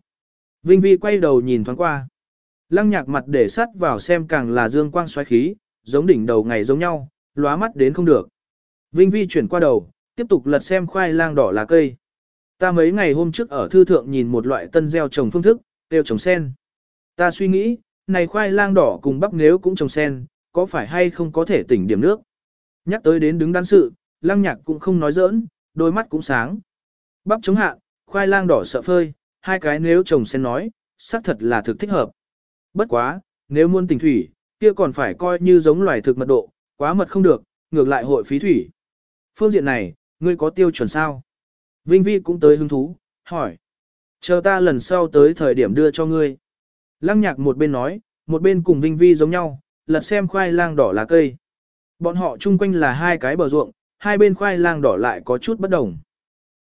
Vinh Vi quay đầu nhìn thoáng qua. Lăng nhạc mặt để sắt vào xem càng là dương quang xoáy khí, giống đỉnh đầu ngày giống nhau, lóa mắt đến không được. Vinh Vi chuyển qua đầu, tiếp tục lật xem khoai lang đỏ lá cây. Ta mấy ngày hôm trước ở thư thượng nhìn một loại tân gieo trồng phương thức, đều trồng sen. Ta suy nghĩ, này khoai lang đỏ cùng bắp nếu cũng trồng sen, có phải hay không có thể tỉnh điểm nước. Nhắc tới đến đứng đắn sự, lăng nhạc cũng không nói giỡn, đôi mắt cũng sáng. Bắp chống hạ, khoai lang đỏ sợ phơi, hai cái nếu chồng sen nói, xác thật là thực thích hợp. Bất quá, nếu muốn tình thủy, kia còn phải coi như giống loài thực mật độ, quá mật không được, ngược lại hội phí thủy. Phương diện này, ngươi có tiêu chuẩn sao? Vinh Vi cũng tới hứng thú, hỏi. Chờ ta lần sau tới thời điểm đưa cho ngươi. Lăng nhạc một bên nói, một bên cùng Vinh Vi giống nhau, lật xem khoai lang đỏ lá cây. Bọn họ chung quanh là hai cái bờ ruộng, hai bên khoai lang đỏ lại có chút bất đồng.